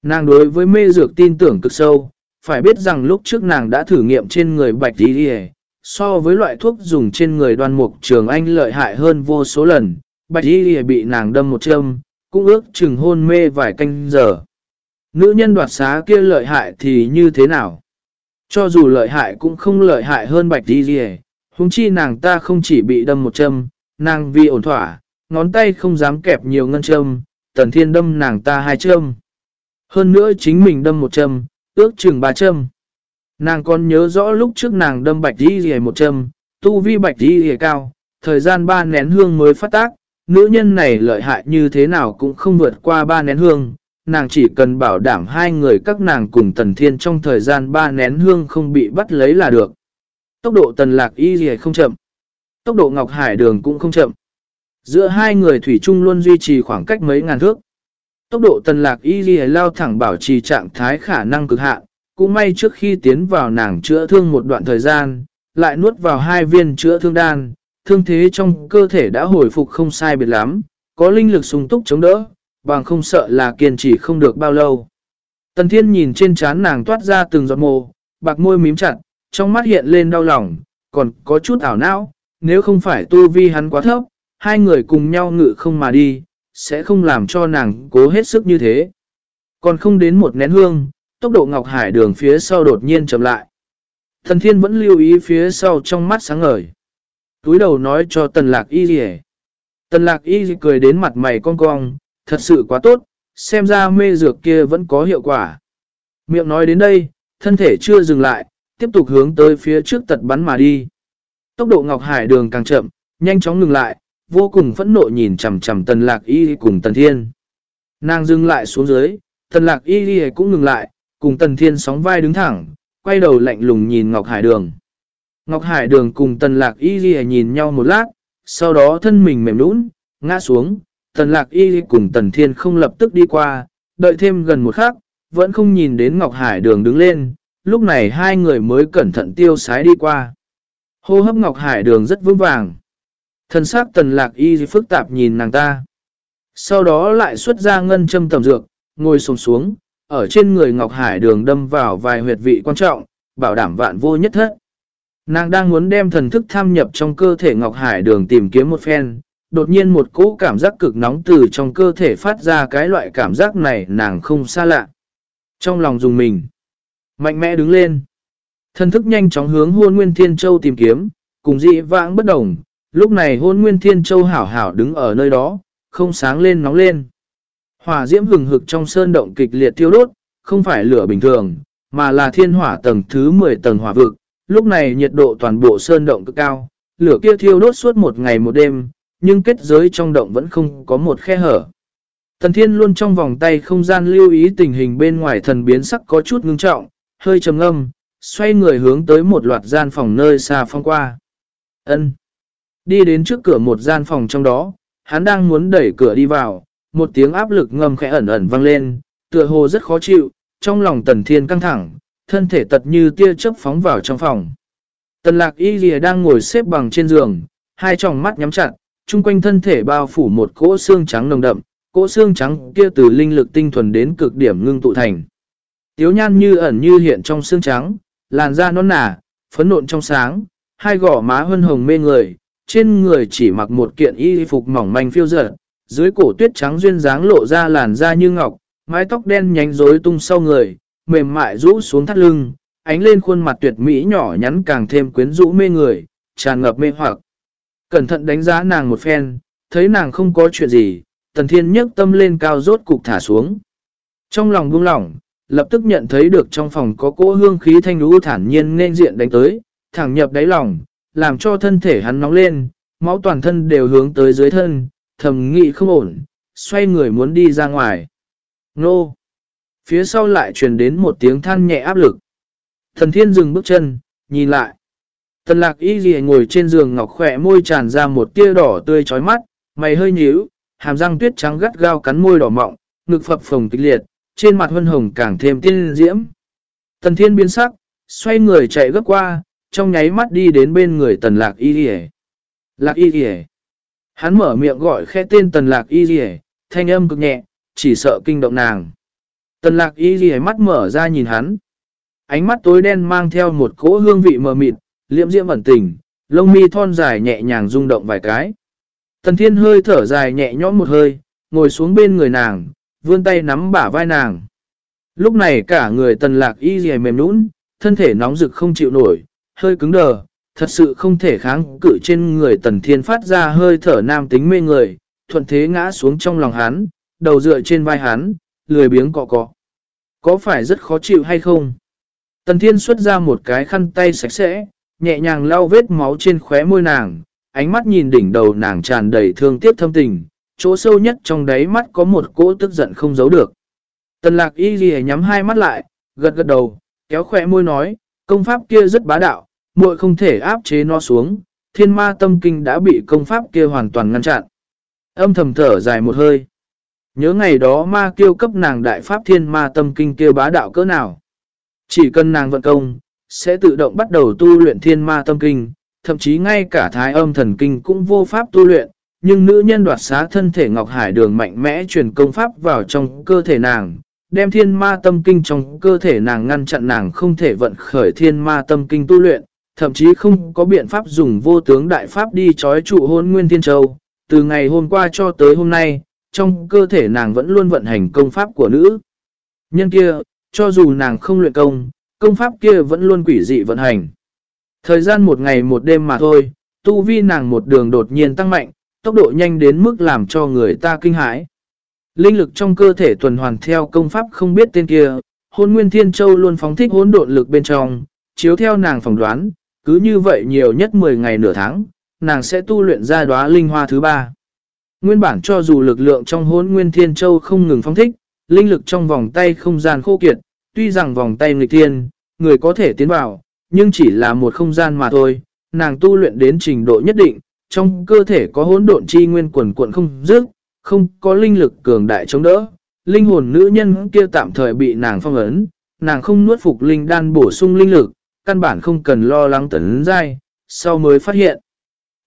Nàng đối với mê dược tin tưởng cực sâu, phải biết rằng lúc trước nàng đã thử nghiệm trên người bạch đi đi so với loại thuốc dùng trên người đoan mục trường anh lợi hại hơn vô số lần, bạch đi đi bị nàng đâm một châm, cũng ước chừng hôn mê vài canh giờ. Nữ nhân đoạt xá kia lợi hại thì như thế nào? Cho dù lợi hại cũng không lợi hại hơn bạch đi gì Hùng chi nàng ta không chỉ bị đâm một châm, nàng vì ổn thỏa, ngón tay không dám kẹp nhiều ngân châm, tần thiên đâm nàng ta hai châm. Hơn nữa chính mình đâm một châm, ước chừng ba châm. Nàng còn nhớ rõ lúc trước nàng đâm bạch đi gì một châm, tu vi bạch đi gì cao, thời gian ba nén hương mới phát tác, nữ nhân này lợi hại như thế nào cũng không vượt qua ba nén hương, nàng chỉ cần bảo đảm hai người các nàng cùng tần thiên trong thời gian ba nén hương không bị bắt lấy là được. Tốc độ tần lạc y rìa không chậm, tốc độ ngọc hải đường cũng không chậm. Giữa hai người thủy chung luôn duy trì khoảng cách mấy ngàn thước. Tốc độ tần lạc y rìa lao thẳng bảo trì trạng thái khả năng cực hạn, cũng may trước khi tiến vào nàng chữa thương một đoạn thời gian, lại nuốt vào hai viên chữa thương đan, thương thế trong cơ thể đã hồi phục không sai biệt lắm, có linh lực sung túc chống đỡ, bằng không sợ là kiên trì không được bao lâu. Tần thiên nhìn trên trán nàng toát ra từng giọt mồ, bạc môi mím chặt, trong mắt hiện lên đau lòng, còn có chút ảo não, nếu không phải tu vi hắn quá thấp, hai người cùng nhau ngự không mà đi, sẽ không làm cho nàng cố hết sức như thế. Còn không đến một nén hương, tốc độ Ngọc Hải đường phía sau đột nhiên chậm lại. Thần thiên vẫn lưu ý phía sau trong mắt sáng ngời. Túi đầu nói cho tần lạc y gì Tần lạc y cười đến mặt mày cong cong, thật sự quá tốt, xem ra mê dược kia vẫn có hiệu quả. Miệng nói đến đây, thân thể chưa dừng lại, tiếp tục hướng tới phía trước tật bắn mà đi. Tốc độ Ngọc Hải đường càng chậm, nhanh chóng ngừng lại, vô cùng phẫn nộ nhìn chầm chầm tần lạc y cùng tần thiên. Nàng dừng lại xuống dưới, tần lạc y cũng ngừng lại, cùng tần thiên sóng vai đứng thẳng, quay đầu lạnh lùng nhìn Ngọc Hải đường. Ngọc Hải đường cùng tần lạc y nhìn nhau một lát, sau đó thân mình mềm nũng, ngã xuống, tần lạc y cùng tần thiên không lập tức đi qua, đợi thêm gần một khắc, vẫn không nhìn đến Ngọc Hải đường đứng lên, lúc này hai người mới cẩn thận tiêu sái đi qua. Hô hấp Ngọc Hải đường rất vững vàng. Thần sắc tần lạc y phức tạp nhìn nàng ta. Sau đó lại xuất ra ngân châm tầm dược, ngồi sống xuống, ở trên người Ngọc Hải đường đâm vào vài huyệt vị quan trọng, bảo đảm vạn vô nhất thất. Nàng đang muốn đem thần thức tham nhập trong cơ thể Ngọc Hải đường tìm kiếm một phen, đột nhiên một cỗ cảm giác cực nóng từ trong cơ thể phát ra cái loại cảm giác này nàng không xa lạ. Trong lòng dùng mình, mạnh mẽ đứng lên. Thần thức nhanh chóng hướng hôn Nguyên Thiên Châu tìm kiếm, cùng dị vãng bất đồng, lúc này hôn Nguyên Thiên Châu hảo hảo đứng ở nơi đó, không sáng lên nóng lên. Hỏa diễm hừng hực trong sơn động kịch liệt thiêu đốt, không phải lửa bình thường, mà là thiên hỏa tầng thứ 10 tầng hỏa vực. Lúc này nhiệt độ toàn bộ sơn động cực cao, lửa kia thiêu đốt suốt một ngày một đêm, nhưng kết giới trong động vẫn không có một khe hở. Thần thiên luôn trong vòng tay không gian lưu ý tình hình bên ngoài thần biến sắc có chút ngưng trọng, hơi trầm ngâm, xoay người hướng tới một loạt gian phòng nơi xa phong qua. ân Đi đến trước cửa một gian phòng trong đó, hắn đang muốn đẩy cửa đi vào, một tiếng áp lực ngầm khẽ ẩn ẩn vang lên, tựa hồ rất khó chịu, trong lòng tần thiên căng thẳng, thân thể tật như tia chớp phóng vào trong phòng. Tần lạc y lìa đang ngồi xếp bằng trên giường, hai tròng mắt nhắm chặt, chung quanh thân thể bao phủ một cỗ xương trắng nồng đậm, cỗ xương trắng kia từ linh lực tinh thuần đến cực điểm ngưng tụ thành. Tiếu nhan như ẩn như hiện trong xương trắng, làn da non nả, phấn nộn trong sáng, hai gỏ má hân hồng mê người, trên người chỉ mặc một kiện y phục mỏng manh phiêu dở, dưới cổ tuyết trắng duyên dáng lộ ra làn da như ngọc, mái tóc đen nhánh rối tung sau người, mềm mại rũ xuống thắt lưng, ánh lên khuôn mặt tuyệt mỹ nhỏ nhắn càng thêm quyến rũ mê người, tràn ngập mê hoặc. Cẩn thận đánh giá nàng một phen, thấy nàng không có chuyện gì, tần thiên nhấc tâm lên cao rốt cục thả xuống. Trong lòng buông lỏng, lập tức nhận thấy được trong phòng có cỗ hương khí thanh lũ thản nhiên nên diện đánh tới, thẳng nhập đáy lòng, làm cho thân thể hắn nóng lên, máu toàn thân đều hướng tới dưới thân, thầm nghị không ổn, xoay người muốn đi ra ngoài. Nô! Phía sau lại truyền đến một tiếng than nhẹ áp lực. Thần thiên dừng bước chân, nhìn lại. Tần lạc y ghi ngồi trên giường ngọc khỏe môi tràn ra một tia đỏ tươi chói mắt, mày hơi nhíu, hàm răng tuyết trắng gắt gao cắn môi đỏ mọng, ngực phập phồng kịch liệt, trên mặt hân hồng càng thêm tiên diễm. Tần thiên biến sắc, xoay người chạy gấp qua, trong nháy mắt đi đến bên người tần lạc y ghi Lạc y ghi Hắn mở miệng gọi khẽ tên tần lạc y ghi thanh âm cực nhẹ, chỉ sợ kinh động nàng. Tần lạc y ghi mắt mở ra nhìn hắn. Ánh mắt tối đen mang theo một cỗ hương vị mờ mịt, liễm diễm ẩn tình, lông mi thon dài nhẹ nhàng rung động vài cái. Tần thiên hơi thở dài nhẹ nhõm một hơi, ngồi xuống bên người nàng, vươn tay nắm bả vai nàng. Lúc này cả người tần lạc y dì mềm nũng, thân thể nóng rực không chịu nổi, hơi cứng đờ, thật sự không thể kháng cự trên người tần thiên phát ra hơi thở nam tính mê người, thuận thế ngã xuống trong lòng hắn, đầu dựa trên vai hắn, lười biếng cọ cọ. Có phải rất khó chịu hay không? Tần thiên xuất ra một cái khăn tay sạch sẽ, nhẹ nhàng lau vết máu trên khóe môi nàng, ánh mắt nhìn đỉnh đầu nàng tràn đầy thương tiếc thâm tình, chỗ sâu nhất trong đáy mắt có một cỗ tức giận không giấu được. Tần lạc y ghi nhắm hai mắt lại, gật gật đầu, kéo khỏe môi nói, công pháp kia rất bá đạo, muội không thể áp chế nó xuống, thiên ma tâm kinh đã bị công pháp kia hoàn toàn ngăn chặn. Âm thầm thở dài một hơi. Nhớ ngày đó ma kêu cấp nàng đại pháp thiên ma tâm kinh kia bá đạo cỡ nào. Chỉ cần nàng vận công, sẽ tự động bắt đầu tu luyện thiên ma tâm kinh, thậm chí ngay cả thái âm thần kinh cũng vô pháp tu luyện, nhưng nữ nhân đoạt xá thân thể Ngọc Hải đường mạnh mẽ truyền công pháp vào trong cơ thể nàng, đem thiên ma tâm kinh trong cơ thể nàng ngăn chặn nàng không thể vận khởi thiên ma tâm kinh tu luyện, thậm chí không có biện pháp dùng vô tướng đại pháp đi trói trụ hôn nguyên thiên châu. Từ ngày hôm qua cho tới hôm nay, trong cơ thể nàng vẫn luôn vận hành công pháp của nữ. Nhân kia, cho dù nàng không luyện công, công pháp kia vẫn luôn quỷ dị vận hành. Thời gian một ngày một đêm mà thôi, tu vi nàng một đường đột nhiên tăng mạnh, tốc độ nhanh đến mức làm cho người ta kinh hãi. Linh lực trong cơ thể tuần hoàn theo công pháp không biết tên kia, hôn nguyên thiên châu luôn phóng thích hỗn độn lực bên trong, chiếu theo nàng phỏng đoán, cứ như vậy nhiều nhất 10 ngày nửa tháng, nàng sẽ tu luyện ra đóa linh hoa thứ ba. Nguyên bản cho dù lực lượng trong hôn nguyên thiên châu không ngừng phóng thích, linh lực trong vòng tay không gian khô kiệt, tuy rằng vòng tay nghịch thiên, người có thể tiến vào, nhưng chỉ là một không gian mà thôi, nàng tu luyện đến trình độ nhất định, trong cơ thể có hỗn độn chi nguyên quần cuộn không dứt, không có linh lực cường đại chống đỡ. Linh hồn nữ nhân kia tạm thời bị nàng phong ấn, nàng không nuốt phục linh đan bổ sung linh lực, căn bản không cần lo lắng tấn dai, sau mới phát hiện.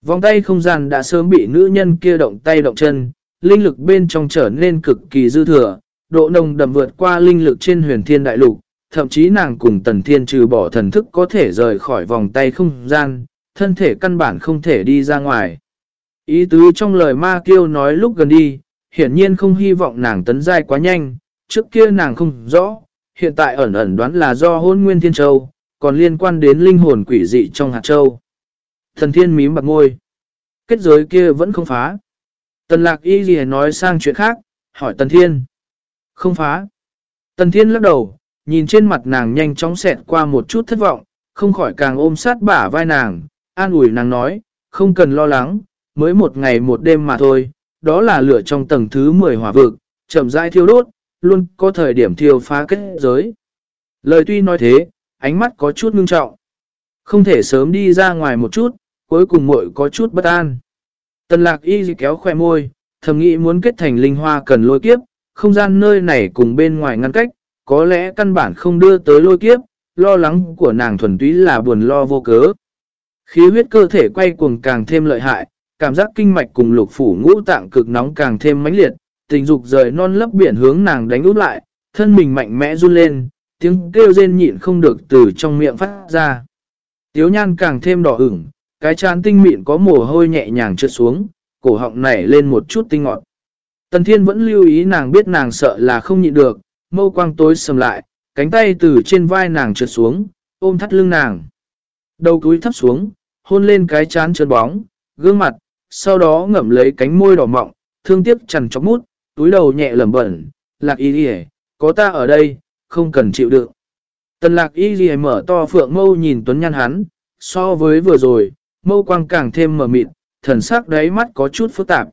Vòng tay không gian đã sớm bị nữ nhân kia động tay động chân, linh lực bên trong trở nên cực kỳ dư thừa, độ nồng đậm vượt qua linh lực trên huyền thiên đại lục, thậm chí nàng cùng tần thiên trừ bỏ thần thức có thể rời khỏi vòng tay không gian, thân thể căn bản không thể đi ra ngoài. Ý tứ trong lời ma kiêu nói lúc gần đi, hiển nhiên không hy vọng nàng tấn giai quá nhanh, trước kia nàng không rõ, hiện tại ẩn ẩn đoán là do hôn nguyên thiên châu, còn liên quan đến linh hồn quỷ dị trong hạt châu. Thần thiên mím bạc ngôi. Kết giới kia vẫn không phá. Tần lạc y gì nói sang chuyện khác, hỏi tần thiên. Không phá. Tần thiên lắc đầu, nhìn trên mặt nàng nhanh chóng xẹt qua một chút thất vọng, không khỏi càng ôm sát bả vai nàng, an ủi nàng nói, không cần lo lắng, mới một ngày một đêm mà thôi, đó là lửa trong tầng thứ 10 hỏa vực, chậm rãi thiêu đốt, luôn có thời điểm thiêu phá kết giới. Lời tuy nói thế, ánh mắt có chút ngưng trọng. Không thể sớm đi ra ngoài một chút, cuối cùng muội có chút bất an. Tần lạc y kéo khoe môi, thầm nghĩ muốn kết thành linh hoa cần lôi kiếp, không gian nơi này cùng bên ngoài ngăn cách, có lẽ căn bản không đưa tới lôi kiếp, lo lắng của nàng thuần túy là buồn lo vô cớ. Khí huyết cơ thể quay cuồng càng thêm lợi hại, cảm giác kinh mạch cùng lục phủ ngũ tạng cực nóng càng thêm mãnh liệt, tình dục rời non lấp biển hướng nàng đánh út lại, thân mình mạnh mẽ run lên, tiếng kêu rên nhịn không được từ trong miệng phát ra. Tiếu nhan càng thêm đỏ ửng, cái chán tinh mịn có mồ hôi nhẹ nhàng trượt xuống, cổ họng nảy lên một chút tinh ngọt. Tần thiên vẫn lưu ý nàng biết nàng sợ là không nhịn được, mâu quang tối sầm lại, cánh tay từ trên vai nàng trượt xuống, ôm thắt lưng nàng. Đầu túi thấp xuống, hôn lên cái chán trơn bóng, gương mặt, sau đó ngậm lấy cánh môi đỏ mọng, thương tiếc chằn chóc mút, túi đầu nhẹ lẩm bẩn, lạc y đi có ta ở đây, không cần chịu đựng. Tần lạc y đi mở to phượng mâu nhìn tuấn nhăn hắn, so với vừa rồi, mâu quang càng thêm mở mịt, thần sắc đáy mắt có chút phức tạp.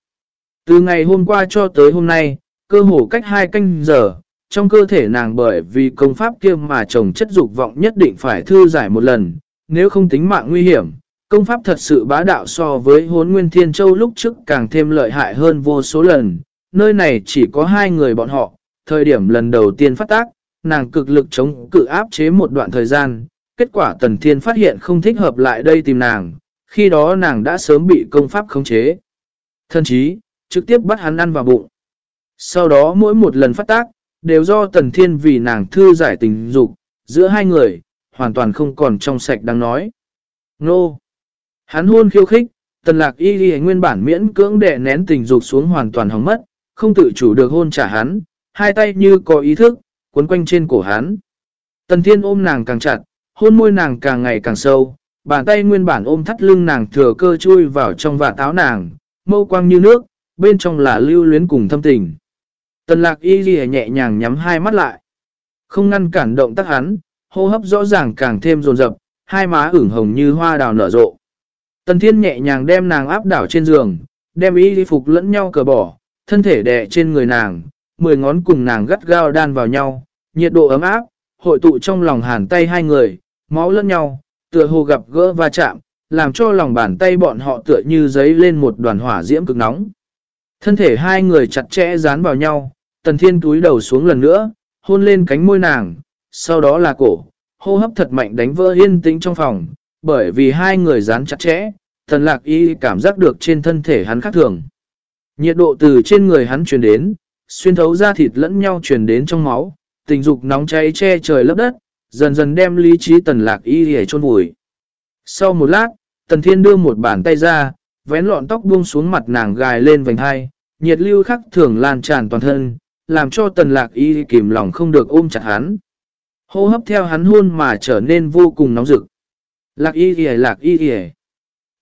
Từ ngày hôm qua cho tới hôm nay, cơ hồ cách hai canh giờ, trong cơ thể nàng bởi vì công pháp kia mà chồng chất dục vọng nhất định phải thư giải một lần, nếu không tính mạng nguy hiểm. Công pháp thật sự bá đạo so với hốn nguyên thiên châu lúc trước càng thêm lợi hại hơn vô số lần. Nơi này chỉ có hai người bọn họ, thời điểm lần đầu tiên phát tác, nàng cực lực chống cự áp chế một đoạn thời gian. Kết quả Tần Thiên phát hiện không thích hợp lại đây tìm nàng, khi đó nàng đã sớm bị công pháp khống chế. Thân chí, trực tiếp bắt hắn ăn vào bụng. Sau đó mỗi một lần phát tác, đều do Tần Thiên vì nàng thư giải tình dục, giữa hai người, hoàn toàn không còn trong sạch đang nói. Nô! Hắn hôn khiêu khích, Tần Lạc Y Ghi nguyên bản miễn cưỡng đè nén tình dục xuống hoàn toàn hóng mất, không tự chủ được hôn trả hắn, hai tay như có ý thức, cuốn quanh trên cổ hắn. Tần Thiên ôm nàng càng chặt, hôn môi nàng càng ngày càng sâu, bàn tay nguyên bản ôm thắt lưng nàng thừa cơ chui vào trong vạt áo nàng, mâu quang như nước, bên trong là lưu luyến cùng thâm tình. Tần lạc y ghi nhẹ nhàng nhắm hai mắt lại. Không ngăn cản động tác hắn, hô hấp rõ ràng càng thêm rồn rập, hai má ửng hồng như hoa đào nở rộ. Tần thiên nhẹ nhàng đem nàng áp đảo trên giường, đem y phục lẫn nhau cờ bỏ, thân thể đè trên người nàng, mười ngón cùng nàng gắt gao đan vào nhau, nhiệt độ ấm áp, hội tụ trong lòng hàn tay hai người, máu lẫn nhau, tựa hồ gặp gỡ va chạm, làm cho lòng bàn tay bọn họ tựa như giấy lên một đoàn hỏa diễm cực nóng. Thân thể hai người chặt chẽ dán vào nhau, tần thiên túi đầu xuống lần nữa, hôn lên cánh môi nàng, sau đó là cổ, hô hấp thật mạnh đánh vỡ yên tĩnh trong phòng, bởi vì hai người dán chặt chẽ, tần lạc y cảm giác được trên thân thể hắn khác thường. Nhiệt độ từ trên người hắn truyền đến, xuyên thấu ra thịt lẫn nhau truyền đến trong máu, tình dục nóng cháy che trời lấp đất, dần dần đem lý trí tần lạc y hề chôn vùi. Sau một lát, tần thiên đưa một bàn tay ra, vén lọn tóc buông xuống mặt nàng gài lên vành hai, nhiệt lưu khắc thường lan tràn toàn thân, làm cho tần lạc y kìm lòng không được ôm chặt hắn. Hô hấp theo hắn hôn mà trở nên vô cùng nóng rực. Lạc y kìa lạc y kìa.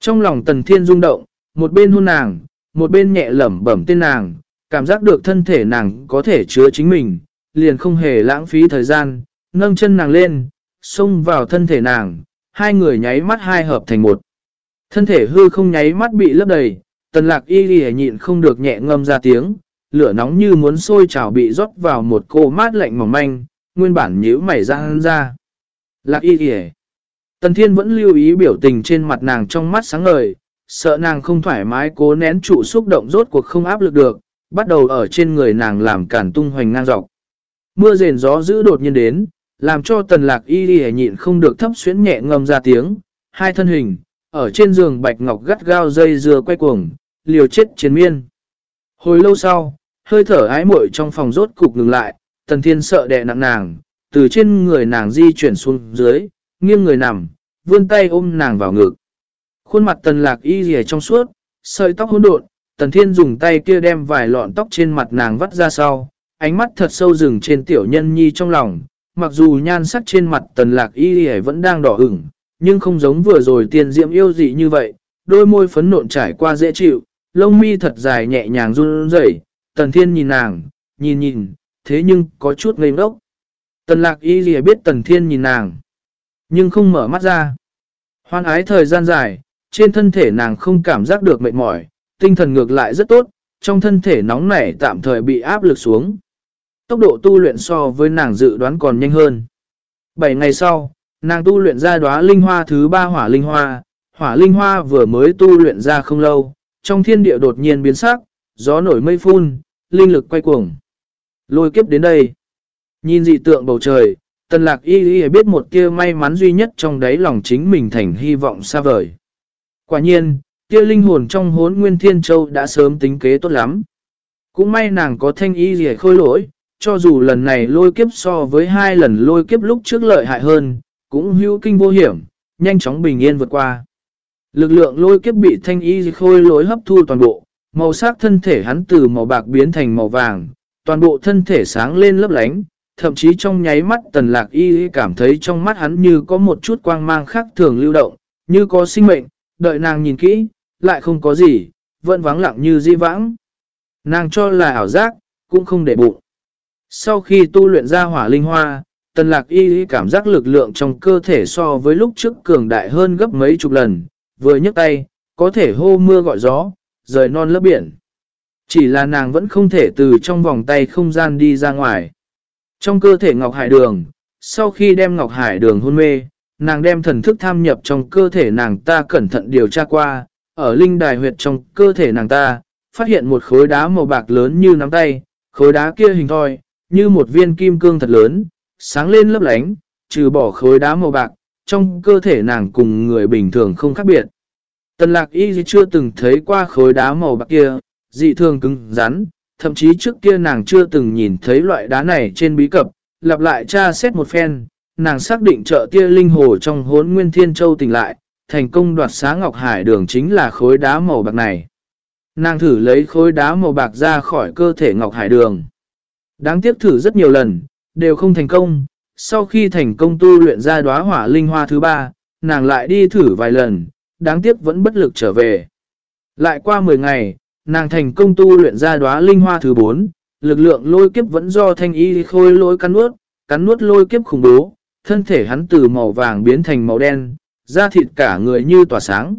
Trong lòng tần thiên rung động, một bên hôn nàng, một bên nhẹ lẩm bẩm tên nàng, cảm giác được thân thể nàng có thể chứa chính mình, liền không hề lãng phí thời gian, nâng chân nàng lên, xông vào thân thể nàng, hai người nháy mắt hai hợp thành một. Thân thể hư không nháy mắt bị lấp đầy, tần lạc y ghi nhịn không được nhẹ ngâm ra tiếng, lửa nóng như muốn sôi trào bị rót vào một cô mát lạnh mỏng manh, nguyên bản nhíu mảy ra hắn ra. Lạc y ghi Tần thiên vẫn lưu ý biểu tình trên mặt nàng trong mắt sáng ngời, sợ nàng không thoải mái cố nén trụ xúc động rốt cuộc không áp lực được, bắt đầu ở trên người nàng làm cản tung hoành ngang dọc. Mưa rền gió giữ đột nhiên đến, làm cho tần lạc y ghi nhịn không được thấp xuyến nhẹ ngâm ra tiếng, hai thân hình, ở trên giường bạch ngọc gắt gao dây dừa quay cuồng, liều chết chiến miên. Hồi lâu sau, hơi thở ái muội trong phòng rốt cục ngừng lại, tần thiên sợ đè nặng nàng, từ trên người nàng di chuyển xuống dưới, nghiêng người nằm, vươn tay ôm nàng vào ngực. Khuôn mặt tần lạc y rìa trong suốt, sợi tóc hỗn độn, tần thiên dùng tay kia đem vài lọn tóc trên mặt nàng vắt ra sau, ánh mắt thật sâu rừng trên tiểu nhân nhi trong lòng, mặc dù nhan sắc trên mặt tần lạc y rìa vẫn đang đỏ ửng, nhưng không giống vừa rồi tiên diễm yêu dị như vậy, đôi môi phấn nộn trải qua dễ chịu, lông mi thật dài nhẹ nhàng run rẩy. tần thiên nhìn nàng, nhìn nhìn, thế nhưng có chút ngây ngốc. Tần lạc y lìa biết tần thiên nhìn nàng, nhưng không mở mắt ra. Hoan ái thời gian dài, trên thân thể nàng không cảm giác được mệt mỏi, tinh thần ngược lại rất tốt, trong thân thể nóng nảy tạm thời bị áp lực xuống. Tốc độ tu luyện so với nàng dự đoán còn nhanh hơn. 7 ngày sau, nàng tu luyện ra đóa linh hoa thứ ba hỏa linh hoa, hỏa linh hoa vừa mới tu luyện ra không lâu, trong thiên địa đột nhiên biến sắc, gió nổi mây phun, linh lực quay cuồng. Lôi kiếp đến đây. Nhìn dị tượng bầu trời, tần lạc y y biết một kia may mắn duy nhất trong đáy lòng chính mình thành hy vọng xa vời. Quả nhiên, kia linh hồn trong hốn nguyên thiên châu đã sớm tính kế tốt lắm. Cũng may nàng có thanh y gì khôi lỗi, cho dù lần này lôi kiếp so với hai lần lôi kiếp lúc trước lợi hại hơn, cũng hữu kinh vô hiểm, nhanh chóng bình yên vượt qua. Lực lượng lôi kiếp bị thanh y khôi lối hấp thu toàn bộ, màu sắc thân thể hắn từ màu bạc biến thành màu vàng, toàn bộ thân thể sáng lên lấp lánh, thậm chí trong nháy mắt tần lạc y cảm thấy trong mắt hắn như có một chút quang mang khác thường lưu động, như có sinh mệnh, đợi nàng nhìn kỹ, lại không có gì, vẫn vắng lặng như di vãng. Nàng cho là ảo giác, cũng không để bụng. Sau khi tu luyện ra hỏa linh hoa, tần lạc y cảm giác lực lượng trong cơ thể so với lúc trước cường đại hơn gấp mấy chục lần, vừa nhấc tay, có thể hô mưa gọi gió, rời non lớp biển. Chỉ là nàng vẫn không thể từ trong vòng tay không gian đi ra ngoài. Trong cơ thể Ngọc Hải Đường, sau khi đem Ngọc Hải Đường hôn mê, nàng đem thần thức tham nhập trong cơ thể nàng ta cẩn thận điều tra qua, ở linh đài huyệt trong cơ thể nàng ta, phát hiện một khối đá màu bạc lớn như nắm tay, khối đá kia hình thoi, như một viên kim cương thật lớn, sáng lên lấp lánh, trừ bỏ khối đá màu bạc, trong cơ thể nàng cùng người bình thường không khác biệt. Tần lạc y chưa từng thấy qua khối đá màu bạc kia, dị thường cứng rắn, thậm chí trước kia nàng chưa từng nhìn thấy loại đá này trên bí cập, lặp lại tra xét một phen, nàng xác định trợ tia linh hồ trong hốn nguyên thiên châu tỉnh lại, thành công đoạt xá ngọc hải đường chính là khối đá màu bạc này. Nàng thử lấy khối đá màu bạc ra khỏi cơ thể ngọc hải đường. Đáng tiếc thử rất nhiều lần, đều không thành công. Sau khi thành công tu luyện ra đóa hỏa linh hoa thứ ba, nàng lại đi thử vài lần, đáng tiếc vẫn bất lực trở về. Lại qua 10 ngày, nàng thành công tu luyện ra đóa linh hoa thứ 4, lực lượng lôi kiếp vẫn do thanh y khôi lôi cắn nuốt, cắn nuốt lôi kiếp khủng bố, thân thể hắn từ màu vàng biến thành màu đen, da thịt cả người như tỏa sáng.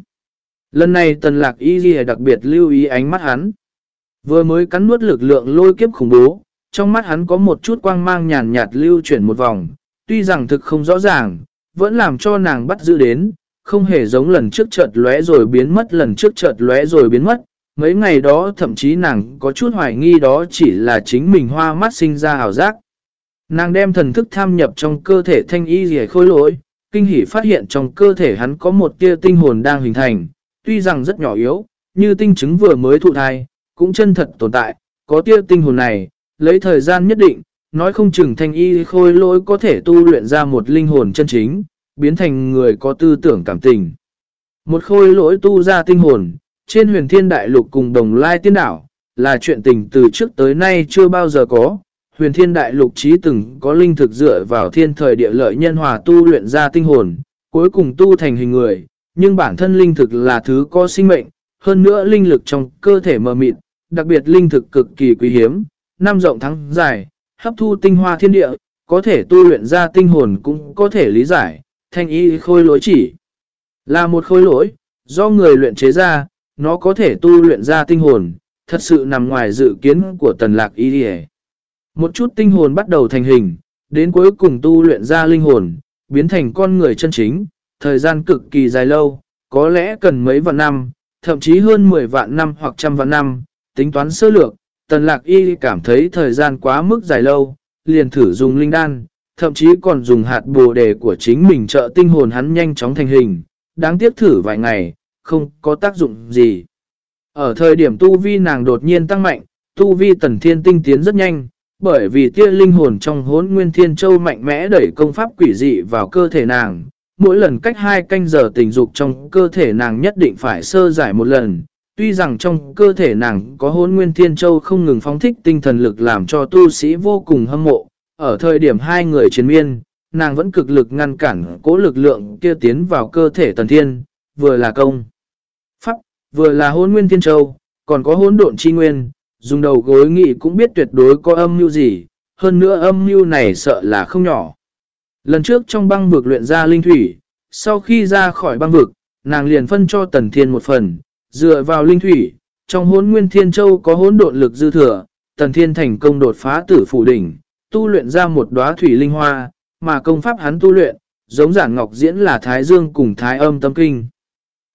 Lần này tần lạc y ghi đặc biệt lưu ý ánh mắt hắn. Vừa mới cắn nuốt lực lượng lôi kiếp khủng bố, trong mắt hắn có một chút quang mang nhàn nhạt lưu chuyển một vòng, tuy rằng thực không rõ ràng, vẫn làm cho nàng bắt giữ đến, không hề giống lần trước chợt lóe rồi biến mất lần trước chợt lóe rồi biến mất. Mấy ngày đó thậm chí nàng có chút hoài nghi đó chỉ là chính mình hoa mắt sinh ra ảo giác. Nàng đem thần thức tham nhập trong cơ thể thanh y rỉa khôi lỗi, kinh hỉ phát hiện trong cơ thể hắn có một tia tinh hồn đang hình thành, tuy rằng rất nhỏ yếu, như tinh trứng vừa mới thụ thai, cũng chân thật tồn tại, có tia tinh hồn này, lấy thời gian nhất định, nói không chừng thanh y khôi lỗi có thể tu luyện ra một linh hồn chân chính, biến thành người có tư tưởng cảm tình. Một khôi lỗi tu ra tinh hồn, trên huyền thiên đại lục cùng đồng lai tiên đảo, là chuyện tình từ trước tới nay chưa bao giờ có. Huyền thiên đại lục trí từng có linh thực dựa vào thiên thời địa lợi nhân hòa tu luyện ra tinh hồn, cuối cùng tu thành hình người, nhưng bản thân linh thực là thứ có sinh mệnh, hơn nữa linh lực trong cơ thể mờ mịt, đặc biệt linh thực cực kỳ quý hiếm, năm rộng thắng dài, hấp thu tinh hoa thiên địa, có thể tu luyện ra tinh hồn cũng có thể lý giải, thanh y khôi lỗi chỉ. Là một khôi lỗi, do người luyện chế ra, nó có thể tu luyện ra tinh hồn, thật sự nằm ngoài dự kiến của tần lạc y đi Một chút tinh hồn bắt đầu thành hình, đến cuối cùng tu luyện ra linh hồn, biến thành con người chân chính, thời gian cực kỳ dài lâu, có lẽ cần mấy vạn năm, thậm chí hơn 10 vạn năm hoặc trăm vạn năm, tính toán sơ lược, tần lạc y cảm thấy thời gian quá mức dài lâu, liền thử dùng linh đan, thậm chí còn dùng hạt bồ đề của chính mình trợ tinh hồn hắn nhanh chóng thành hình, đáng tiếc thử vài ngày, không có tác dụng gì. Ở thời điểm tu vi nàng đột nhiên tăng mạnh, tu vi tần thiên tinh tiến rất nhanh, bởi vì tia linh hồn trong hốn nguyên thiên châu mạnh mẽ đẩy công pháp quỷ dị vào cơ thể nàng. Mỗi lần cách hai canh giờ tình dục trong cơ thể nàng nhất định phải sơ giải một lần, Tuy rằng trong cơ thể nàng có hôn nguyên thiên châu không ngừng phóng thích tinh thần lực làm cho tu sĩ vô cùng hâm mộ, ở thời điểm hai người chiến miên, nàng vẫn cực lực ngăn cản cố lực lượng kia tiến vào cơ thể tần thiên, vừa là công. Pháp, vừa là hôn nguyên thiên châu, còn có hôn độn chi nguyên, dùng đầu gối nghị cũng biết tuyệt đối có âm mưu gì, hơn nữa âm mưu này sợ là không nhỏ. Lần trước trong băng vực luyện ra linh thủy, sau khi ra khỏi băng vực, nàng liền phân cho tần thiên một phần, dựa vào linh thủy, trong hốn nguyên thiên châu có hốn độn lực dư thừa, tần thiên thành công đột phá tử phủ đỉnh, tu luyện ra một đóa thủy linh hoa, mà công pháp hắn tu luyện, giống giản ngọc diễn là thái dương cùng thái âm tâm kinh.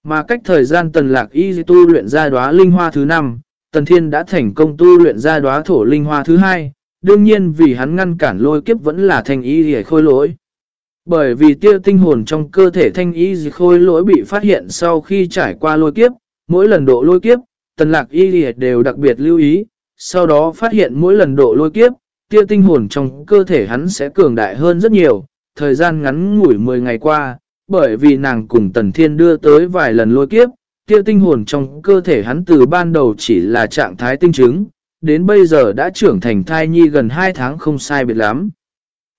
Mà cách thời gian tần lạc y tu luyện ra đóa linh hoa thứ 5, tần thiên đã thành công tu luyện ra đóa thổ linh hoa thứ 2, đương nhiên vì hắn ngăn cản lôi kiếp vẫn là thành y để khôi lỗi. Bởi vì tiêu tinh hồn trong cơ thể thanh y khôi lỗi bị phát hiện sau khi trải qua lôi kiếp, Mỗi lần độ lôi kiếp, tần lạc y đều đặc biệt lưu ý, sau đó phát hiện mỗi lần độ lôi kiếp, tia tinh hồn trong cơ thể hắn sẽ cường đại hơn rất nhiều, thời gian ngắn ngủi 10 ngày qua, bởi vì nàng cùng tần thiên đưa tới vài lần lôi kiếp, tia tinh hồn trong cơ thể hắn từ ban đầu chỉ là trạng thái tinh chứng, đến bây giờ đã trưởng thành thai nhi gần 2 tháng không sai biệt lắm.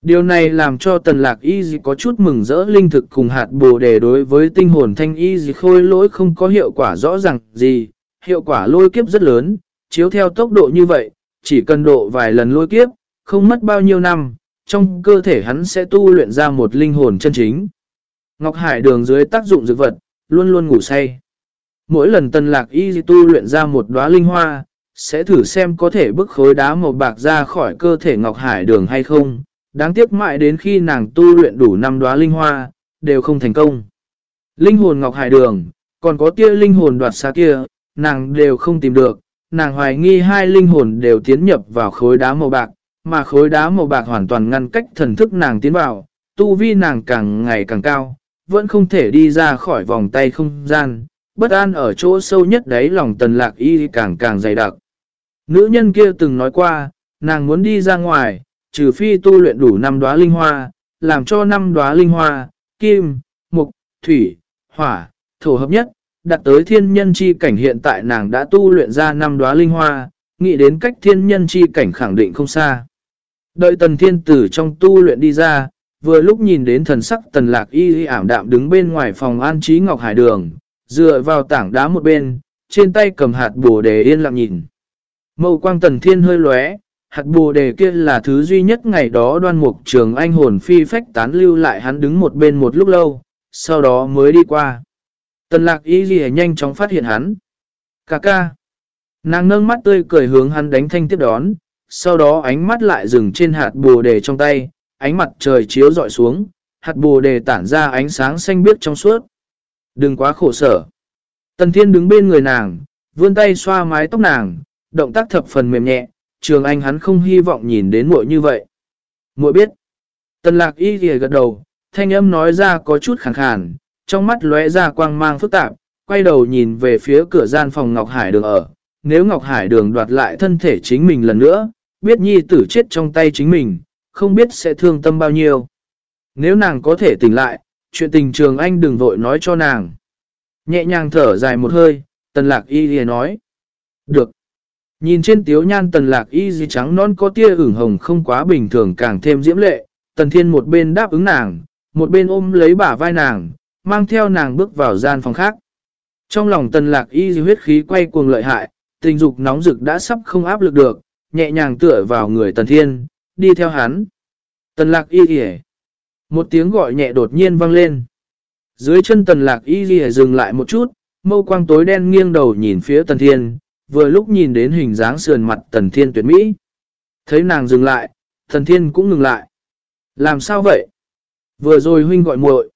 Điều này làm cho tần lạc y có chút mừng rỡ linh thực cùng hạt bồ đề đối với tinh hồn thanh y khôi lỗi không có hiệu quả rõ ràng gì, hiệu quả lôi kiếp rất lớn, chiếu theo tốc độ như vậy, chỉ cần độ vài lần lôi kiếp, không mất bao nhiêu năm, trong cơ thể hắn sẽ tu luyện ra một linh hồn chân chính. Ngọc Hải đường dưới tác dụng dược vật, luôn luôn ngủ say. Mỗi lần tần lạc y tu luyện ra một đóa linh hoa, sẽ thử xem có thể bức khối đá màu bạc ra khỏi cơ thể Ngọc Hải đường hay không. Đáng tiếc mãi đến khi nàng tu luyện đủ năm đóa linh hoa, đều không thành công. Linh hồn Ngọc Hải đường, còn có tia linh hồn đoạt xa kia, nàng đều không tìm được. Nàng hoài nghi hai linh hồn đều tiến nhập vào khối đá màu bạc, mà khối đá màu bạc hoàn toàn ngăn cách thần thức nàng tiến vào, tu vi nàng càng ngày càng cao, vẫn không thể đi ra khỏi vòng tay không gian, bất an ở chỗ sâu nhất đấy lòng tần lạc y càng càng dày đặc. Nữ nhân kia từng nói qua, nàng muốn đi ra ngoài, trừ phi tu luyện đủ năm đóa linh hoa, làm cho năm đóa linh hoa, kim, mục, thủy, hỏa, thổ hợp nhất, đặt tới thiên nhân chi cảnh hiện tại nàng đã tu luyện ra năm đóa linh hoa, nghĩ đến cách thiên nhân chi cảnh khẳng định không xa. Đợi tần thiên tử trong tu luyện đi ra, vừa lúc nhìn đến thần sắc tần lạc y y ảm đạm đứng bên ngoài phòng an trí ngọc hải đường, dựa vào tảng đá một bên, trên tay cầm hạt bồ đề yên lặng nhìn. mậu quang tần thiên hơi lóe, hạt bồ đề kia là thứ duy nhất ngày đó đoan mục trường anh hồn phi phách tán lưu lại hắn đứng một bên một lúc lâu, sau đó mới đi qua. Tần lạc y ghi nhanh chóng phát hiện hắn. Cà ca. Nàng nâng mắt tươi cười hướng hắn đánh thanh tiếp đón, sau đó ánh mắt lại dừng trên hạt bồ đề trong tay, ánh mặt trời chiếu dọi xuống, hạt bồ đề tản ra ánh sáng xanh biếc trong suốt. Đừng quá khổ sở. Tần Thiên đứng bên người nàng, vươn tay xoa mái tóc nàng, động tác thập phần mềm nhẹ, trường anh hắn không hy vọng nhìn đến muội như vậy. Muội biết. Tần lạc y ghề gật đầu, thanh âm nói ra có chút khẳng khàn, trong mắt lóe ra quang mang phức tạp, quay đầu nhìn về phía cửa gian phòng Ngọc Hải đường ở. Nếu Ngọc Hải đường đoạt lại thân thể chính mình lần nữa, biết nhi tử chết trong tay chính mình, không biết sẽ thương tâm bao nhiêu. Nếu nàng có thể tỉnh lại, chuyện tình trường anh đừng vội nói cho nàng. Nhẹ nhàng thở dài một hơi, tần lạc y ghề nói. Được. Nhìn trên tiếu nhan tần lạc y dì trắng non có tia ửng hồng không quá bình thường càng thêm diễm lệ, tần thiên một bên đáp ứng nàng, một bên ôm lấy bả vai nàng, mang theo nàng bước vào gian phòng khác. Trong lòng tần lạc y huyết khí quay cuồng lợi hại, tình dục nóng rực đã sắp không áp lực được, nhẹ nhàng tựa vào người tần thiên, đi theo hắn. Tần lạc y dì Một tiếng gọi nhẹ đột nhiên vang lên. Dưới chân tần lạc y dì dừng lại một chút, mâu quang tối đen nghiêng đầu nhìn phía tần thiên, vừa lúc nhìn đến hình dáng sườn mặt tần thiên tuyệt mỹ. Thấy nàng dừng lại, tần thiên cũng ngừng lại. Làm sao vậy? Vừa rồi huynh gọi muội.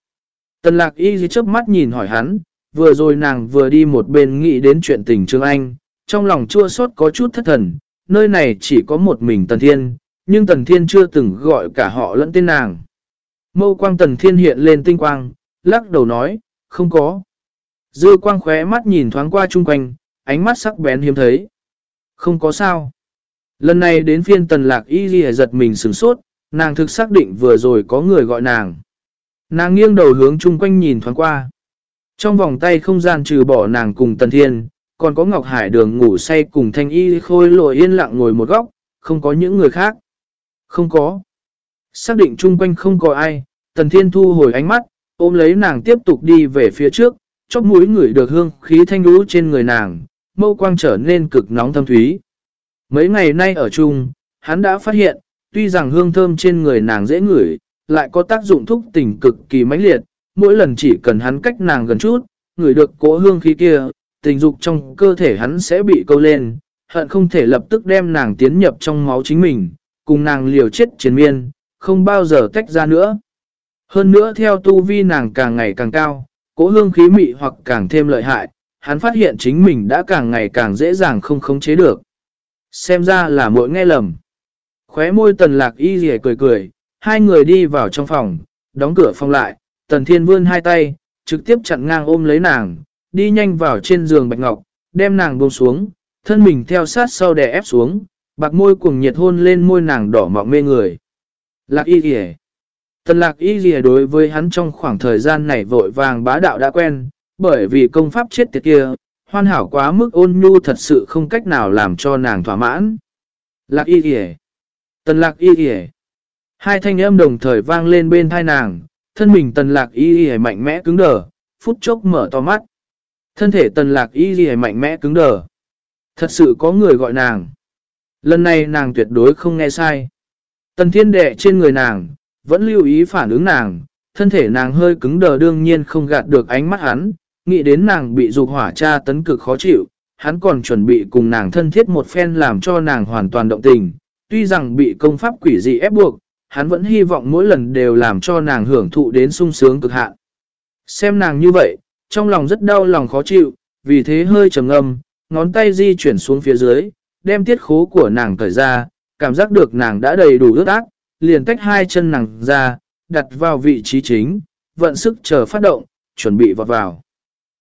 Tần lạc y dưới chớp mắt nhìn hỏi hắn, vừa rồi nàng vừa đi một bên nghĩ đến chuyện tình Trương Anh, trong lòng chua xót có chút thất thần, nơi này chỉ có một mình Tần Thiên, nhưng Tần Thiên chưa từng gọi cả họ lẫn tên nàng. Mâu quang Tần Thiên hiện lên tinh quang, lắc đầu nói, không có. Dư quang khóe mắt nhìn thoáng qua chung quanh, ánh mắt sắc bén hiếm thấy. Không có sao. Lần này đến phiên Tần Lạc Y Ghi giật mình sừng sốt, nàng thực xác định vừa rồi có người gọi nàng. Nàng nghiêng đầu hướng chung quanh nhìn thoáng qua. Trong vòng tay không gian trừ bỏ nàng cùng Tần Thiên, còn có Ngọc Hải đường ngủ say cùng Thanh Y khôi lội yên lặng ngồi một góc, không có những người khác. Không có. Xác định chung quanh không có ai, Tần Thiên thu hồi ánh mắt, ôm lấy nàng tiếp tục đi về phía trước, chóp mũi người được hương khí thanh lũ trên người nàng, mâu quang trở nên cực nóng thâm thúy. Mấy ngày nay ở chung, hắn đã phát hiện, tuy rằng hương thơm trên người nàng dễ ngửi, lại có tác dụng thúc tình cực kỳ mãnh liệt, mỗi lần chỉ cần hắn cách nàng gần chút, ngửi được cỗ hương khí kia, tình dục trong cơ thể hắn sẽ bị câu lên, hận không thể lập tức đem nàng tiến nhập trong máu chính mình, cùng nàng liều chết chiến miên, không bao giờ tách ra nữa. Hơn nữa theo tu vi nàng càng ngày càng cao, cỗ hương khí mị hoặc càng thêm lợi hại, hắn phát hiện chính mình đã càng ngày càng dễ dàng không khống chế được. Xem ra là mỗi nghe lầm. Khóe môi tần lạc y rìa cười cười, hai người đi vào trong phòng, đóng cửa phòng lại, tần thiên vươn hai tay, trực tiếp chặn ngang ôm lấy nàng, đi nhanh vào trên giường bạch ngọc, đem nàng buông xuống, thân mình theo sát sau đè ép xuống, bạc môi cuồng nhiệt hôn lên môi nàng đỏ mọng mê người. Lạc y rìa. Tần lạc y rìa đối với hắn trong khoảng thời gian này vội vàng bá đạo đã quen, bởi vì công pháp chết tiệt kia, hoàn hảo quá mức ôn nhu thật sự không cách nào làm cho nàng thỏa mãn. Lạc y kìa. Tần lạc y kìa. Hai thanh âm đồng thời vang lên bên thai nàng, thân mình tần lạc y kìa mạnh mẽ cứng đờ, phút chốc mở to mắt. Thân thể tần lạc y kìa mạnh mẽ cứng đờ. Thật sự có người gọi nàng. Lần này nàng tuyệt đối không nghe sai. Tần thiên đệ trên người nàng, vẫn lưu ý phản ứng nàng, thân thể nàng hơi cứng đờ đương nhiên không gạt được ánh mắt hắn, nghĩ đến nàng bị dục hỏa tra tấn cực khó chịu, hắn còn chuẩn bị cùng nàng thân thiết một phen làm cho nàng hoàn toàn động tình, tuy rằng bị công pháp quỷ dị ép buộc, hắn vẫn hy vọng mỗi lần đều làm cho nàng hưởng thụ đến sung sướng cực hạn. Xem nàng như vậy, trong lòng rất đau lòng khó chịu, vì thế hơi trầm ngâm, ngón tay di chuyển xuống phía dưới, đem tiết khố của nàng cởi ra, cảm giác được nàng đã đầy đủ ướt ác, liền tách hai chân nàng ra, đặt vào vị trí chính, vận sức chờ phát động, chuẩn bị vọt vào.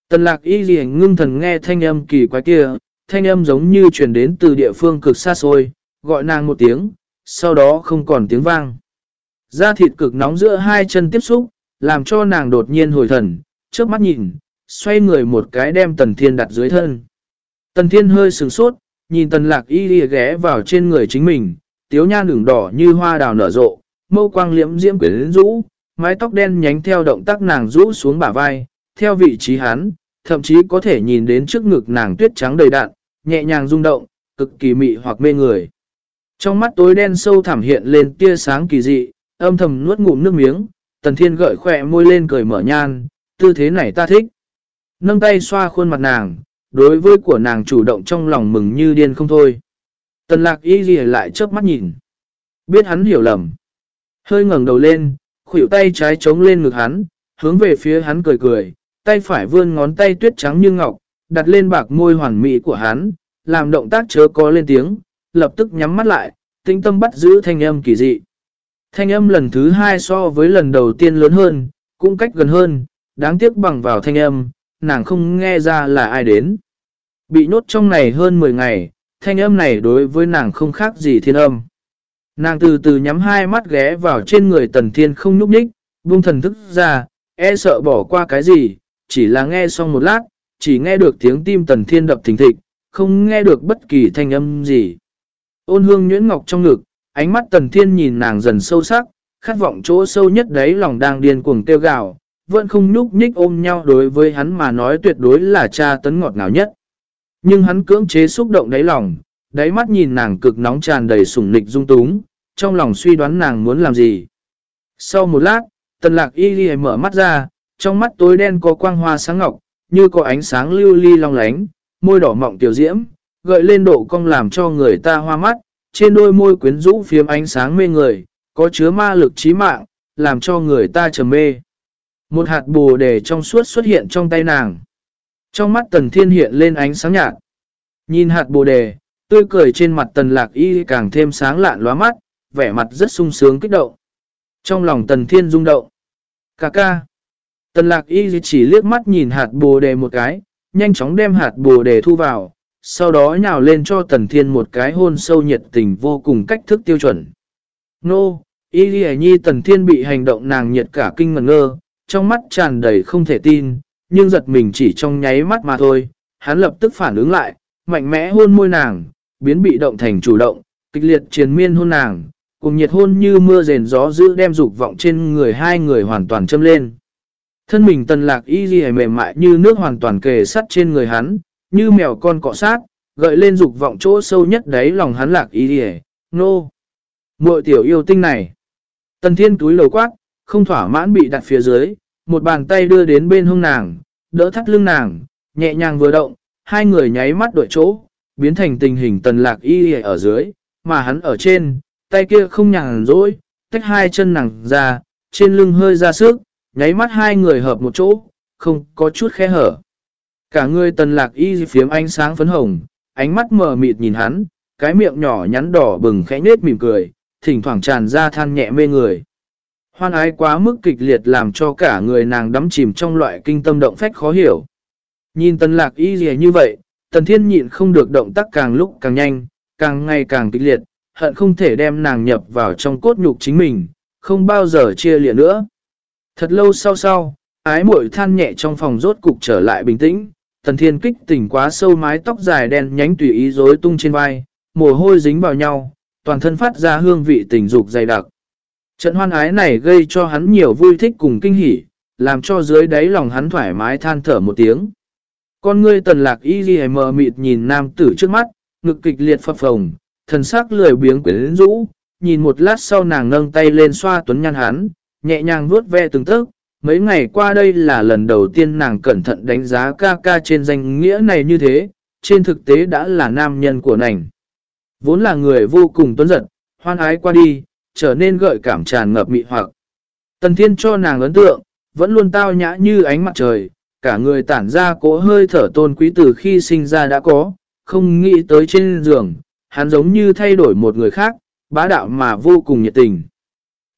Tần lạc y gì ngưng thần nghe thanh âm kỳ quái kia, thanh âm giống như truyền đến từ địa phương cực xa xôi, gọi nàng một tiếng, sau đó không còn tiếng vang. Da thịt cực nóng giữa hai chân tiếp xúc, làm cho nàng đột nhiên hồi thần, trước mắt nhìn, xoay người một cái đem tần thiên đặt dưới thân. Tần thiên hơi sừng sốt, nhìn tần lạc y lìa ghé vào trên người chính mình, tiếu nha đường đỏ như hoa đào nở rộ, mâu quang liễm diễm quyến rũ, mái tóc đen nhánh theo động tác nàng rũ xuống bả vai, theo vị trí hắn, thậm chí có thể nhìn đến trước ngực nàng tuyết trắng đầy đạn, nhẹ nhàng rung động, cực kỳ mị hoặc mê người. Trong mắt tối đen sâu thẳm hiện lên tia sáng kỳ dị, âm thầm nuốt ngụm nước miếng, tần thiên gợi khỏe môi lên cười mở nhan, tư thế này ta thích. Nâng tay xoa khuôn mặt nàng, đối với của nàng chủ động trong lòng mừng như điên không thôi. Tần lạc y ghi lại chớp mắt nhìn. Biết hắn hiểu lầm. Hơi ngẩng đầu lên, khuỷu tay trái trống lên ngực hắn, hướng về phía hắn cười cười, tay phải vươn ngón tay tuyết trắng như ngọc, đặt lên bạc môi hoàn mỹ của hắn, làm động tác chớ có lên tiếng, lập tức nhắm mắt lại, tinh tâm bắt giữ thanh âm kỳ dị. Thanh âm lần thứ hai so với lần đầu tiên lớn hơn, cũng cách gần hơn, đáng tiếc bằng vào thanh âm, nàng không nghe ra là ai đến. Bị nhốt trong này hơn 10 ngày, thanh âm này đối với nàng không khác gì thiên âm. Nàng từ từ nhắm hai mắt ghé vào trên người tần thiên không nhúc nhích, buông thần thức ra, e sợ bỏ qua cái gì, chỉ là nghe xong một lát, chỉ nghe được tiếng tim tần thiên đập thình thịch, không nghe được bất kỳ thanh âm gì. Ôn hương nhuyễn ngọc trong ngực, ánh mắt tần thiên nhìn nàng dần sâu sắc, khát vọng chỗ sâu nhất đấy lòng đang điên cuồng kêu gào, vẫn không nhúc nhích ôm nhau đối với hắn mà nói tuyệt đối là cha tấn ngọt ngào nhất. Nhưng hắn cưỡng chế xúc động đáy lòng, đáy mắt nhìn nàng cực nóng tràn đầy sủng nịch dung túng, trong lòng suy đoán nàng muốn làm gì. Sau một lát, tần lạc y ghi mở mắt ra, trong mắt tối đen có quang hoa sáng ngọc, như có ánh sáng lưu ly long lánh, môi đỏ mọng tiểu diễm, gợi lên độ cong làm cho người ta hoa mắt, trên đôi môi quyến rũ phiếm ánh sáng mê người, có chứa ma lực trí mạng, làm cho người ta trầm mê. Một hạt bồ đề trong suốt xuất hiện trong tay nàng. Trong mắt tần thiên hiện lên ánh sáng nhạt. Nhìn hạt bồ đề, tươi cười trên mặt tần lạc y càng thêm sáng lạn lóa mắt, vẻ mặt rất sung sướng kích động. Trong lòng tần thiên rung động. Cà ca. Tần lạc y chỉ liếc mắt nhìn hạt bồ đề một cái, nhanh chóng đem hạt bồ đề thu vào, sau đó nhào lên cho tần thiên một cái hôn sâu nhiệt tình vô cùng cách thức tiêu chuẩn. Nô, y ghi nhi tần thiên bị hành động nàng nhiệt cả kinh ngần ngơ, trong mắt tràn đầy không thể tin, nhưng giật mình chỉ trong nháy mắt mà thôi, hắn lập tức phản ứng lại, mạnh mẽ hôn môi nàng, biến bị động thành chủ động, kịch liệt triền miên hôn nàng, cùng nhiệt hôn như mưa rền gió giữ đem dục vọng trên người hai người hoàn toàn châm lên. Thân mình tần lạc y ghi mềm mại như nước hoàn toàn kề sắt trên người hắn, như mèo con cọ sát, gợi lên dục vọng chỗ sâu nhất đấy lòng hắn lạc y ghi nô. Mội tiểu yêu tinh này. Tần thiên túi lầu quát, không thỏa mãn bị đặt phía dưới, một bàn tay đưa đến bên hông nàng, đỡ thắt lưng nàng, nhẹ nhàng vừa động, hai người nháy mắt đổi chỗ, biến thành tình hình tần lạc y ở dưới, mà hắn ở trên, tay kia không nhàng rỗi, tách hai chân nàng ra, trên lưng hơi ra sức, nháy mắt hai người hợp một chỗ, không có chút khe hở. Cả người tần lạc y phiếm ánh sáng phấn hồng, ánh mắt mờ mịt nhìn hắn, cái miệng nhỏ nhắn đỏ bừng khẽ nết mỉm cười, thỉnh thoảng tràn ra than nhẹ mê người. Hoan ái quá mức kịch liệt làm cho cả người nàng đắm chìm trong loại kinh tâm động phách khó hiểu. Nhìn tần lạc y gì như vậy, tần thiên nhịn không được động tác càng lúc càng nhanh, càng ngày càng kịch liệt, hận không thể đem nàng nhập vào trong cốt nhục chính mình, không bao giờ chia liệt nữa. Thật lâu sau sau, ái muội than nhẹ trong phòng rốt cục trở lại bình tĩnh, tần thiên kích tỉnh quá sâu mái tóc dài đen nhánh tùy ý rối tung trên vai, mồ hôi dính vào nhau, toàn thân phát ra hương vị tình dục dày đặc. Trận hoan ái này gây cho hắn nhiều vui thích cùng kinh hỉ, làm cho dưới đáy lòng hắn thoải mái than thở một tiếng. Con ngươi tần lạc y ghi mờ mịt nhìn nam tử trước mắt, ngực kịch liệt phập phồng, thần sắc lười biếng quyến rũ, nhìn một lát sau nàng nâng tay lên xoa tuấn nhăn hắn, nhẹ nhàng vuốt ve từng tấc. Mấy ngày qua đây là lần đầu tiên nàng cẩn thận đánh giá ca ca trên danh nghĩa này như thế, trên thực tế đã là nam nhân của nàng. Vốn là người vô cùng tuấn giật, hoan ái qua đi, trở nên gợi cảm tràn ngập mị hoặc. Tần thiên cho nàng ấn tượng, vẫn luôn tao nhã như ánh mặt trời, cả người tản ra cố hơi thở tôn quý từ khi sinh ra đã có, không nghĩ tới trên giường, hắn giống như thay đổi một người khác, bá đạo mà vô cùng nhiệt tình.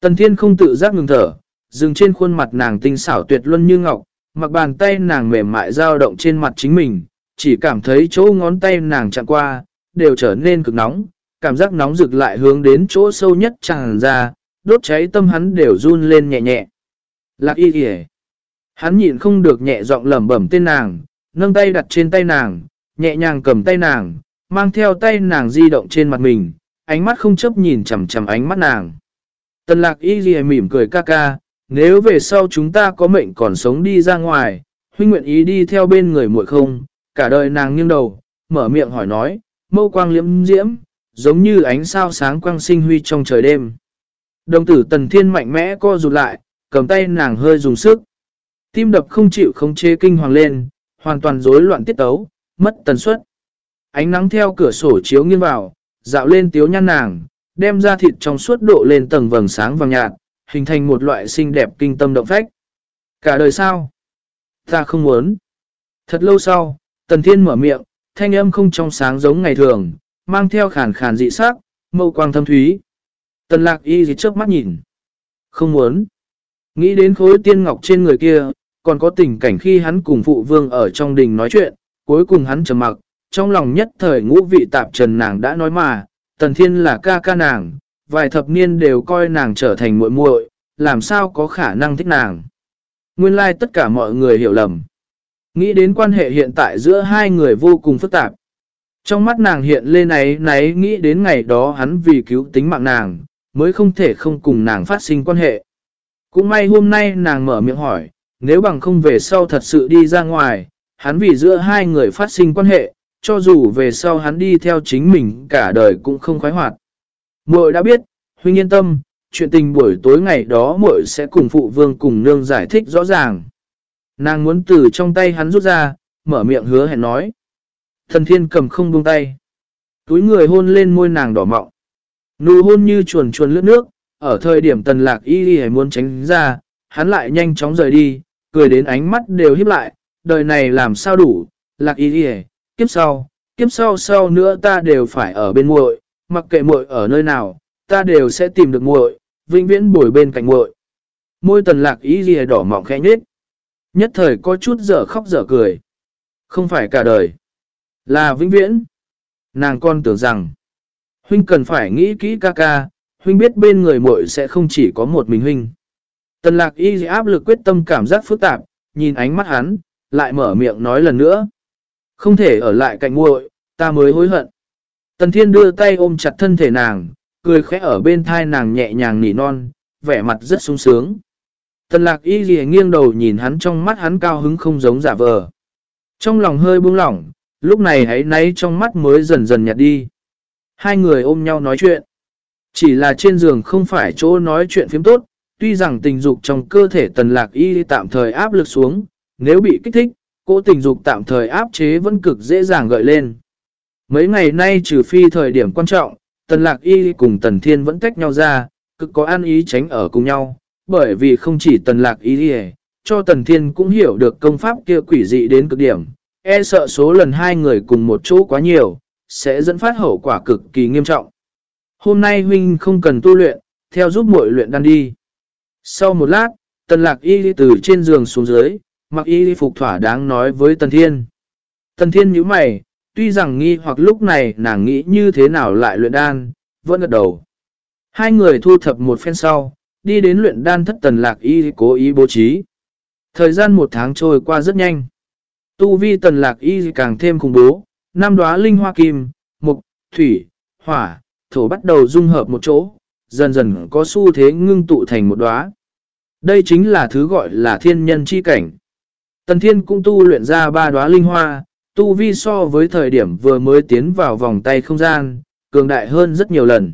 Tần thiên không tự giác ngừng thở, dừng trên khuôn mặt nàng tinh xảo tuyệt luân như ngọc, mặc bàn tay nàng mềm mại dao động trên mặt chính mình, chỉ cảm thấy chỗ ngón tay nàng chạm qua, đều trở nên cực nóng, cảm giác nóng rực lại hướng đến chỗ sâu nhất tràn ra, đốt cháy tâm hắn đều run lên nhẹ nhẹ. Lạc y kìa. Hắn nhịn không được nhẹ giọng lẩm bẩm tên nàng, nâng tay đặt trên tay nàng, nhẹ nhàng cầm tay nàng, mang theo tay nàng di động trên mặt mình, ánh mắt không chấp nhìn chằm chằm ánh mắt nàng. Tần lạc y ghi mỉm cười ca ca, nếu về sau chúng ta có mệnh còn sống đi ra ngoài, huynh nguyện ý đi theo bên người muội không, cả đời nàng nghiêng đầu, mở miệng hỏi nói, mâu quang liễm diễm, giống như ánh sao sáng quang sinh huy trong trời đêm. Đồng tử tần thiên mạnh mẽ co rụt lại, cầm tay nàng hơi dùng sức. Tim đập không chịu không chế kinh hoàng lên, hoàn toàn rối loạn tiết tấu, mất tần suất. Ánh nắng theo cửa sổ chiếu nghiêng vào, dạo lên tiếu nhăn nàng, đem ra thịt trong suốt độ lên tầng vầng sáng vàng nhạt, hình thành một loại xinh đẹp kinh tâm động phách. Cả đời sao? Ta không muốn. Thật lâu sau, Tần Thiên mở miệng, thanh âm không trong sáng giống ngày thường, mang theo khàn khàn dị sắc, mâu quang thâm thúy. Tần lạc y gì trước mắt nhìn. Không muốn. Nghĩ đến khối tiên ngọc trên người kia, còn có tình cảnh khi hắn cùng phụ vương ở trong đình nói chuyện, cuối cùng hắn trầm mặc, trong lòng nhất thời ngũ vị tạp trần nàng đã nói mà, tần thiên là ca ca nàng, vài thập niên đều coi nàng trở thành muội muội, làm sao có khả năng thích nàng. Nguyên lai like tất cả mọi người hiểu lầm. Nghĩ đến quan hệ hiện tại giữa hai người vô cùng phức tạp. Trong mắt nàng hiện lên ấy náy nghĩ đến ngày đó hắn vì cứu tính mạng nàng, mới không thể không cùng nàng phát sinh quan hệ. Cũng may hôm nay nàng mở miệng hỏi, nếu bằng không về sau thật sự đi ra ngoài, hắn vì giữa hai người phát sinh quan hệ, cho dù về sau hắn đi theo chính mình cả đời cũng không khoái hoạt. Muội đã biết, huynh yên tâm, chuyện tình buổi tối ngày đó muội sẽ cùng phụ vương cùng nương giải thích rõ ràng. Nàng muốn từ trong tay hắn rút ra, mở miệng hứa hẹn nói. Thần thiên cầm không buông tay. Túi người hôn lên môi nàng đỏ mọng. Nụ hôn như chuồn chuồn lướt nước, ở thời điểm tần lạc y y muốn tránh ra, hắn lại nhanh chóng rời đi, cười đến ánh mắt đều híp lại, đời này làm sao đủ, lạc y y kiếp sau, kiếp sau sau nữa ta đều phải ở bên muội, mặc kệ muội ở nơi nào, ta đều sẽ tìm được muội, vĩnh viễn bồi bên cạnh muội. Môi tần lạc ý gì đỏ mọng khẽ nhết. Nhất thời có chút dở khóc dở cười. Không phải cả đời. Là vĩnh viễn. Nàng con tưởng rằng. Huynh cần phải nghĩ kỹ ca ca. Huynh biết bên người muội sẽ không chỉ có một mình huynh. Tần lạc y áp lực quyết tâm cảm giác phức tạp. Nhìn ánh mắt hắn. Lại mở miệng nói lần nữa. Không thể ở lại cạnh muội ta mới hối hận. Tần thiên đưa tay ôm chặt thân thể nàng. Cười khẽ ở bên thai nàng nhẹ nhàng nỉ non. Vẻ mặt rất sung sướng. Tần lạc y ghi nghiêng đầu nhìn hắn trong mắt hắn cao hứng không giống giả vờ. Trong lòng hơi buông lỏng, lúc này hãy náy trong mắt mới dần dần nhạt đi. Hai người ôm nhau nói chuyện. Chỉ là trên giường không phải chỗ nói chuyện phiếm tốt, tuy rằng tình dục trong cơ thể tần lạc y tạm thời áp lực xuống, nếu bị kích thích, cô tình dục tạm thời áp chế vẫn cực dễ dàng gợi lên. Mấy ngày nay trừ phi thời điểm quan trọng, tần lạc y cùng tần thiên vẫn tách nhau ra, cực có an ý tránh ở cùng nhau, bởi vì không chỉ tần lạc y cho tần thiên cũng hiểu được công pháp kia quỷ dị đến cực điểm, e sợ số lần hai người cùng một chỗ quá nhiều, sẽ dẫn phát hậu quả cực kỳ nghiêm trọng. Hôm nay huynh không cần tu luyện, theo giúp muội luyện đan đi. Sau một lát, tần lạc y từ trên giường xuống dưới, mặc y phục thỏa đáng nói với tần thiên. Tần thiên nhíu mày, tuy rằng nghi hoặc lúc này nàng nghĩ như thế nào lại luyện đan, vẫn gật đầu. Hai người thu thập một phen sau, đi đến luyện đan thất tần lạc y cố ý bố trí. Thời gian một tháng trôi qua rất nhanh. Tu vi tần lạc y càng thêm khủng bố, Nam đóa linh hoa kim, mục, thủy, hỏa, thổ bắt đầu dung hợp một chỗ, dần dần có xu thế ngưng tụ thành một đóa. Đây chính là thứ gọi là thiên nhân chi cảnh. Tần thiên cũng tu luyện ra ba đóa linh hoa, tu vi so với thời điểm vừa mới tiến vào vòng tay không gian, cường đại hơn rất nhiều lần.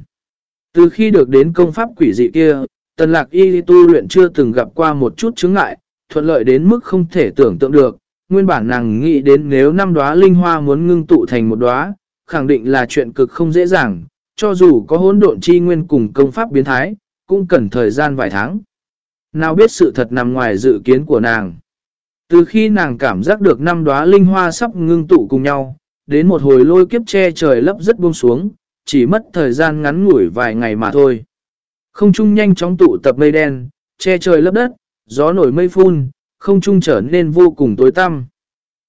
Từ khi được đến công pháp quỷ dị kia, tần lạc y tu luyện chưa từng gặp qua một chút chứng ngại, thuận lợi đến mức không thể tưởng tượng được. Nguyên bản nàng nghĩ đến nếu năm đóa linh hoa muốn ngưng tụ thành một đóa, khẳng định là chuyện cực không dễ dàng, cho dù có hỗn độn chi nguyên cùng công pháp biến thái, cũng cần thời gian vài tháng. Nào biết sự thật nằm ngoài dự kiến của nàng. Từ khi nàng cảm giác được năm đóa linh hoa sắp ngưng tụ cùng nhau, đến một hồi lôi kiếp che trời lấp rất buông xuống, chỉ mất thời gian ngắn ngủi vài ngày mà thôi. Không trung nhanh chóng tụ tập mây đen, che trời lấp đất, gió nổi mây phun, không trung trở nên vô cùng tối tăm.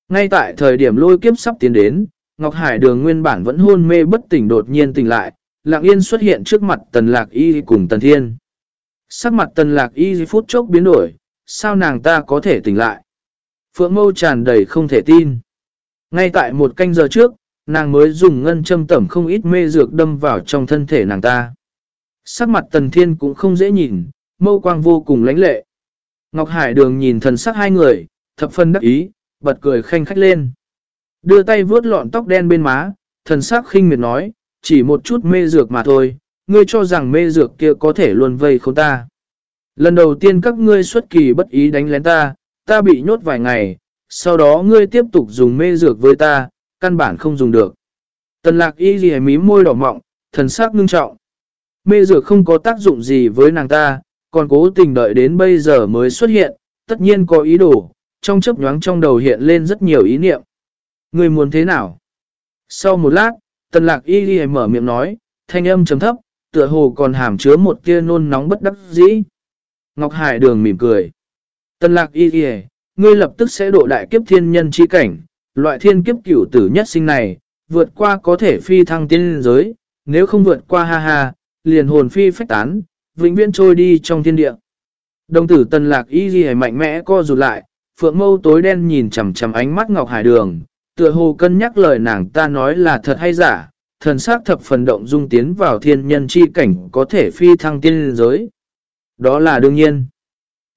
Ngay tại thời điểm lôi kiếp sắp tiến đến, Ngọc Hải đường nguyên bản vẫn hôn mê bất tỉnh đột nhiên tỉnh lại, lặng yên xuất hiện trước mặt tần lạc y cùng tần thiên. Sắc mặt tần lạc y phút chốc biến đổi, sao nàng ta có thể tỉnh lại? Phượng mâu tràn đầy không thể tin. Ngay tại một canh giờ trước, nàng mới dùng ngân châm tẩm không ít mê dược đâm vào trong thân thể nàng ta. Sắc mặt tần thiên cũng không dễ nhìn, mâu quang vô cùng lãnh lệ. Ngọc Hải đường nhìn thần sắc hai người, thập phân đắc ý, bật cười khanh khách lên. Đưa tay vuốt lọn tóc đen bên má, thần sắc khinh miệt nói, chỉ một chút mê dược mà thôi, ngươi cho rằng mê dược kia có thể luôn vây không ta. Lần đầu tiên các ngươi xuất kỳ bất ý đánh lén ta, ta bị nhốt vài ngày, sau đó ngươi tiếp tục dùng mê dược với ta, căn bản không dùng được. Tần lạc y ghi mí môi đỏ mọng, thần sắc ngưng trọng. Mê dược không có tác dụng gì với nàng ta, còn cố tình đợi đến bây giờ mới xuất hiện, tất nhiên có ý đồ, trong chấp nhoáng trong đầu hiện lên rất nhiều ý niệm. Ngươi muốn thế nào? Sau một lát, tần lạc y ghi mở miệng nói, thanh âm chấm thấp, tựa hồ còn hàm chứa một tia nôn nóng bất đắc dĩ. Ngọc Hải đường mỉm cười. Tần lạc y ghi ngươi lập tức sẽ độ đại kiếp thiên nhân chi cảnh, loại thiên kiếp cửu tử nhất sinh này, vượt qua có thể phi thăng tiên giới, nếu không vượt qua ha ha, liền hồn phi phách tán, vĩnh viễn trôi đi trong thiên địa. Đồng tử tần lạc y ghi mạnh mẽ co rụt lại, phượng mâu tối đen nhìn chầm chầm ánh mắt Ngọc Hải đường, tựa hồ cân nhắc lời nàng ta nói là thật hay giả, thần sắc thập phần động dung tiến vào thiên nhân chi cảnh có thể phi thăng tiên giới. Đó là đương nhiên.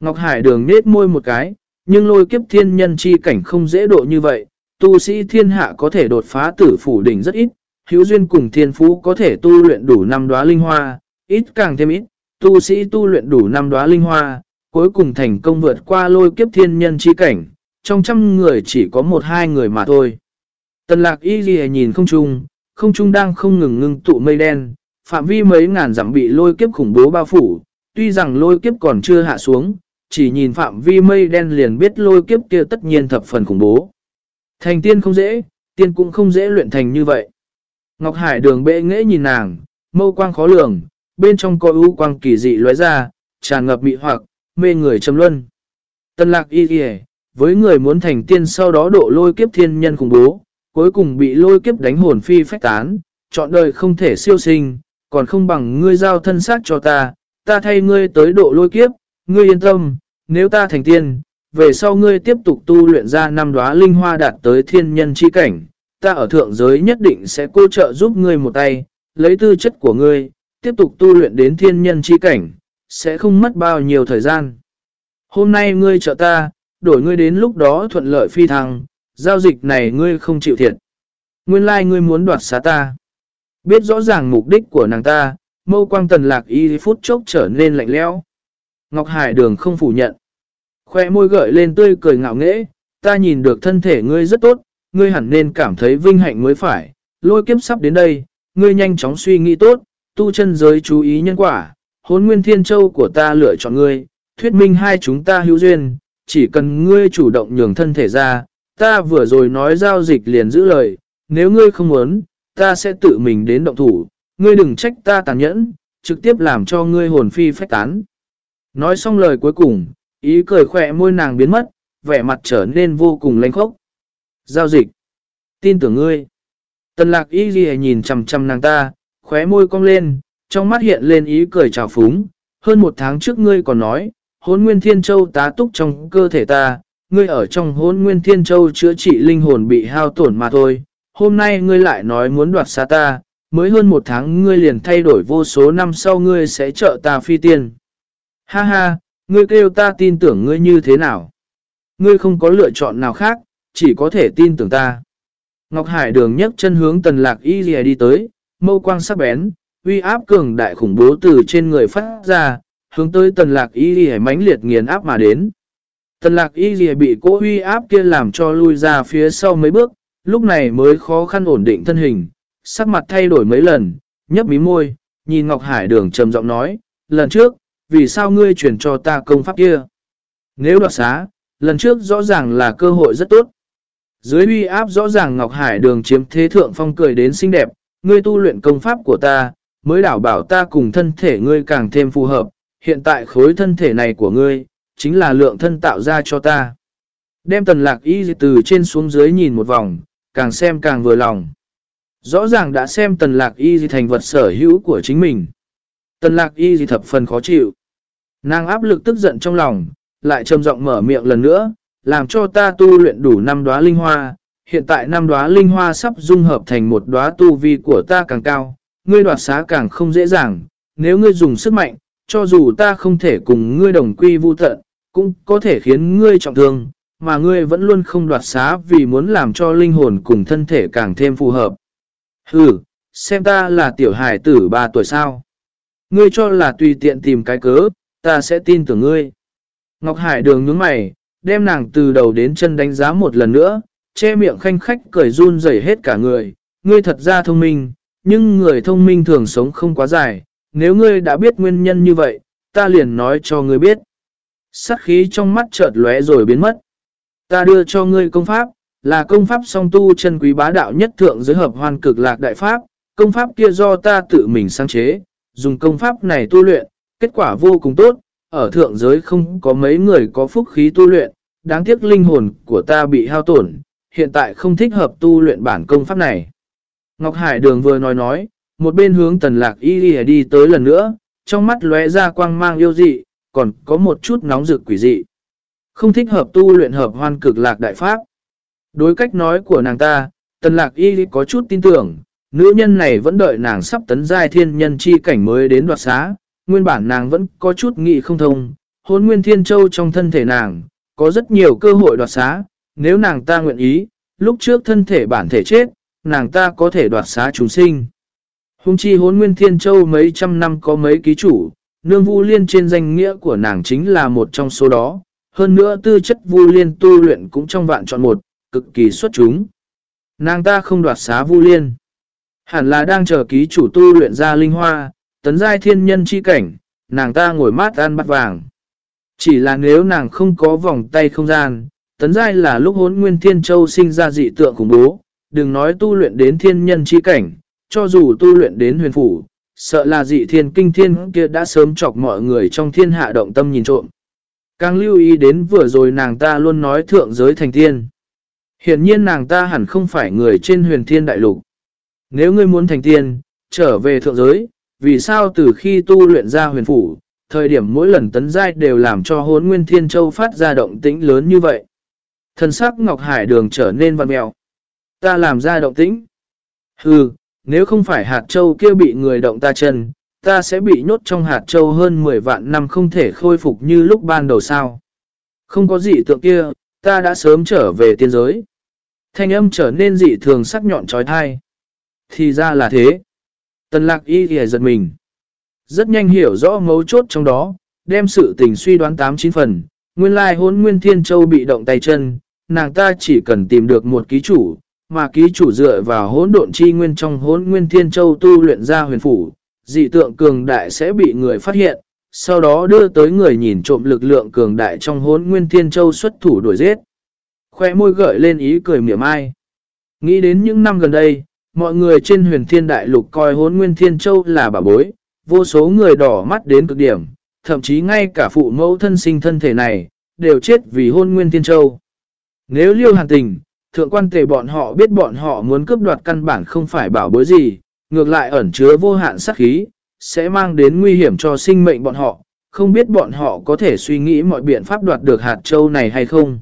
Ngọc Hải đường nết môi một cái, nhưng lôi kiếp thiên nhân chi cảnh không dễ độ như vậy, tu sĩ thiên hạ có thể đột phá tử phủ đỉnh rất ít, hữu duyên cùng thiên phú có thể tu luyện đủ năm đóa linh hoa, ít càng thêm ít, tu sĩ tu luyện đủ năm đóa linh hoa, cuối cùng thành công vượt qua lôi kiếp thiên nhân chi cảnh, trong trăm người chỉ có một hai người mà thôi. Tần lạc y ghi nhìn không trung, không trung đang không ngừng ngưng tụ mây đen, phạm vi mấy ngàn dặm bị lôi kiếp khủng bố bao phủ, tuy rằng lôi kiếp còn chưa hạ xuống, chỉ nhìn phạm vi mây đen liền biết lôi kiếp kia tất nhiên thập phần khủng bố. Thành tiên không dễ, tiên cũng không dễ luyện thành như vậy. Ngọc Hải đường bệ nghễ nhìn nàng, mâu quang khó lường, bên trong coi ưu quang kỳ dị lóe ra, tràn ngập mị hoặc, mê người châm luân. Tân lạc y kìa, với người muốn thành tiên sau đó độ lôi kiếp thiên nhân khủng bố, cuối cùng bị lôi kiếp đánh hồn phi phách tán, chọn đời không thể siêu sinh, còn không bằng ngươi giao thân xác cho ta, ta thay ngươi tới độ lôi kiếp, ngươi yên tâm, nếu ta thành tiên, về sau ngươi tiếp tục tu luyện ra năm đóa linh hoa đạt tới thiên nhân chi cảnh, ta ở thượng giới nhất định sẽ cô trợ giúp ngươi một tay, lấy tư chất của ngươi, tiếp tục tu luyện đến thiên nhân chi cảnh, sẽ không mất bao nhiêu thời gian. Hôm nay ngươi trợ ta, đổi ngươi đến lúc đó thuận lợi phi thăng, giao dịch này ngươi không chịu thiệt. Nguyên lai like ngươi muốn đoạt xá ta. Biết rõ ràng mục đích của nàng ta, mâu quang tần lạc y phút chốc trở nên lạnh lẽo. Ngọc Hải đường không phủ nhận. Khoe môi gợi lên tươi cười ngạo nghễ, ta nhìn được thân thể ngươi rất tốt, ngươi hẳn nên cảm thấy vinh hạnh mới phải. Lôi kiếp sắp đến đây, ngươi nhanh chóng suy nghĩ tốt, tu chân giới chú ý nhân quả. Hốn nguyên thiên châu của ta lựa chọn ngươi, thuyết minh hai chúng ta hữu duyên, chỉ cần ngươi chủ động nhường thân thể ra, ta vừa rồi nói giao dịch liền giữ lời, nếu ngươi không muốn, ta sẽ tự mình đến động thủ, ngươi đừng trách ta tàn nhẫn, trực tiếp làm cho ngươi hồn phi phách tán. Nói xong lời cuối cùng, ý cười khỏe môi nàng biến mất, vẻ mặt trở nên vô cùng lanh khốc. Giao dịch. Tin tưởng ngươi. Tần lạc ý ghi nhìn chầm chầm nàng ta, khóe môi cong lên, trong mắt hiện lên ý cười trào phúng. Hơn một tháng trước ngươi còn nói, hốn nguyên thiên châu tá túc trong cơ thể ta, ngươi ở trong hôn nguyên thiên châu chữa trị linh hồn bị hao tổn mà thôi. Hôm nay ngươi lại nói muốn đoạt xa ta, mới hơn một tháng ngươi liền thay đổi vô số năm sau ngươi sẽ trợ ta phi tiên. Ha ha, ngươi kêu ta tin tưởng ngươi như thế nào? Ngươi không có lựa chọn nào khác, chỉ có thể tin tưởng ta. Ngọc Hải đường nhấc chân hướng tần lạc y lìa đi tới, mâu quang sắc bén, uy áp cường đại khủng bố từ trên người phát ra, hướng tới tần lạc y lìa mãnh liệt nghiền áp mà đến. Tần lạc y lìa bị cỗ uy áp kia làm cho lui ra phía sau mấy bước, lúc này mới khó khăn ổn định thân hình, sắc mặt thay đổi mấy lần, nhấp mí môi, nhìn Ngọc Hải đường trầm giọng nói, lần trước, vì sao ngươi chuyển cho ta công pháp kia? Nếu đoạt xá, lần trước rõ ràng là cơ hội rất tốt. Dưới uy áp rõ ràng Ngọc Hải đường chiếm thế thượng phong cười đến xinh đẹp, ngươi tu luyện công pháp của ta, mới đảo bảo ta cùng thân thể ngươi càng thêm phù hợp, hiện tại khối thân thể này của ngươi, chính là lượng thân tạo ra cho ta. Đem tần lạc y từ trên xuống dưới nhìn một vòng, càng xem càng vừa lòng. Rõ ràng đã xem tần lạc y thành vật sở hữu của chính mình. Tần lạc y thập phần khó chịu. Nàng áp lực tức giận trong lòng, lại trầm giọng mở miệng lần nữa, làm cho ta tu luyện đủ năm đóa linh hoa. Hiện tại năm đóa linh hoa sắp dung hợp thành một đóa tu vi của ta càng cao, ngươi đoạt xá càng không dễ dàng. Nếu ngươi dùng sức mạnh, cho dù ta không thể cùng ngươi đồng quy vu tận, cũng có thể khiến ngươi trọng thương, mà ngươi vẫn luôn không đoạt xá vì muốn làm cho linh hồn cùng thân thể càng thêm phù hợp. Hừ, xem ta là tiểu hài tử 3 tuổi sao. Ngươi cho là tùy tiện tìm cái cớ, ta sẽ tin tưởng ngươi. Ngọc Hải đường nhướng mày, đem nàng từ đầu đến chân đánh giá một lần nữa, che miệng khanh khách cười run rẩy hết cả người. Ngươi thật ra thông minh, nhưng người thông minh thường sống không quá dài. Nếu ngươi đã biết nguyên nhân như vậy, ta liền nói cho ngươi biết. Sát khí trong mắt chợt lóe rồi biến mất. Ta đưa cho ngươi công pháp, là công pháp song tu chân quý bá đạo nhất thượng giới hợp hoàn cực lạc đại pháp. Công pháp kia do ta tự mình sáng chế, dùng công pháp này tu luyện, kết quả vô cùng tốt, ở thượng giới không có mấy người có phúc khí tu luyện, đáng tiếc linh hồn của ta bị hao tổn, hiện tại không thích hợp tu luyện bản công pháp này. Ngọc Hải Đường vừa nói nói, một bên hướng tần lạc y đi, đi tới lần nữa, trong mắt lóe ra quang mang yêu dị, còn có một chút nóng rực quỷ dị. Không thích hợp tu luyện hợp hoan cực lạc đại pháp. Đối cách nói của nàng ta, tần lạc y có chút tin tưởng, nữ nhân này vẫn đợi nàng sắp tấn giai thiên nhân chi cảnh mới đến đoạt xá, nguyên bản nàng vẫn có chút nghị không thông, hôn nguyên thiên châu trong thân thể nàng, có rất nhiều cơ hội đoạt xá, nếu nàng ta nguyện ý, lúc trước thân thể bản thể chết, nàng ta có thể đoạt xá chúng sinh. Hùng chi hôn nguyên thiên châu mấy trăm năm có mấy ký chủ, nương vu liên trên danh nghĩa của nàng chính là một trong số đó, hơn nữa tư chất vu liên tu luyện cũng trong vạn chọn một, cực kỳ xuất chúng. Nàng ta không đoạt xá vu liên. Hẳn là đang chờ ký chủ tu luyện ra linh hoa, tấn giai thiên nhân chi cảnh, nàng ta ngồi mát ăn bát vàng. Chỉ là nếu nàng không có vòng tay không gian, tấn giai là lúc hốn nguyên thiên châu sinh ra dị tượng khủng bố, đừng nói tu luyện đến thiên nhân chi cảnh, cho dù tu luyện đến huyền phủ, sợ là dị thiên kinh thiên kia đã sớm chọc mọi người trong thiên hạ động tâm nhìn trộm. Càng lưu ý đến vừa rồi nàng ta luôn nói thượng giới thành tiên. Hiển nhiên nàng ta hẳn không phải người trên huyền thiên đại lục. Nếu ngươi muốn thành tiên, trở về thượng giới, vì sao từ khi tu luyện ra huyền phủ, thời điểm mỗi lần tấn giai đều làm cho hốn nguyên thiên châu phát ra động tĩnh lớn như vậy. Thần sắc Ngọc Hải đường trở nên vặn mèo. Ta làm ra động tĩnh. Hừ, nếu không phải hạt châu kia bị người động ta chân, ta sẽ bị nhốt trong hạt châu hơn 10 vạn năm không thể khôi phục như lúc ban đầu sao. Không có gì tượng kia, ta đã sớm trở về tiên giới. Thanh âm trở nên dị thường sắc nhọn trói thai. Thì ra là thế. Tần lạc y thì giật mình. Rất nhanh hiểu rõ mấu chốt trong đó, đem sự tình suy đoán 8-9 phần. Nguyên lai hôn nguyên thiên châu bị động tay chân, nàng ta chỉ cần tìm được một ký chủ, mà ký chủ dựa vào hỗn độn chi nguyên trong hỗn nguyên thiên châu tu luyện ra huyền phủ, dị tượng cường đại sẽ bị người phát hiện, sau đó đưa tới người nhìn trộm lực lượng cường đại trong hỗn nguyên thiên châu xuất thủ đuổi giết. Khoe môi gợi lên ý cười mỉa mai. Nghĩ đến những năm gần đây, mọi người trên huyền thiên đại lục coi hốn nguyên thiên châu là bà bối, vô số người đỏ mắt đến cực điểm, thậm chí ngay cả phụ mẫu thân sinh thân thể này, đều chết vì hôn nguyên thiên châu. Nếu liêu hàn tình, thượng quan tề bọn họ biết bọn họ muốn cướp đoạt căn bản không phải bảo bối gì, ngược lại ẩn chứa vô hạn sát khí, sẽ mang đến nguy hiểm cho sinh mệnh bọn họ, không biết bọn họ có thể suy nghĩ mọi biện pháp đoạt được hạt châu này hay không.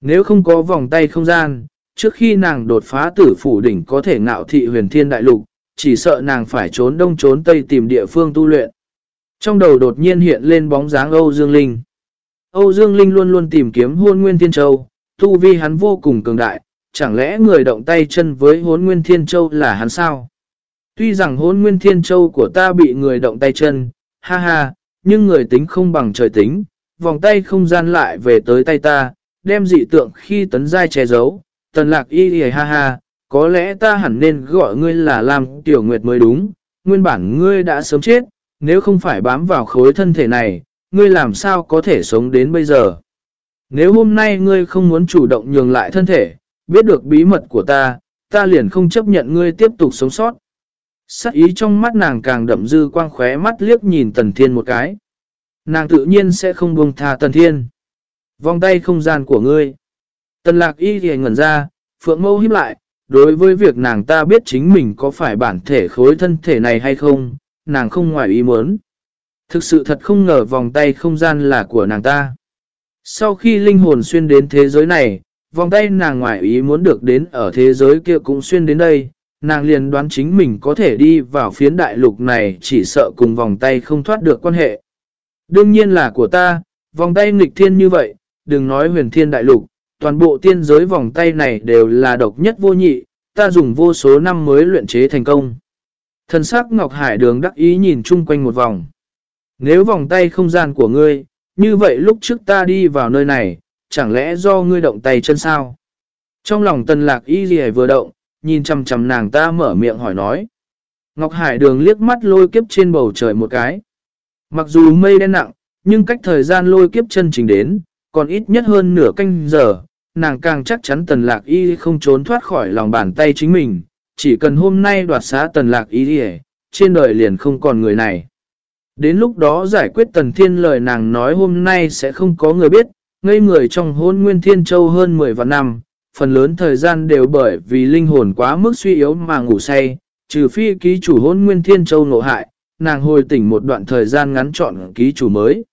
Nếu không có vòng tay không gian, trước khi nàng đột phá tử phủ đỉnh có thể ngạo thị huyền thiên đại lục, chỉ sợ nàng phải trốn đông trốn tây tìm địa phương tu luyện. Trong đầu đột nhiên hiện lên bóng dáng Âu Dương Linh. Âu Dương Linh luôn luôn tìm kiếm hôn nguyên thiên châu, tu vi hắn vô cùng cường đại, chẳng lẽ người động tay chân với hôn nguyên thiên châu là hắn sao? Tuy rằng hôn nguyên thiên châu của ta bị người động tay chân, ha ha, nhưng người tính không bằng trời tính, vòng tay không gian lại về tới tay ta, đem dị tượng khi tấn giai che giấu, tần lạc y y ha ha, có lẽ ta hẳn nên gọi ngươi là làm tiểu nguyệt mới đúng, nguyên bản ngươi đã sớm chết, nếu không phải bám vào khối thân thể này, ngươi làm sao có thể sống đến bây giờ. Nếu hôm nay ngươi không muốn chủ động nhường lại thân thể, biết được bí mật của ta, ta liền không chấp nhận ngươi tiếp tục sống sót. Sắc ý trong mắt nàng càng đậm dư quang khóe mắt liếc nhìn Tần Thiên một cái. Nàng tự nhiên sẽ không buông tha Tần Thiên. Vòng tay không gian của ngươi. Tần lạc y thì ngẩn ra, phượng mâu hiếp lại, đối với việc nàng ta biết chính mình có phải bản thể khối thân thể này hay không, nàng không ngoài ý muốn. Thực sự thật không ngờ vòng tay không gian là của nàng ta. Sau khi linh hồn xuyên đến thế giới này, vòng tay nàng ngoại ý muốn được đến ở thế giới kia cũng xuyên đến đây, nàng liền đoán chính mình có thể đi vào phiến đại lục này chỉ sợ cùng vòng tay không thoát được quan hệ. Đương nhiên là của ta, vòng tay nghịch thiên như vậy, đừng nói huyền thiên đại lục, toàn bộ tiên giới vòng tay này đều là độc nhất vô nhị, ta dùng vô số năm mới luyện chế thành công. Thần sắc Ngọc Hải đường đắc ý nhìn chung quanh một vòng. Nếu vòng tay không gian của ngươi, như vậy lúc trước ta đi vào nơi này, chẳng lẽ do ngươi động tay chân sao? Trong lòng tần lạc y gì vừa động, nhìn chầm chầm nàng ta mở miệng hỏi nói. Ngọc Hải đường liếc mắt lôi kiếp trên bầu trời một cái. Mặc dù mây đen nặng, nhưng cách thời gian lôi kiếp chân trình đến, còn ít nhất hơn nửa canh giờ, nàng càng chắc chắn tần lạc y không trốn thoát khỏi lòng bàn tay chính mình. Chỉ cần hôm nay đoạt xá tần lạc y đi trên đời liền không còn người này. Đến lúc đó giải quyết tần thiên lời nàng nói hôm nay sẽ không có người biết, ngây người trong hôn nguyên thiên châu hơn 10 vạn năm, phần lớn thời gian đều bởi vì linh hồn quá mức suy yếu mà ngủ say, trừ phi ký chủ hôn nguyên thiên châu nộ hại, nàng hồi tỉnh một đoạn thời gian ngắn chọn ký chủ mới.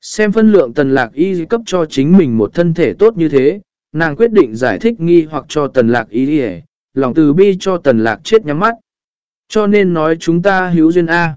Xem phân lượng tần lạc y cấp cho chính mình một thân thể tốt như thế, nàng quyết định giải thích nghi hoặc cho tần lạc ý đi lòng từ bi cho tần lạc chết nhắm mắt. Cho nên nói chúng ta hữu duyên A.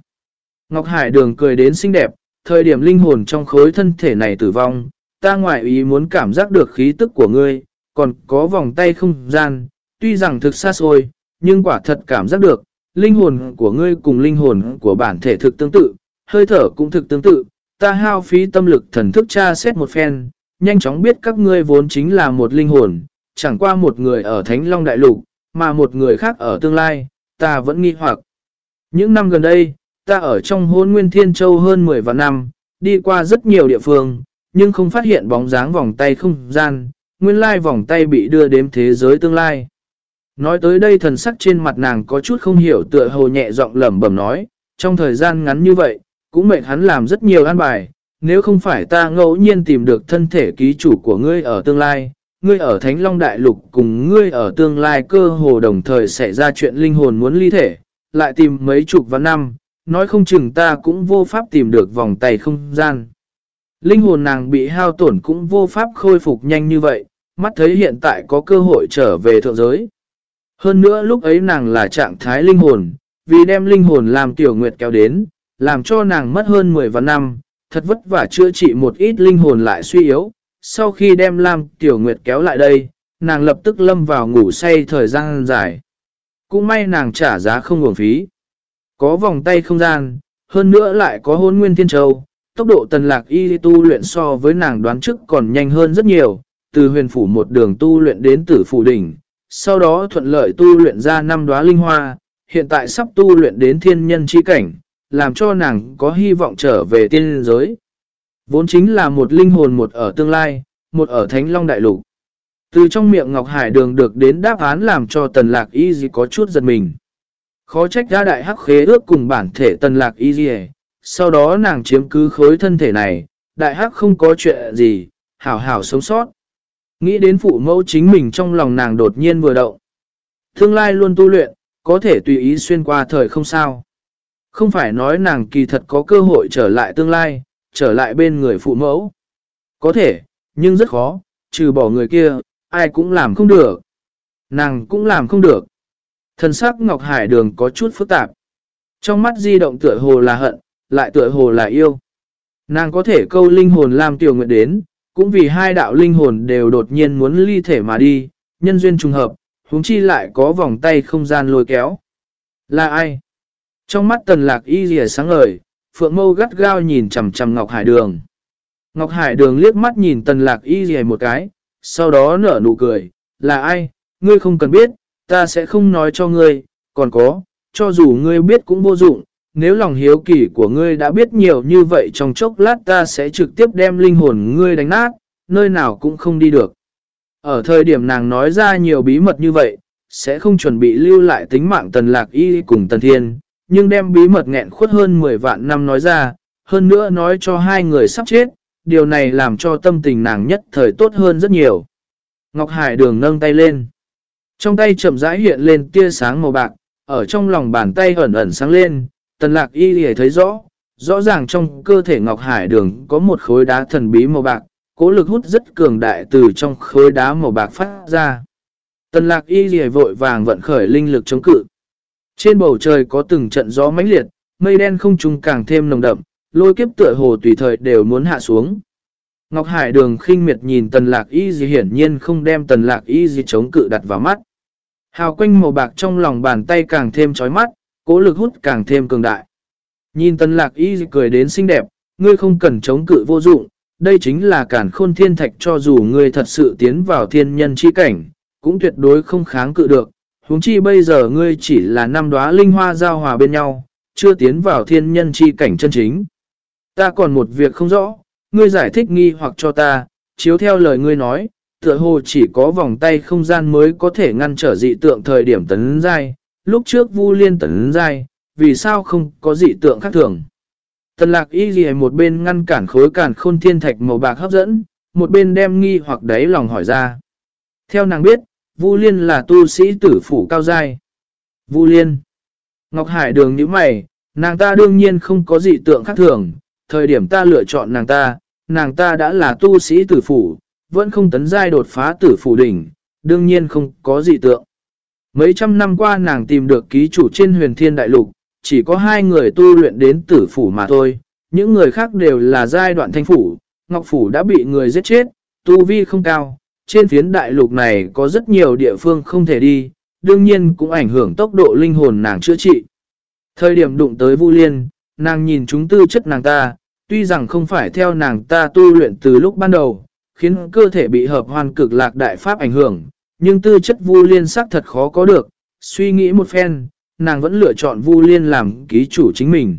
Ngọc Hải đường cười đến xinh đẹp, thời điểm linh hồn trong khối thân thể này tử vong, ta ngoại ý muốn cảm giác được khí tức của ngươi, còn có vòng tay không gian, tuy rằng thực xa xôi, nhưng quả thật cảm giác được, linh hồn của ngươi cùng linh hồn của bản thể thực tương tự, hơi thở cũng thực tương tự, ta hao phí tâm lực thần thức tra xét một phen, nhanh chóng biết các ngươi vốn chính là một linh hồn, chẳng qua một người ở Thánh Long Đại Lục, mà một người khác ở tương lai, ta vẫn nghi hoặc. Những năm gần đây, ta ở trong hôn nguyên thiên châu hơn 10 vạn năm, đi qua rất nhiều địa phương, nhưng không phát hiện bóng dáng vòng tay không gian, nguyên lai vòng tay bị đưa đến thế giới tương lai. Nói tới đây thần sắc trên mặt nàng có chút không hiểu tựa hồ nhẹ giọng lẩm bẩm nói, trong thời gian ngắn như vậy, cũng mệnh hắn làm rất nhiều an bài, nếu không phải ta ngẫu nhiên tìm được thân thể ký chủ của ngươi ở tương lai, ngươi ở Thánh Long Đại Lục cùng ngươi ở tương lai cơ hồ đồng thời xảy ra chuyện linh hồn muốn ly thể, lại tìm mấy chục vạn năm, nói không chừng ta cũng vô pháp tìm được vòng tay không gian. Linh hồn nàng bị hao tổn cũng vô pháp khôi phục nhanh như vậy, mắt thấy hiện tại có cơ hội trở về thượng giới. Hơn nữa lúc ấy nàng là trạng thái linh hồn, vì đem linh hồn làm tiểu nguyệt kéo đến, làm cho nàng mất hơn 10 vạn năm, thật vất vả chữa trị một ít linh hồn lại suy yếu. Sau khi đem Lam Tiểu Nguyệt kéo lại đây, nàng lập tức lâm vào ngủ say thời gian dài. Cũng may nàng trả giá không nguồn phí. Có vòng tay không gian, hơn nữa lại có hôn nguyên thiên châu, tốc độ tần lạc y tu luyện so với nàng đoán trước còn nhanh hơn rất nhiều, từ huyền phủ một đường tu luyện đến tử phủ đỉnh, sau đó thuận lợi tu luyện ra năm đóa linh hoa, hiện tại sắp tu luyện đến thiên nhân chi cảnh, làm cho nàng có hy vọng trở về tiên giới. Vốn chính là một linh hồn một ở tương lai, một ở Thánh Long Đại Lục. Từ trong miệng Ngọc Hải Đường được đến đáp án làm cho tần lạc y di có chút giật mình. Khó trách ra đại hắc khế ước cùng bản thể tần lạc y di. sau đó nàng chiếm cứ khối thân thể này, đại hắc không có chuyện gì, hảo hảo sống sót. Nghĩ đến phụ mẫu chính mình trong lòng nàng đột nhiên vừa động. Tương lai luôn tu luyện, có thể tùy ý xuyên qua thời không sao. Không phải nói nàng kỳ thật có cơ hội trở lại tương lai, trở lại bên người phụ mẫu. Có thể, nhưng rất khó, trừ bỏ người kia, ai cũng làm không được. Nàng cũng làm không được. Thần sắc Ngọc Hải Đường có chút phức tạp. Trong mắt di động tựa hồ là hận, lại tựa hồ là yêu. Nàng có thể câu linh hồn làm tiểu nguyện đến, cũng vì hai đạo linh hồn đều đột nhiên muốn ly thể mà đi, nhân duyên trùng hợp, huống chi lại có vòng tay không gian lôi kéo. Là ai? Trong mắt tần lạc y rìa sáng ngời, phượng mâu gắt gao nhìn chầm chầm Ngọc Hải Đường. Ngọc Hải Đường liếc mắt nhìn tần lạc y rìa một cái, sau đó nở nụ cười, là ai? Ngươi không cần biết, ta sẽ không nói cho ngươi, còn có, cho dù ngươi biết cũng vô dụng, nếu lòng hiếu kỳ của ngươi đã biết nhiều như vậy trong chốc lát ta sẽ trực tiếp đem linh hồn ngươi đánh nát, nơi nào cũng không đi được. Ở thời điểm nàng nói ra nhiều bí mật như vậy, sẽ không chuẩn bị lưu lại tính mạng tần lạc y cùng tần thiên, nhưng đem bí mật nghẹn khuất hơn 10 vạn năm nói ra, hơn nữa nói cho hai người sắp chết, điều này làm cho tâm tình nàng nhất thời tốt hơn rất nhiều. Ngọc Hải đường nâng tay lên. Trong tay chậm rãi hiện lên tia sáng màu bạc, ở trong lòng bàn tay ẩn ẩn sáng lên, tần lạc y lìa thấy rõ, rõ ràng trong cơ thể Ngọc Hải đường có một khối đá thần bí màu bạc, cố lực hút rất cường đại từ trong khối đá màu bạc phát ra. Tần lạc y lìa vội vàng vận khởi linh lực chống cự. Trên bầu trời có từng trận gió mãnh liệt, mây đen không trùng càng thêm nồng đậm, lôi kiếp tựa hồ tùy thời đều muốn hạ xuống. Ngọc Hải đường khinh miệt nhìn tần lạc y gì hiển nhiên không đem tần lạc y gì chống cự đặt vào mắt. Hào quanh màu bạc trong lòng bàn tay càng thêm chói mắt, cố lực hút càng thêm cường đại. Nhìn tần lạc y cười đến xinh đẹp, ngươi không cần chống cự vô dụng, đây chính là cản khôn thiên thạch cho dù ngươi thật sự tiến vào thiên nhân chi cảnh, cũng tuyệt đối không kháng cự được huống chi bây giờ ngươi chỉ là năm đóa linh hoa giao hòa bên nhau, chưa tiến vào thiên nhân chi cảnh chân chính. Ta còn một việc không rõ, ngươi giải thích nghi hoặc cho ta, chiếu theo lời ngươi nói, tựa hồ chỉ có vòng tay không gian mới có thể ngăn trở dị tượng thời điểm tấn giai, lúc trước vu liên tấn giai, vì sao không có dị tượng khác thường. Tần lạc y gì một bên ngăn cản khối cản khôn thiên thạch màu bạc hấp dẫn, một bên đem nghi hoặc đáy lòng hỏi ra. Theo nàng biết, Vu Liên là tu sĩ tử phủ cao giai. Vu Liên. Ngọc Hải đường như mày, nàng ta đương nhiên không có dị tượng khác thường, thời điểm ta lựa chọn nàng ta, nàng ta đã là tu sĩ tử phủ, vẫn không tấn giai đột phá tử phủ đỉnh, đương nhiên không có dị tượng. Mấy trăm năm qua nàng tìm được ký chủ trên huyền thiên đại lục, chỉ có hai người tu luyện đến tử phủ mà thôi, những người khác đều là giai đoạn thanh phủ, ngọc phủ đã bị người giết chết, tu vi không cao, trên phiến đại lục này có rất nhiều địa phương không thể đi, đương nhiên cũng ảnh hưởng tốc độ linh hồn nàng chữa trị. Thời điểm đụng tới Vu Liên, nàng nhìn chúng tư chất nàng ta, tuy rằng không phải theo nàng ta tu luyện từ lúc ban đầu, khiến cơ thể bị hợp hoàn cực lạc đại pháp ảnh hưởng, nhưng tư chất Vu Liên xác thật khó có được, suy nghĩ một phen, nàng vẫn lựa chọn Vu Liên làm ký chủ chính mình.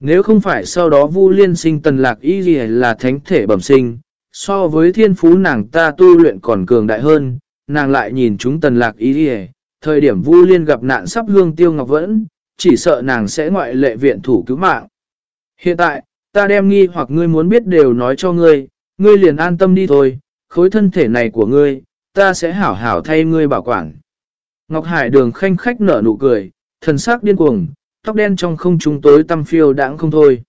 Nếu không phải sau đó Vu Liên sinh tần lạc y là thánh thể bẩm sinh, so với thiên phú nàng ta tu luyện còn cường đại hơn, nàng lại nhìn chúng tần lạc ý đi thời điểm Vu Liên gặp nạn sắp hương tiêu ngọc vẫn, chỉ sợ nàng sẽ ngoại lệ viện thủ cứu mạng. Hiện tại, ta đem nghi hoặc ngươi muốn biết đều nói cho ngươi, ngươi liền an tâm đi thôi, khối thân thể này của ngươi, ta sẽ hảo hảo thay ngươi bảo quản. Ngọc Hải đường khanh khách nở nụ cười, thần sắc điên cuồng, tóc đen trong không trung tối tăm phiêu đãng không thôi.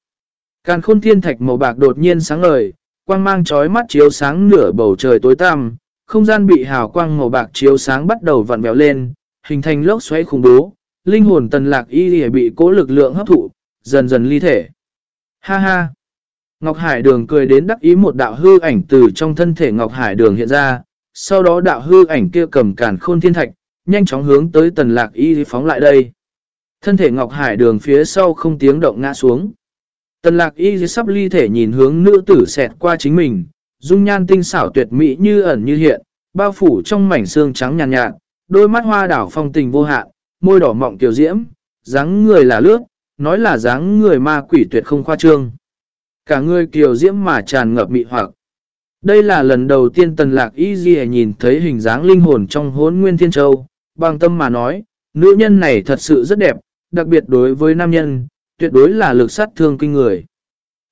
Càn khôn thiên thạch màu bạc đột nhiên sáng ngời, quang mang chói mắt chiếu sáng nửa bầu trời tối tăm, không gian bị hào quang màu bạc chiếu sáng bắt đầu vặn vẹo lên, hình thành lốc xoáy khủng bố, linh hồn tần lạc y lìa bị cố lực lượng hấp thụ, dần dần ly thể. Ha ha! Ngọc Hải Đường cười đến đắc ý một đạo hư ảnh từ trong thân thể Ngọc Hải Đường hiện ra, sau đó đạo hư ảnh kia cầm cản khôn thiên thạch, nhanh chóng hướng tới tần lạc y phóng lại đây. Thân thể Ngọc Hải Đường phía sau không tiếng động ngã xuống. Tần lạc y sắp ly thể nhìn hướng nữ tử xẹt qua chính mình, dung nhan tinh xảo tuyệt mỹ như ẩn như hiện, bao phủ trong mảnh xương trắng nhàn nhạt, nhạt, đôi mắt hoa đảo phong tình vô hạn, môi đỏ mọng tiểu diễm, dáng người là lướt, nói là dáng người ma quỷ tuyệt không khoa trương. Cả người kiều diễm mà tràn ngập mị hoặc. Đây là lần đầu tiên tần lạc y ghi nhìn thấy hình dáng linh hồn trong hốn nguyên thiên châu, bằng tâm mà nói, nữ nhân này thật sự rất đẹp, đặc biệt đối với nam nhân, tuyệt đối là lực sát thương kinh người.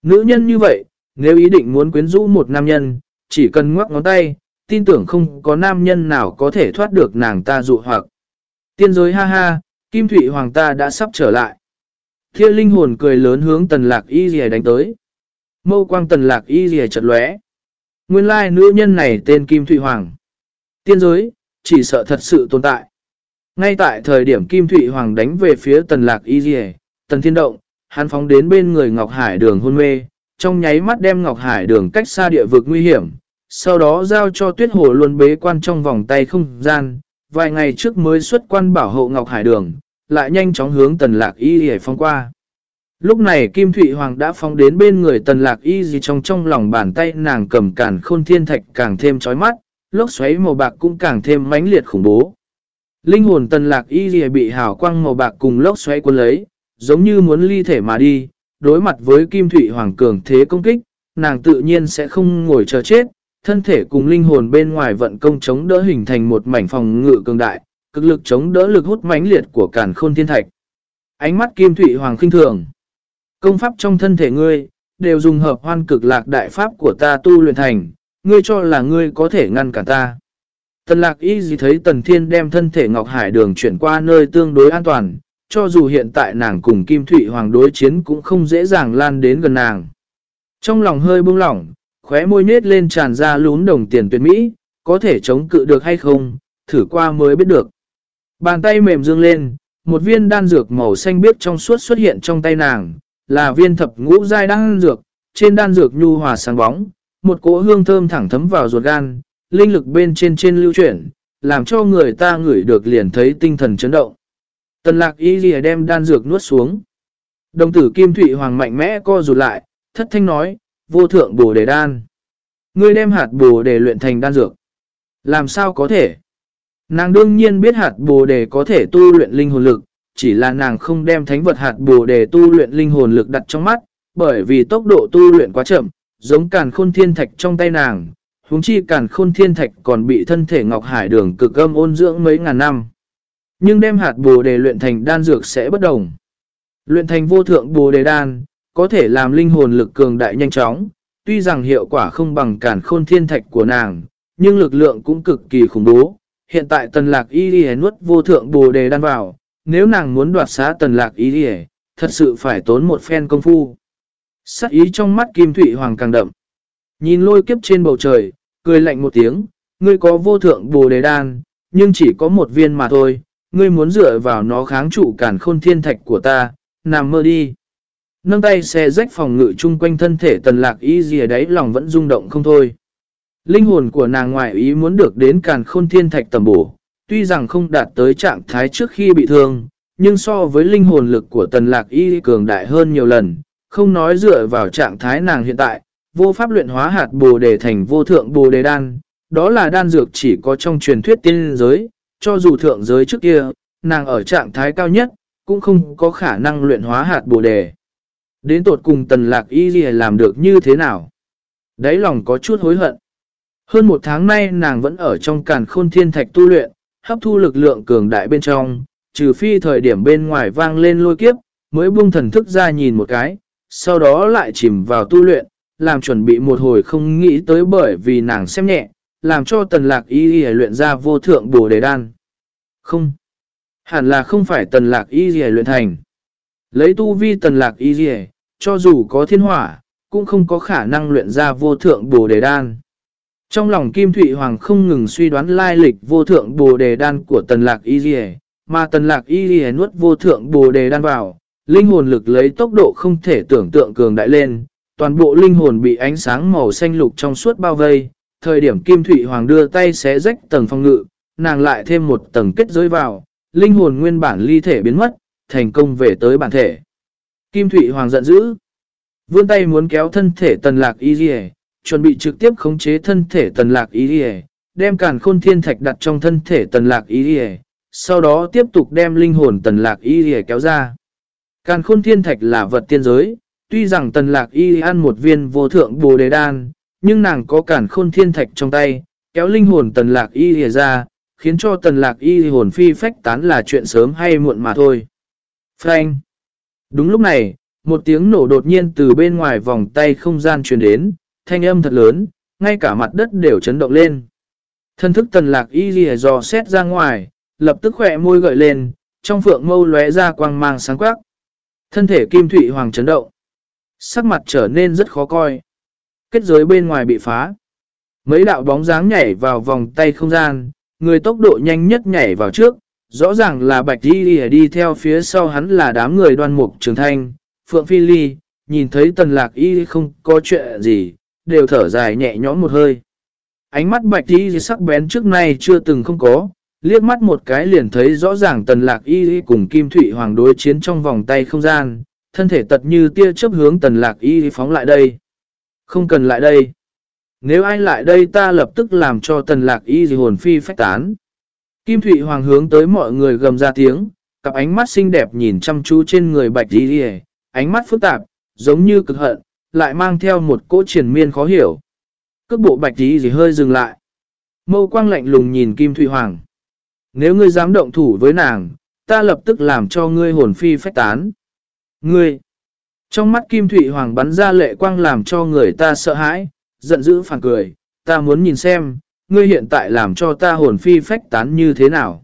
Nữ nhân như vậy, nếu ý định muốn quyến rũ một nam nhân, chỉ cần ngoắc ngón tay, tin tưởng không có nam nhân nào có thể thoát được nàng ta dụ hoặc. Tiên giới ha ha, Kim Thụy Hoàng ta đã sắp trở lại. Thiên linh hồn cười lớn hướng tần lạc y dì đánh tới. Mâu quang tần lạc y dì chật lóe. Nguyên lai nữ nhân này tên Kim Thụy Hoàng. Tiên giới, chỉ sợ thật sự tồn tại. Ngay tại thời điểm Kim Thụy Hoàng đánh về phía tần lạc y dì tần thiên động, hắn phóng đến bên người Ngọc Hải đường hôn mê, trong nháy mắt đem Ngọc Hải đường cách xa địa vực nguy hiểm, sau đó giao cho tuyết hồ luôn bế quan trong vòng tay không gian, vài ngày trước mới xuất quan bảo hộ Ngọc Hải đường, lại nhanh chóng hướng tần lạc y dì phong qua. Lúc này Kim Thụy Hoàng đã phóng đến bên người tần lạc y gì trong trong lòng bàn tay nàng cầm cản khôn thiên thạch càng thêm chói mắt, lốc xoáy màu bạc cũng càng thêm mãnh liệt khủng bố. Linh hồn tần lạc y gì bị hào quang màu bạc cùng lốc xoáy cuốn lấy, giống như muốn ly thể mà đi, đối mặt với Kim Thụy Hoàng cường thế công kích, nàng tự nhiên sẽ không ngồi chờ chết, thân thể cùng linh hồn bên ngoài vận công chống đỡ hình thành một mảnh phòng ngự cường đại, cực lực chống đỡ lực hút mãnh liệt của cản khôn thiên thạch. Ánh mắt Kim Thụy Hoàng khinh thường. Công pháp trong thân thể ngươi, đều dùng hợp hoan cực lạc đại pháp của ta tu luyện thành, ngươi cho là ngươi có thể ngăn cản ta. Tần lạc y gì thấy tần thiên đem thân thể Ngọc Hải đường chuyển qua nơi tương đối an toàn, cho dù hiện tại nàng cùng Kim Thụy Hoàng đối chiến cũng không dễ dàng lan đến gần nàng. Trong lòng hơi buông lỏng, khóe môi nết lên tràn ra lún đồng tiền tuyệt mỹ, có thể chống cự được hay không, thử qua mới biết được. Bàn tay mềm dương lên, một viên đan dược màu xanh biếc trong suốt xuất hiện trong tay nàng, là viên thập ngũ giai đan dược, trên đan dược nhu hòa sáng bóng, một cỗ hương thơm thẳng thấm vào ruột gan, linh lực bên trên trên lưu chuyển, làm cho người ta ngửi được liền thấy tinh thần chấn động. Tần lạc y lìa đem đan dược nuốt xuống. Đồng tử Kim Thụy Hoàng mạnh mẽ co rụt lại, thất thanh nói, vô thượng bồ đề đan. Ngươi đem hạt bồ đề luyện thành đan dược. Làm sao có thể? Nàng đương nhiên biết hạt bồ đề có thể tu luyện linh hồn lực, chỉ là nàng không đem thánh vật hạt bồ đề tu luyện linh hồn lực đặt trong mắt, bởi vì tốc độ tu luyện quá chậm, giống càn khôn thiên thạch trong tay nàng, huống chi càn khôn thiên thạch còn bị thân thể Ngọc Hải đường cực âm ôn dưỡng mấy ngàn năm. Nhưng đem hạt bồ đề luyện thành đan dược sẽ bất đồng. Luyện thành vô thượng bồ đề đan, có thể làm linh hồn lực cường đại nhanh chóng, tuy rằng hiệu quả không bằng càn khôn thiên thạch của nàng, nhưng lực lượng cũng cực kỳ khủng bố. Hiện tại tần lạc y đi nuốt vô thượng bồ đề đan vào, nếu nàng muốn đoạt xá tần lạc ý đi thật sự phải tốn một phen công phu. Sắc ý trong mắt Kim Thụy Hoàng càng đậm. Nhìn lôi kiếp trên bầu trời, cười lạnh một tiếng, ngươi có vô thượng bồ đề đan, nhưng chỉ có một viên mà thôi, ngươi muốn dựa vào nó kháng trụ cản khôn thiên thạch của ta, nằm mơ đi. Nâng tay xe rách phòng ngự chung quanh thân thể tần lạc y gì đấy lòng vẫn rung động không thôi. Linh hồn của nàng ngoại ý muốn được đến càn khôn thiên thạch tầm bổ, tuy rằng không đạt tới trạng thái trước khi bị thương, nhưng so với linh hồn lực của tần lạc y cường đại hơn nhiều lần, không nói dựa vào trạng thái nàng hiện tại, vô pháp luyện hóa hạt bồ đề thành vô thượng bồ đề đan, đó là đan dược chỉ có trong truyền thuyết tiên giới, cho dù thượng giới trước kia, nàng ở trạng thái cao nhất, cũng không có khả năng luyện hóa hạt bồ đề. Đến tột cùng tần lạc y gì làm được như thế nào? Đấy lòng có chút hối hận. Hơn một tháng nay nàng vẫn ở trong càn khôn thiên thạch tu luyện, hấp thu lực lượng cường đại bên trong, trừ phi thời điểm bên ngoài vang lên lôi kiếp, mới buông thần thức ra nhìn một cái, sau đó lại chìm vào tu luyện, làm chuẩn bị một hồi không nghĩ tới bởi vì nàng xem nhẹ, làm cho tần lạc y y luyện ra vô thượng bổ đề đan. Không, hẳn là không phải tần lạc y y luyện thành. Lấy tu vi tần lạc y y, cho dù có thiên hỏa, cũng không có khả năng luyện ra vô thượng bổ đề đan. Trong lòng Kim Thụy Hoàng không ngừng suy đoán lai lịch vô thượng bồ đề đan của tần lạc y y, mà tần lạc y y nuốt vô thượng bồ đề đan vào, linh hồn lực lấy tốc độ không thể tưởng tượng cường đại lên, toàn bộ linh hồn bị ánh sáng màu xanh lục trong suốt bao vây, thời điểm Kim Thụy Hoàng đưa tay xé rách tầng phong ngự, nàng lại thêm một tầng kết giới vào, linh hồn nguyên bản ly thể biến mất, thành công về tới bản thể. Kim Thụy Hoàng giận dữ, vươn tay muốn kéo thân thể tần lạc y dì chuẩn bị trực tiếp khống chế thân thể tần lạc ý dì đem càn khôn thiên thạch đặt trong thân thể tần lạc ý dì sau đó tiếp tục đem linh hồn tần lạc ý dì kéo ra. Càn khôn thiên thạch là vật tiên giới, tuy rằng tần lạc y ăn một viên vô thượng bồ đề đan, nhưng nàng có cản khôn thiên thạch trong tay, kéo linh hồn tần lạc y hề ra, khiến cho tần lạc y hồn phi phách tán là chuyện sớm hay muộn mà thôi. Frank! Đúng lúc này, một tiếng nổ đột nhiên từ bên ngoài vòng tay không gian truyền đến, thanh âm thật lớn, ngay cả mặt đất đều chấn động lên. Thân thức tần lạc y ghi dò xét ra ngoài, lập tức khỏe môi gợi lên, trong phượng mâu lóe ra quang mang sáng quắc. Thân thể kim thủy hoàng chấn động. Sắc mặt trở nên rất khó coi. Kết giới bên ngoài bị phá. Mấy đạo bóng dáng nhảy vào vòng tay không gian, người tốc độ nhanh nhất nhảy vào trước, Rõ ràng là bạch Di đi đi theo phía sau hắn là đám người đoan mục trường thanh, phượng phi ly, nhìn thấy tần lạc y không có chuyện gì, đều thở dài nhẹ nhõm một hơi. Ánh mắt bạch Di sắc bén trước nay chưa từng không có, liếc mắt một cái liền thấy rõ ràng tần lạc y cùng kim thụy hoàng đối chiến trong vòng tay không gian, thân thể tật như tia chớp hướng tần lạc y phóng lại đây. Không cần lại đây. Nếu ai lại đây ta lập tức làm cho tần lạc y gì hồn phi phách tán. Kim Thụy Hoàng hướng tới mọi người gầm ra tiếng, cặp ánh mắt xinh đẹp nhìn chăm chú trên người bạch đi đi ánh mắt phức tạp, giống như cực hận, lại mang theo một cỗ triển miên khó hiểu. Cước bộ bạch đi gì hơi dừng lại. Mâu quang lạnh lùng nhìn Kim Thụy Hoàng. Nếu ngươi dám động thủ với nàng, ta lập tức làm cho ngươi hồn phi phách tán. Ngươi! Trong mắt Kim Thụy Hoàng bắn ra lệ quang làm cho người ta sợ hãi, giận dữ phản cười, ta muốn nhìn xem, ngươi hiện tại làm cho ta hồn phi phách tán như thế nào.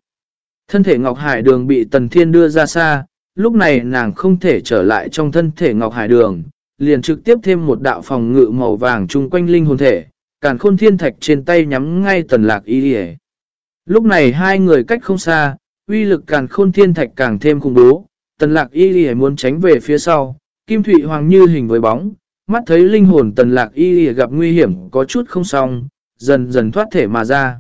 Thân thể Ngọc Hải Đường bị Tần Thiên đưa ra xa, lúc này nàng không thể trở lại trong thân thể Ngọc Hải Đường, liền trực tiếp thêm một đạo phòng ngự màu vàng chung quanh linh hồn thể, càn khôn thiên thạch trên tay nhắm ngay tần lạc y đi Lúc này hai người cách không xa, uy lực càn khôn thiên thạch càng thêm khủng bố, tần lạc y đi muốn tránh về phía sau, kim thụy hoàng như hình với bóng, mắt thấy linh hồn tần lạc y gặp nguy hiểm có chút không xong, dần dần thoát thể mà ra.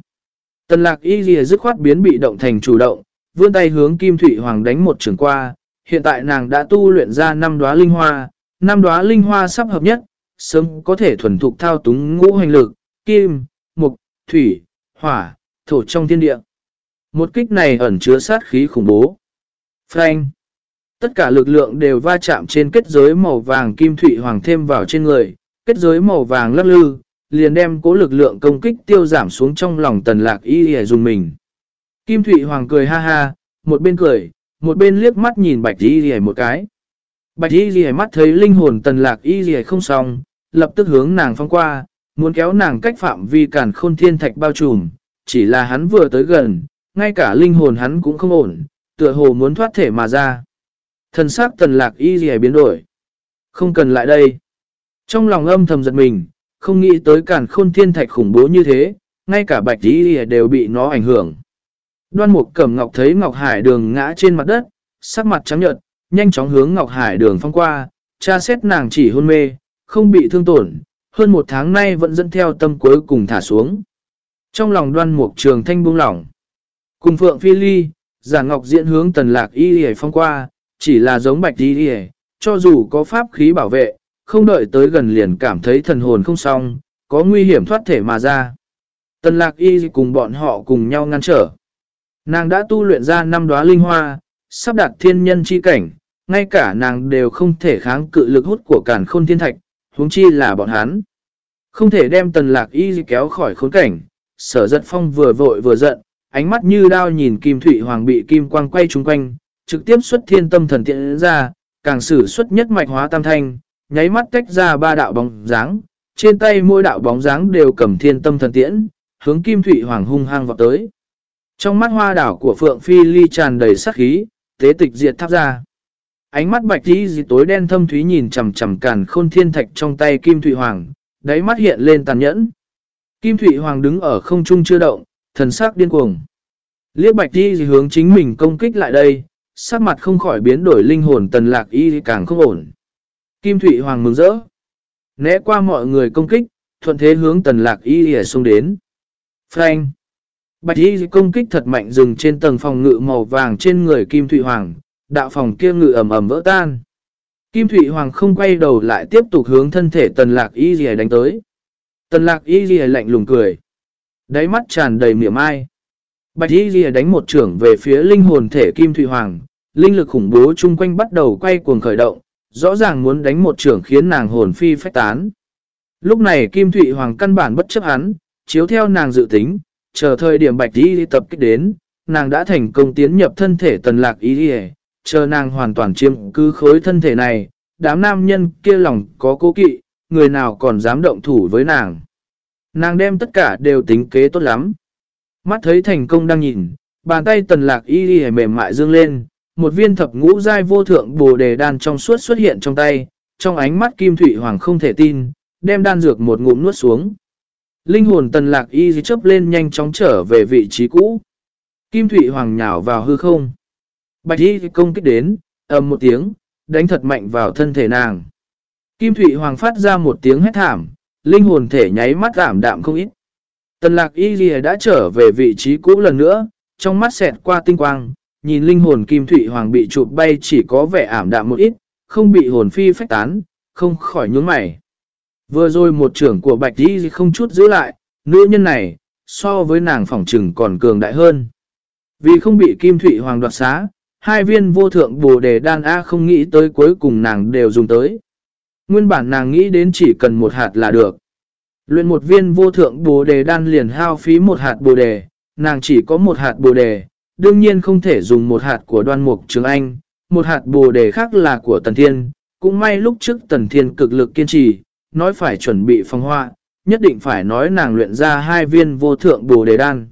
Tần lạc y lìa dứt khoát biến bị động thành chủ động, vươn tay hướng kim thụy hoàng đánh một trường qua, hiện tại nàng đã tu luyện ra năm đóa linh hoa, năm đóa linh hoa sắp hợp nhất, sớm có thể thuần thục thao túng ngũ hành lực, kim, mục, thủy, hỏa, thổ trong thiên địa. Một kích này ẩn chứa sát khí khủng bố. Frank. Tất cả lực lượng đều va chạm trên kết giới màu vàng kim thủy hoàng thêm vào trên người, kết giới màu vàng lắc lư, liền đem cố lực lượng công kích tiêu giảm xuống trong lòng tần lạc y hề dùng mình. Kim thủy hoàng cười ha ha, một bên cười, một bên liếc mắt nhìn bạch y hề một cái. Bạch y hề mắt thấy linh hồn tần lạc y hề không xong, lập tức hướng nàng phong qua, muốn kéo nàng cách phạm vi cản khôn thiên thạch bao trùm, chỉ là hắn vừa tới gần, ngay cả linh hồn hắn cũng không ổn, tựa hồ muốn thoát thể mà ra. Thần sắc tần lạc y gì biến đổi. Không cần lại đây. Trong lòng âm thầm giật mình, không nghĩ tới cản khôn thiên thạch khủng bố như thế, ngay cả bạch y gì đều bị nó ảnh hưởng. Đoan mục cẩm ngọc thấy Ngọc Hải đường ngã trên mặt đất, sắc mặt trắng nhợt, nhanh chóng hướng Ngọc Hải đường phong qua, tra xét nàng chỉ hôn mê, không bị thương tổn, hơn một tháng nay vẫn dẫn theo tâm cuối cùng thả xuống. Trong lòng đoan mục trường thanh buông lỏng, cùng Phượng Phi Ly, giả Ngọc diễn hướng tần lạc y hề phong qua, chỉ là giống bạch đi đi cho dù có pháp khí bảo vệ, không đợi tới gần liền cảm thấy thần hồn không xong, có nguy hiểm thoát thể mà ra. Tần lạc y cùng bọn họ cùng nhau ngăn trở. Nàng đã tu luyện ra năm đóa linh hoa, sắp đạt thiên nhân chi cảnh, ngay cả nàng đều không thể kháng cự lực hút của cản khôn thiên thạch, huống chi là bọn hắn. Không thể đem tần lạc y kéo khỏi khốn cảnh, sở giật phong vừa vội vừa giận, ánh mắt như đao nhìn kim thủy hoàng bị kim quang quay trung quanh, trực tiếp xuất thiên tâm thần tiện ra, càng sử xuất nhất mạch hóa tam thanh, nháy mắt tách ra ba đạo bóng dáng, trên tay mỗi đạo bóng dáng đều cầm thiên tâm thần tiễn, hướng kim thủy hoàng hung hăng vào tới. Trong mắt hoa đảo của Phượng Phi Ly tràn đầy sắc khí, tế tịch diệt tháp ra. Ánh mắt bạch tí gì tối đen thâm thúy nhìn chầm chầm càn khôn thiên thạch trong tay Kim Thụy Hoàng, đáy mắt hiện lên tàn nhẫn. Kim Thụy Hoàng đứng ở không trung chưa động, thần sắc điên cuồng. Liếc bạch tí gì hướng chính mình công kích lại đây, sắc mặt không khỏi biến đổi linh hồn tần lạc y càng không ổn. Kim Thụy Hoàng mừng rỡ. Né qua mọi người công kích, thuận thế hướng tần lạc y hề xuống đến. Frank. Bạch y công kích thật mạnh dừng trên tầng phòng ngự màu vàng trên người Kim Thụy Hoàng, đạo phòng kia ngự ẩm ẩm vỡ tan. Kim Thụy Hoàng không quay đầu lại tiếp tục hướng thân thể tần lạc y hề đánh tới. Tần lạc y hề lạnh lùng cười. Đáy mắt tràn đầy miệng ai. Bạch y hề đánh một trưởng về phía linh hồn thể Kim Thụy Hoàng. Linh lực khủng bố chung quanh bắt đầu quay cuồng khởi động. Rõ ràng muốn đánh một trưởng khiến nàng hồn phi phách tán. Lúc này Kim Thụy Hoàng căn bản bất chấp hắn, chiếu theo nàng dự tính, chờ thời điểm bạch y tập kích đến, nàng đã thành công tiến nhập thân thể tần lạc y đi chờ nàng hoàn toàn chiếm cứ khối thân thể này, đám nam nhân kia lòng có cố kỵ, người nào còn dám động thủ với nàng. Nàng đem tất cả đều tính kế tốt lắm. Mắt thấy thành công đang nhìn, bàn tay tần lạc y y mềm mại dương lên, một viên thập ngũ giai vô thượng bồ đề đan trong suốt xuất hiện trong tay, trong ánh mắt kim thủy hoàng không thể tin, đem đan dược một ngụm nuốt xuống. Linh hồn tần lạc y chấp lên nhanh chóng trở về vị trí cũ. Kim Thụy Hoàng nhào vào hư không. Bạch y công kích đến, ầm một tiếng, đánh thật mạnh vào thân thể nàng. Kim Thụy Hoàng phát ra một tiếng hét thảm, linh hồn thể nháy mắt giảm đạm không ít. Tần lạc y ghi đã trở về vị trí cũ lần nữa, trong mắt xẹt qua tinh quang, nhìn linh hồn Kim Thụy Hoàng bị chụp bay chỉ có vẻ ảm đạm một ít, không bị hồn phi phách tán, không khỏi nhướng mày. Vừa rồi một trưởng của Bạch Y không chút giữ lại, nữ nhân này, so với nàng phỏng trừng còn cường đại hơn. Vì không bị Kim Thụy Hoàng đoạt xá, hai viên vô thượng bồ đề đan A không nghĩ tới cuối cùng nàng đều dùng tới. Nguyên bản nàng nghĩ đến chỉ cần một hạt là được. Luyện một viên vô thượng bồ đề đan liền hao phí một hạt bồ đề, nàng chỉ có một hạt bồ đề, đương nhiên không thể dùng một hạt của đoan mục trường anh, một hạt bồ đề khác là của tần thiên, cũng may lúc trước tần thiên cực lực kiên trì, nói phải chuẩn bị phong hoa, nhất định phải nói nàng luyện ra hai viên vô thượng bồ đề đan.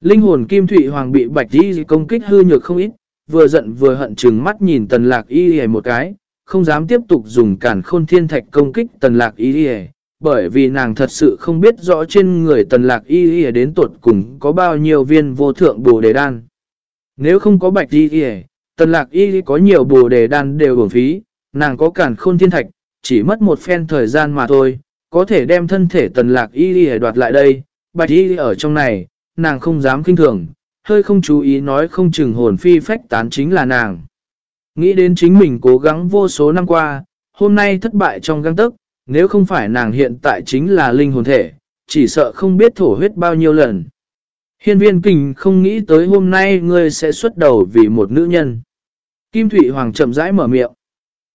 Linh hồn kim thụy hoàng bị bạch y công kích hư nhược không ít, vừa giận vừa hận chừng mắt nhìn tần lạc y hề một cái, không dám tiếp tục dùng cản khôn thiên thạch công kích tần lạc y hề bởi vì nàng thật sự không biết rõ trên người tần lạc y đến tuột cùng có bao nhiêu viên vô thượng bồ đề đan. Nếu không có bạch y tần lạc y có nhiều bồ đề đan đều bổng phí, nàng có cản khôn thiên thạch, chỉ mất một phen thời gian mà thôi, có thể đem thân thể tần lạc y đoạt lại đây, bạch y ở trong này, nàng không dám kinh thường, hơi không chú ý nói không chừng hồn phi phách tán chính là nàng. Nghĩ đến chính mình cố gắng vô số năm qua, hôm nay thất bại trong găng tức, nếu không phải nàng hiện tại chính là linh hồn thể, chỉ sợ không biết thổ huyết bao nhiêu lần. Hiên viên kình không nghĩ tới hôm nay ngươi sẽ xuất đầu vì một nữ nhân. Kim Thụy Hoàng chậm rãi mở miệng.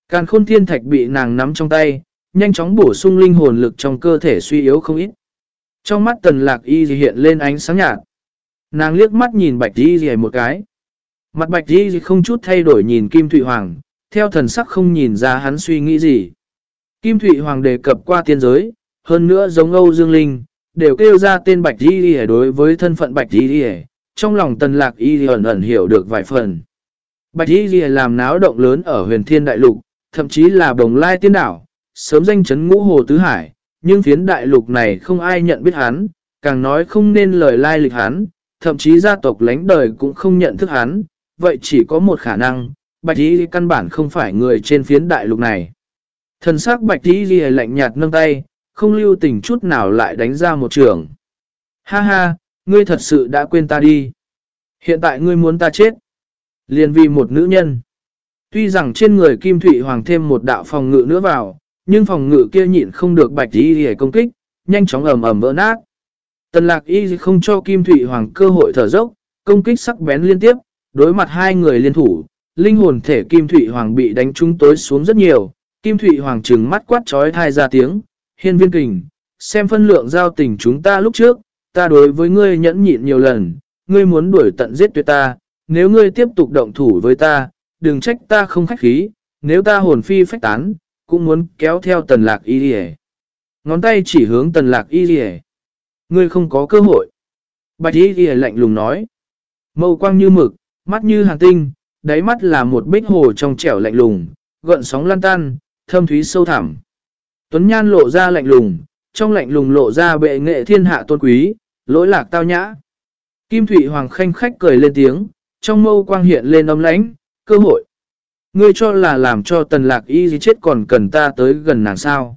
Càn khôn thiên thạch bị nàng nắm trong tay, nhanh chóng bổ sung linh hồn lực trong cơ thể suy yếu không ít. Trong mắt tần lạc y hiện lên ánh sáng nhạt. Nàng liếc mắt nhìn bạch y gì một cái. Mặt bạch y không chút thay đổi nhìn Kim Thụy Hoàng, theo thần sắc không nhìn ra hắn suy nghĩ gì. Kim Thụy Hoàng đề cập qua tiên giới, hơn nữa giống Âu Dương Linh, đều kêu ra tên bạch y đối với thân phận bạch y trong lòng tần lạc y ẩn ẩn hiểu được vài phần. Bạch y làm náo động lớn ở huyền thiên đại lục, thậm chí là đồng lai tiên đảo, sớm danh chấn ngũ hồ tứ hải, nhưng phiến đại lục này không ai nhận biết hắn, càng nói không nên lời lai lịch hắn, thậm chí gia tộc lánh đời cũng không nhận thức hắn, vậy chỉ có một khả năng, bạch y căn bản không phải người trên phiến đại lục này. Thần sắc bạch y lạnh nhạt nâng tay, không lưu tình chút nào lại đánh ra một trường. Ha ha, ngươi thật sự đã quên ta đi. Hiện tại ngươi muốn ta chết. Liền vì một nữ nhân. Tuy rằng trên người Kim Thụy Hoàng thêm một đạo phòng ngự nữa vào, nhưng phòng ngự kia nhịn không được bạch y để công kích, nhanh chóng ầm ầm vỡ nát. Tần lạc y không cho Kim Thụy Hoàng cơ hội thở dốc, công kích sắc bén liên tiếp, đối mặt hai người liên thủ, linh hồn thể Kim Thụy Hoàng bị đánh trúng tối xuống rất nhiều, Kim Thụy Hoàng trừng mắt quát trói thai ra tiếng, hiên viên kình, xem phân lượng giao tình chúng ta lúc trước, ta đối với ngươi nhẫn nhịn nhiều lần, ngươi muốn đuổi tận giết tuyệt ta, nếu ngươi tiếp tục động thủ với ta, đừng trách ta không khách khí, nếu ta hồn phi phách tán, cũng muốn kéo theo tần lạc y đi Ngón tay chỉ hướng tần lạc y đi Ngươi không có cơ hội. Bạch y đi lạnh lùng nói. Mâu quang như mực, mắt như hàng tinh, đáy mắt là một bích hồ trong trẻo lạnh lùng, gợn sóng lan tan, thâm thúy sâu thẳm. Tuấn Nhan lộ ra lạnh lùng, trong lạnh lùng lộ ra bệ nghệ thiên hạ tôn quý, lỗi lạc tao nhã. Kim Thụy Hoàng khanh khách cười lên tiếng, trong mâu quang hiện lên âm lãnh, cơ hội. Ngươi cho là làm cho tần lạc y gì chết còn cần ta tới gần nàng sao.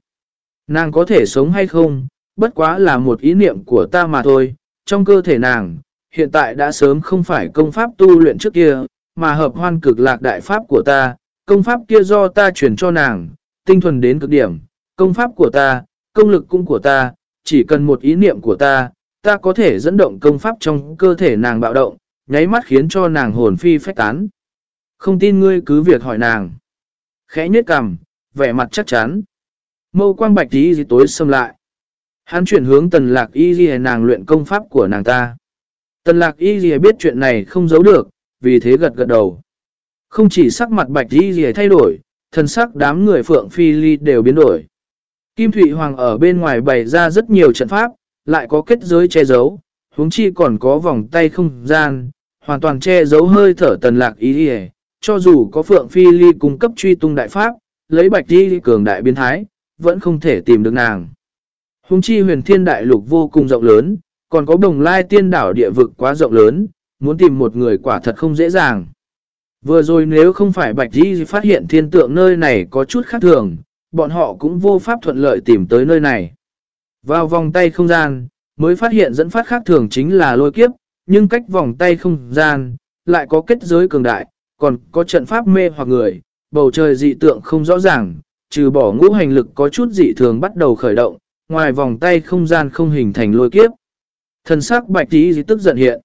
Nàng có thể sống hay không, bất quá là một ý niệm của ta mà thôi. Trong cơ thể nàng, hiện tại đã sớm không phải công pháp tu luyện trước kia, mà hợp hoan cực lạc đại pháp của ta. Công pháp kia do ta chuyển cho nàng, tinh thuần đến cực điểm. Công pháp của ta, công lực cũng của ta, chỉ cần một ý niệm của ta, ta có thể dẫn động công pháp trong cơ thể nàng bạo động, nháy mắt khiến cho nàng hồn phi phách tán. Không tin ngươi cứ việc hỏi nàng. Khẽ nhếch cằm, vẻ mặt chắc chắn. Mâu quang bạch tí gì tối xâm lại. Hắn chuyển hướng tần lạc y gì nàng luyện công pháp của nàng ta. Tần lạc y gì biết chuyện này không giấu được, vì thế gật gật đầu. Không chỉ sắc mặt bạch y gì thay đổi, thân sắc đám người phượng phi ly đều biến đổi. Kim Thụy Hoàng ở bên ngoài bày ra rất nhiều trận pháp, lại có kết giới che giấu, huống chi còn có vòng tay không gian, hoàn toàn che giấu hơi thở tần lạc ý hề. cho dù có Phượng Phi Ly cung cấp truy tung đại pháp, lấy bạch đi cường đại biến thái, vẫn không thể tìm được nàng. Hùng chi huyền thiên đại lục vô cùng rộng lớn, còn có đồng lai tiên đảo địa vực quá rộng lớn, muốn tìm một người quả thật không dễ dàng. Vừa rồi nếu không phải Bạch Di phát hiện thiên tượng nơi này có chút khác thường, bọn họ cũng vô pháp thuận lợi tìm tới nơi này. Vào vòng tay không gian, mới phát hiện dẫn phát khác thường chính là lôi kiếp, nhưng cách vòng tay không gian, lại có kết giới cường đại, còn có trận pháp mê hoặc người, bầu trời dị tượng không rõ ràng, trừ bỏ ngũ hành lực có chút dị thường bắt đầu khởi động, ngoài vòng tay không gian không hình thành lôi kiếp. Thần sắc bạch tí tức giận hiện.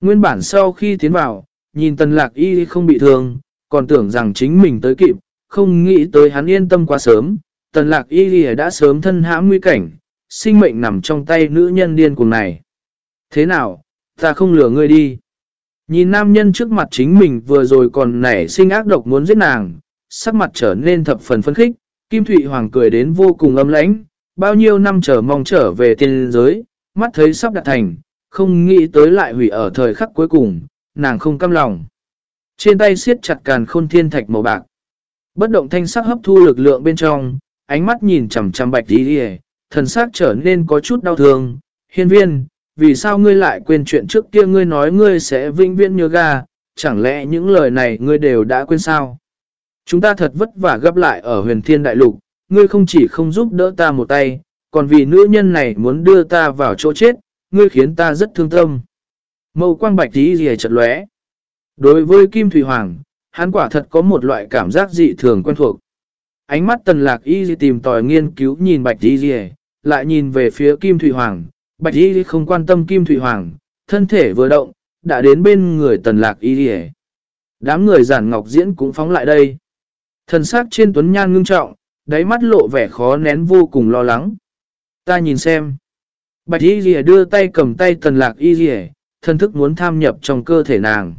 Nguyên bản sau khi tiến vào, nhìn tần lạc y không bị thương, còn tưởng rằng chính mình tới kịp, không nghĩ tới hắn yên tâm quá sớm. Tần lạc y đã sớm thân hãm nguy cảnh, sinh mệnh nằm trong tay nữ nhân điên cùng này. Thế nào, ta không lừa ngươi đi. Nhìn nam nhân trước mặt chính mình vừa rồi còn nảy sinh ác độc muốn giết nàng, sắc mặt trở nên thập phần phấn khích, Kim Thụy Hoàng cười đến vô cùng âm lãnh, bao nhiêu năm chờ mong trở về tiên giới, mắt thấy sắp đạt thành, không nghĩ tới lại hủy ở thời khắc cuối cùng, nàng không căm lòng. Trên tay siết chặt càn khôn thiên thạch màu bạc. Bất động thanh sắc hấp thu lực lượng bên trong, ánh mắt nhìn chằm chằm bạch đi đi thần sắc trở nên có chút đau thương. Hiên viên, vì sao ngươi lại quên chuyện trước kia ngươi nói ngươi sẽ vinh viễn nhớ ga, chẳng lẽ những lời này ngươi đều đã quên sao? Chúng ta thật vất vả gấp lại ở huyền thiên đại lục, ngươi không chỉ không giúp đỡ ta một tay, còn vì nữ nhân này muốn đưa ta vào chỗ chết, ngươi khiến ta rất thương tâm. Mâu quang bạch tí gì chật lóe. Đối với Kim Thủy Hoàng, hắn quả thật có một loại cảm giác dị thường quen thuộc. Ánh mắt tần lạc y tìm tòi nghiên cứu nhìn bạch Y gì, lại nhìn về phía Kim Thủy Hoàng. Bạch y không quan tâm Kim Thủy Hoàng, thân thể vừa động, đã đến bên người tần lạc y Đám người giản ngọc diễn cũng phóng lại đây. Thần sắc trên tuấn nhan ngưng trọng, đáy mắt lộ vẻ khó nén vô cùng lo lắng. Ta nhìn xem. Bạch y rìa đưa tay cầm tay tần lạc y rìa, thân thức muốn tham nhập trong cơ thể nàng.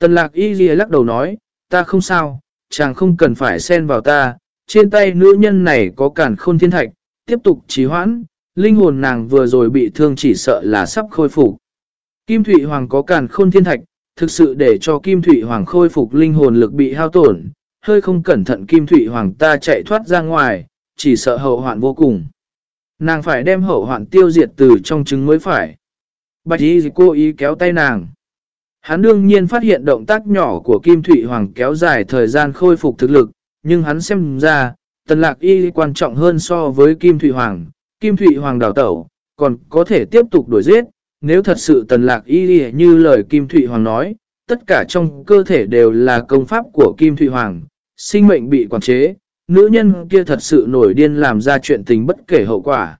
Tần lạc y ghi lắc đầu nói, ta không sao, chàng không cần phải xen vào ta, trên tay nữ nhân này có cản khôn thiên thạch, tiếp tục trì hoãn, linh hồn nàng vừa rồi bị thương chỉ sợ là sắp khôi phục. Kim Thụy Hoàng có cản khôn thiên thạch, thực sự để cho Kim Thụy Hoàng khôi phục linh hồn lực bị hao tổn, hơi không cẩn thận Kim Thụy Hoàng ta chạy thoát ra ngoài, chỉ sợ hậu hoạn vô cùng. Nàng phải đem hậu hoạn tiêu diệt từ trong trứng mới phải. Bạch y cô ý kéo tay nàng. Hắn đương nhiên phát hiện động tác nhỏ của Kim Thụy Hoàng kéo dài thời gian khôi phục thực lực, nhưng hắn xem ra, tần lạc y quan trọng hơn so với Kim Thụy Hoàng. Kim Thụy Hoàng đào tẩu, còn có thể tiếp tục đuổi giết. Nếu thật sự tần lạc y như lời Kim Thụy Hoàng nói, tất cả trong cơ thể đều là công pháp của Kim Thụy Hoàng, sinh mệnh bị quản chế, nữ nhân kia thật sự nổi điên làm ra chuyện tình bất kể hậu quả.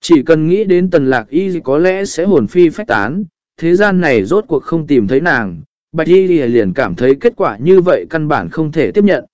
Chỉ cần nghĩ đến tần lạc y có lẽ sẽ hồn phi phách tán, thế gian này rốt cuộc không tìm thấy nàng, bạch y liền cảm thấy kết quả như vậy căn bản không thể tiếp nhận.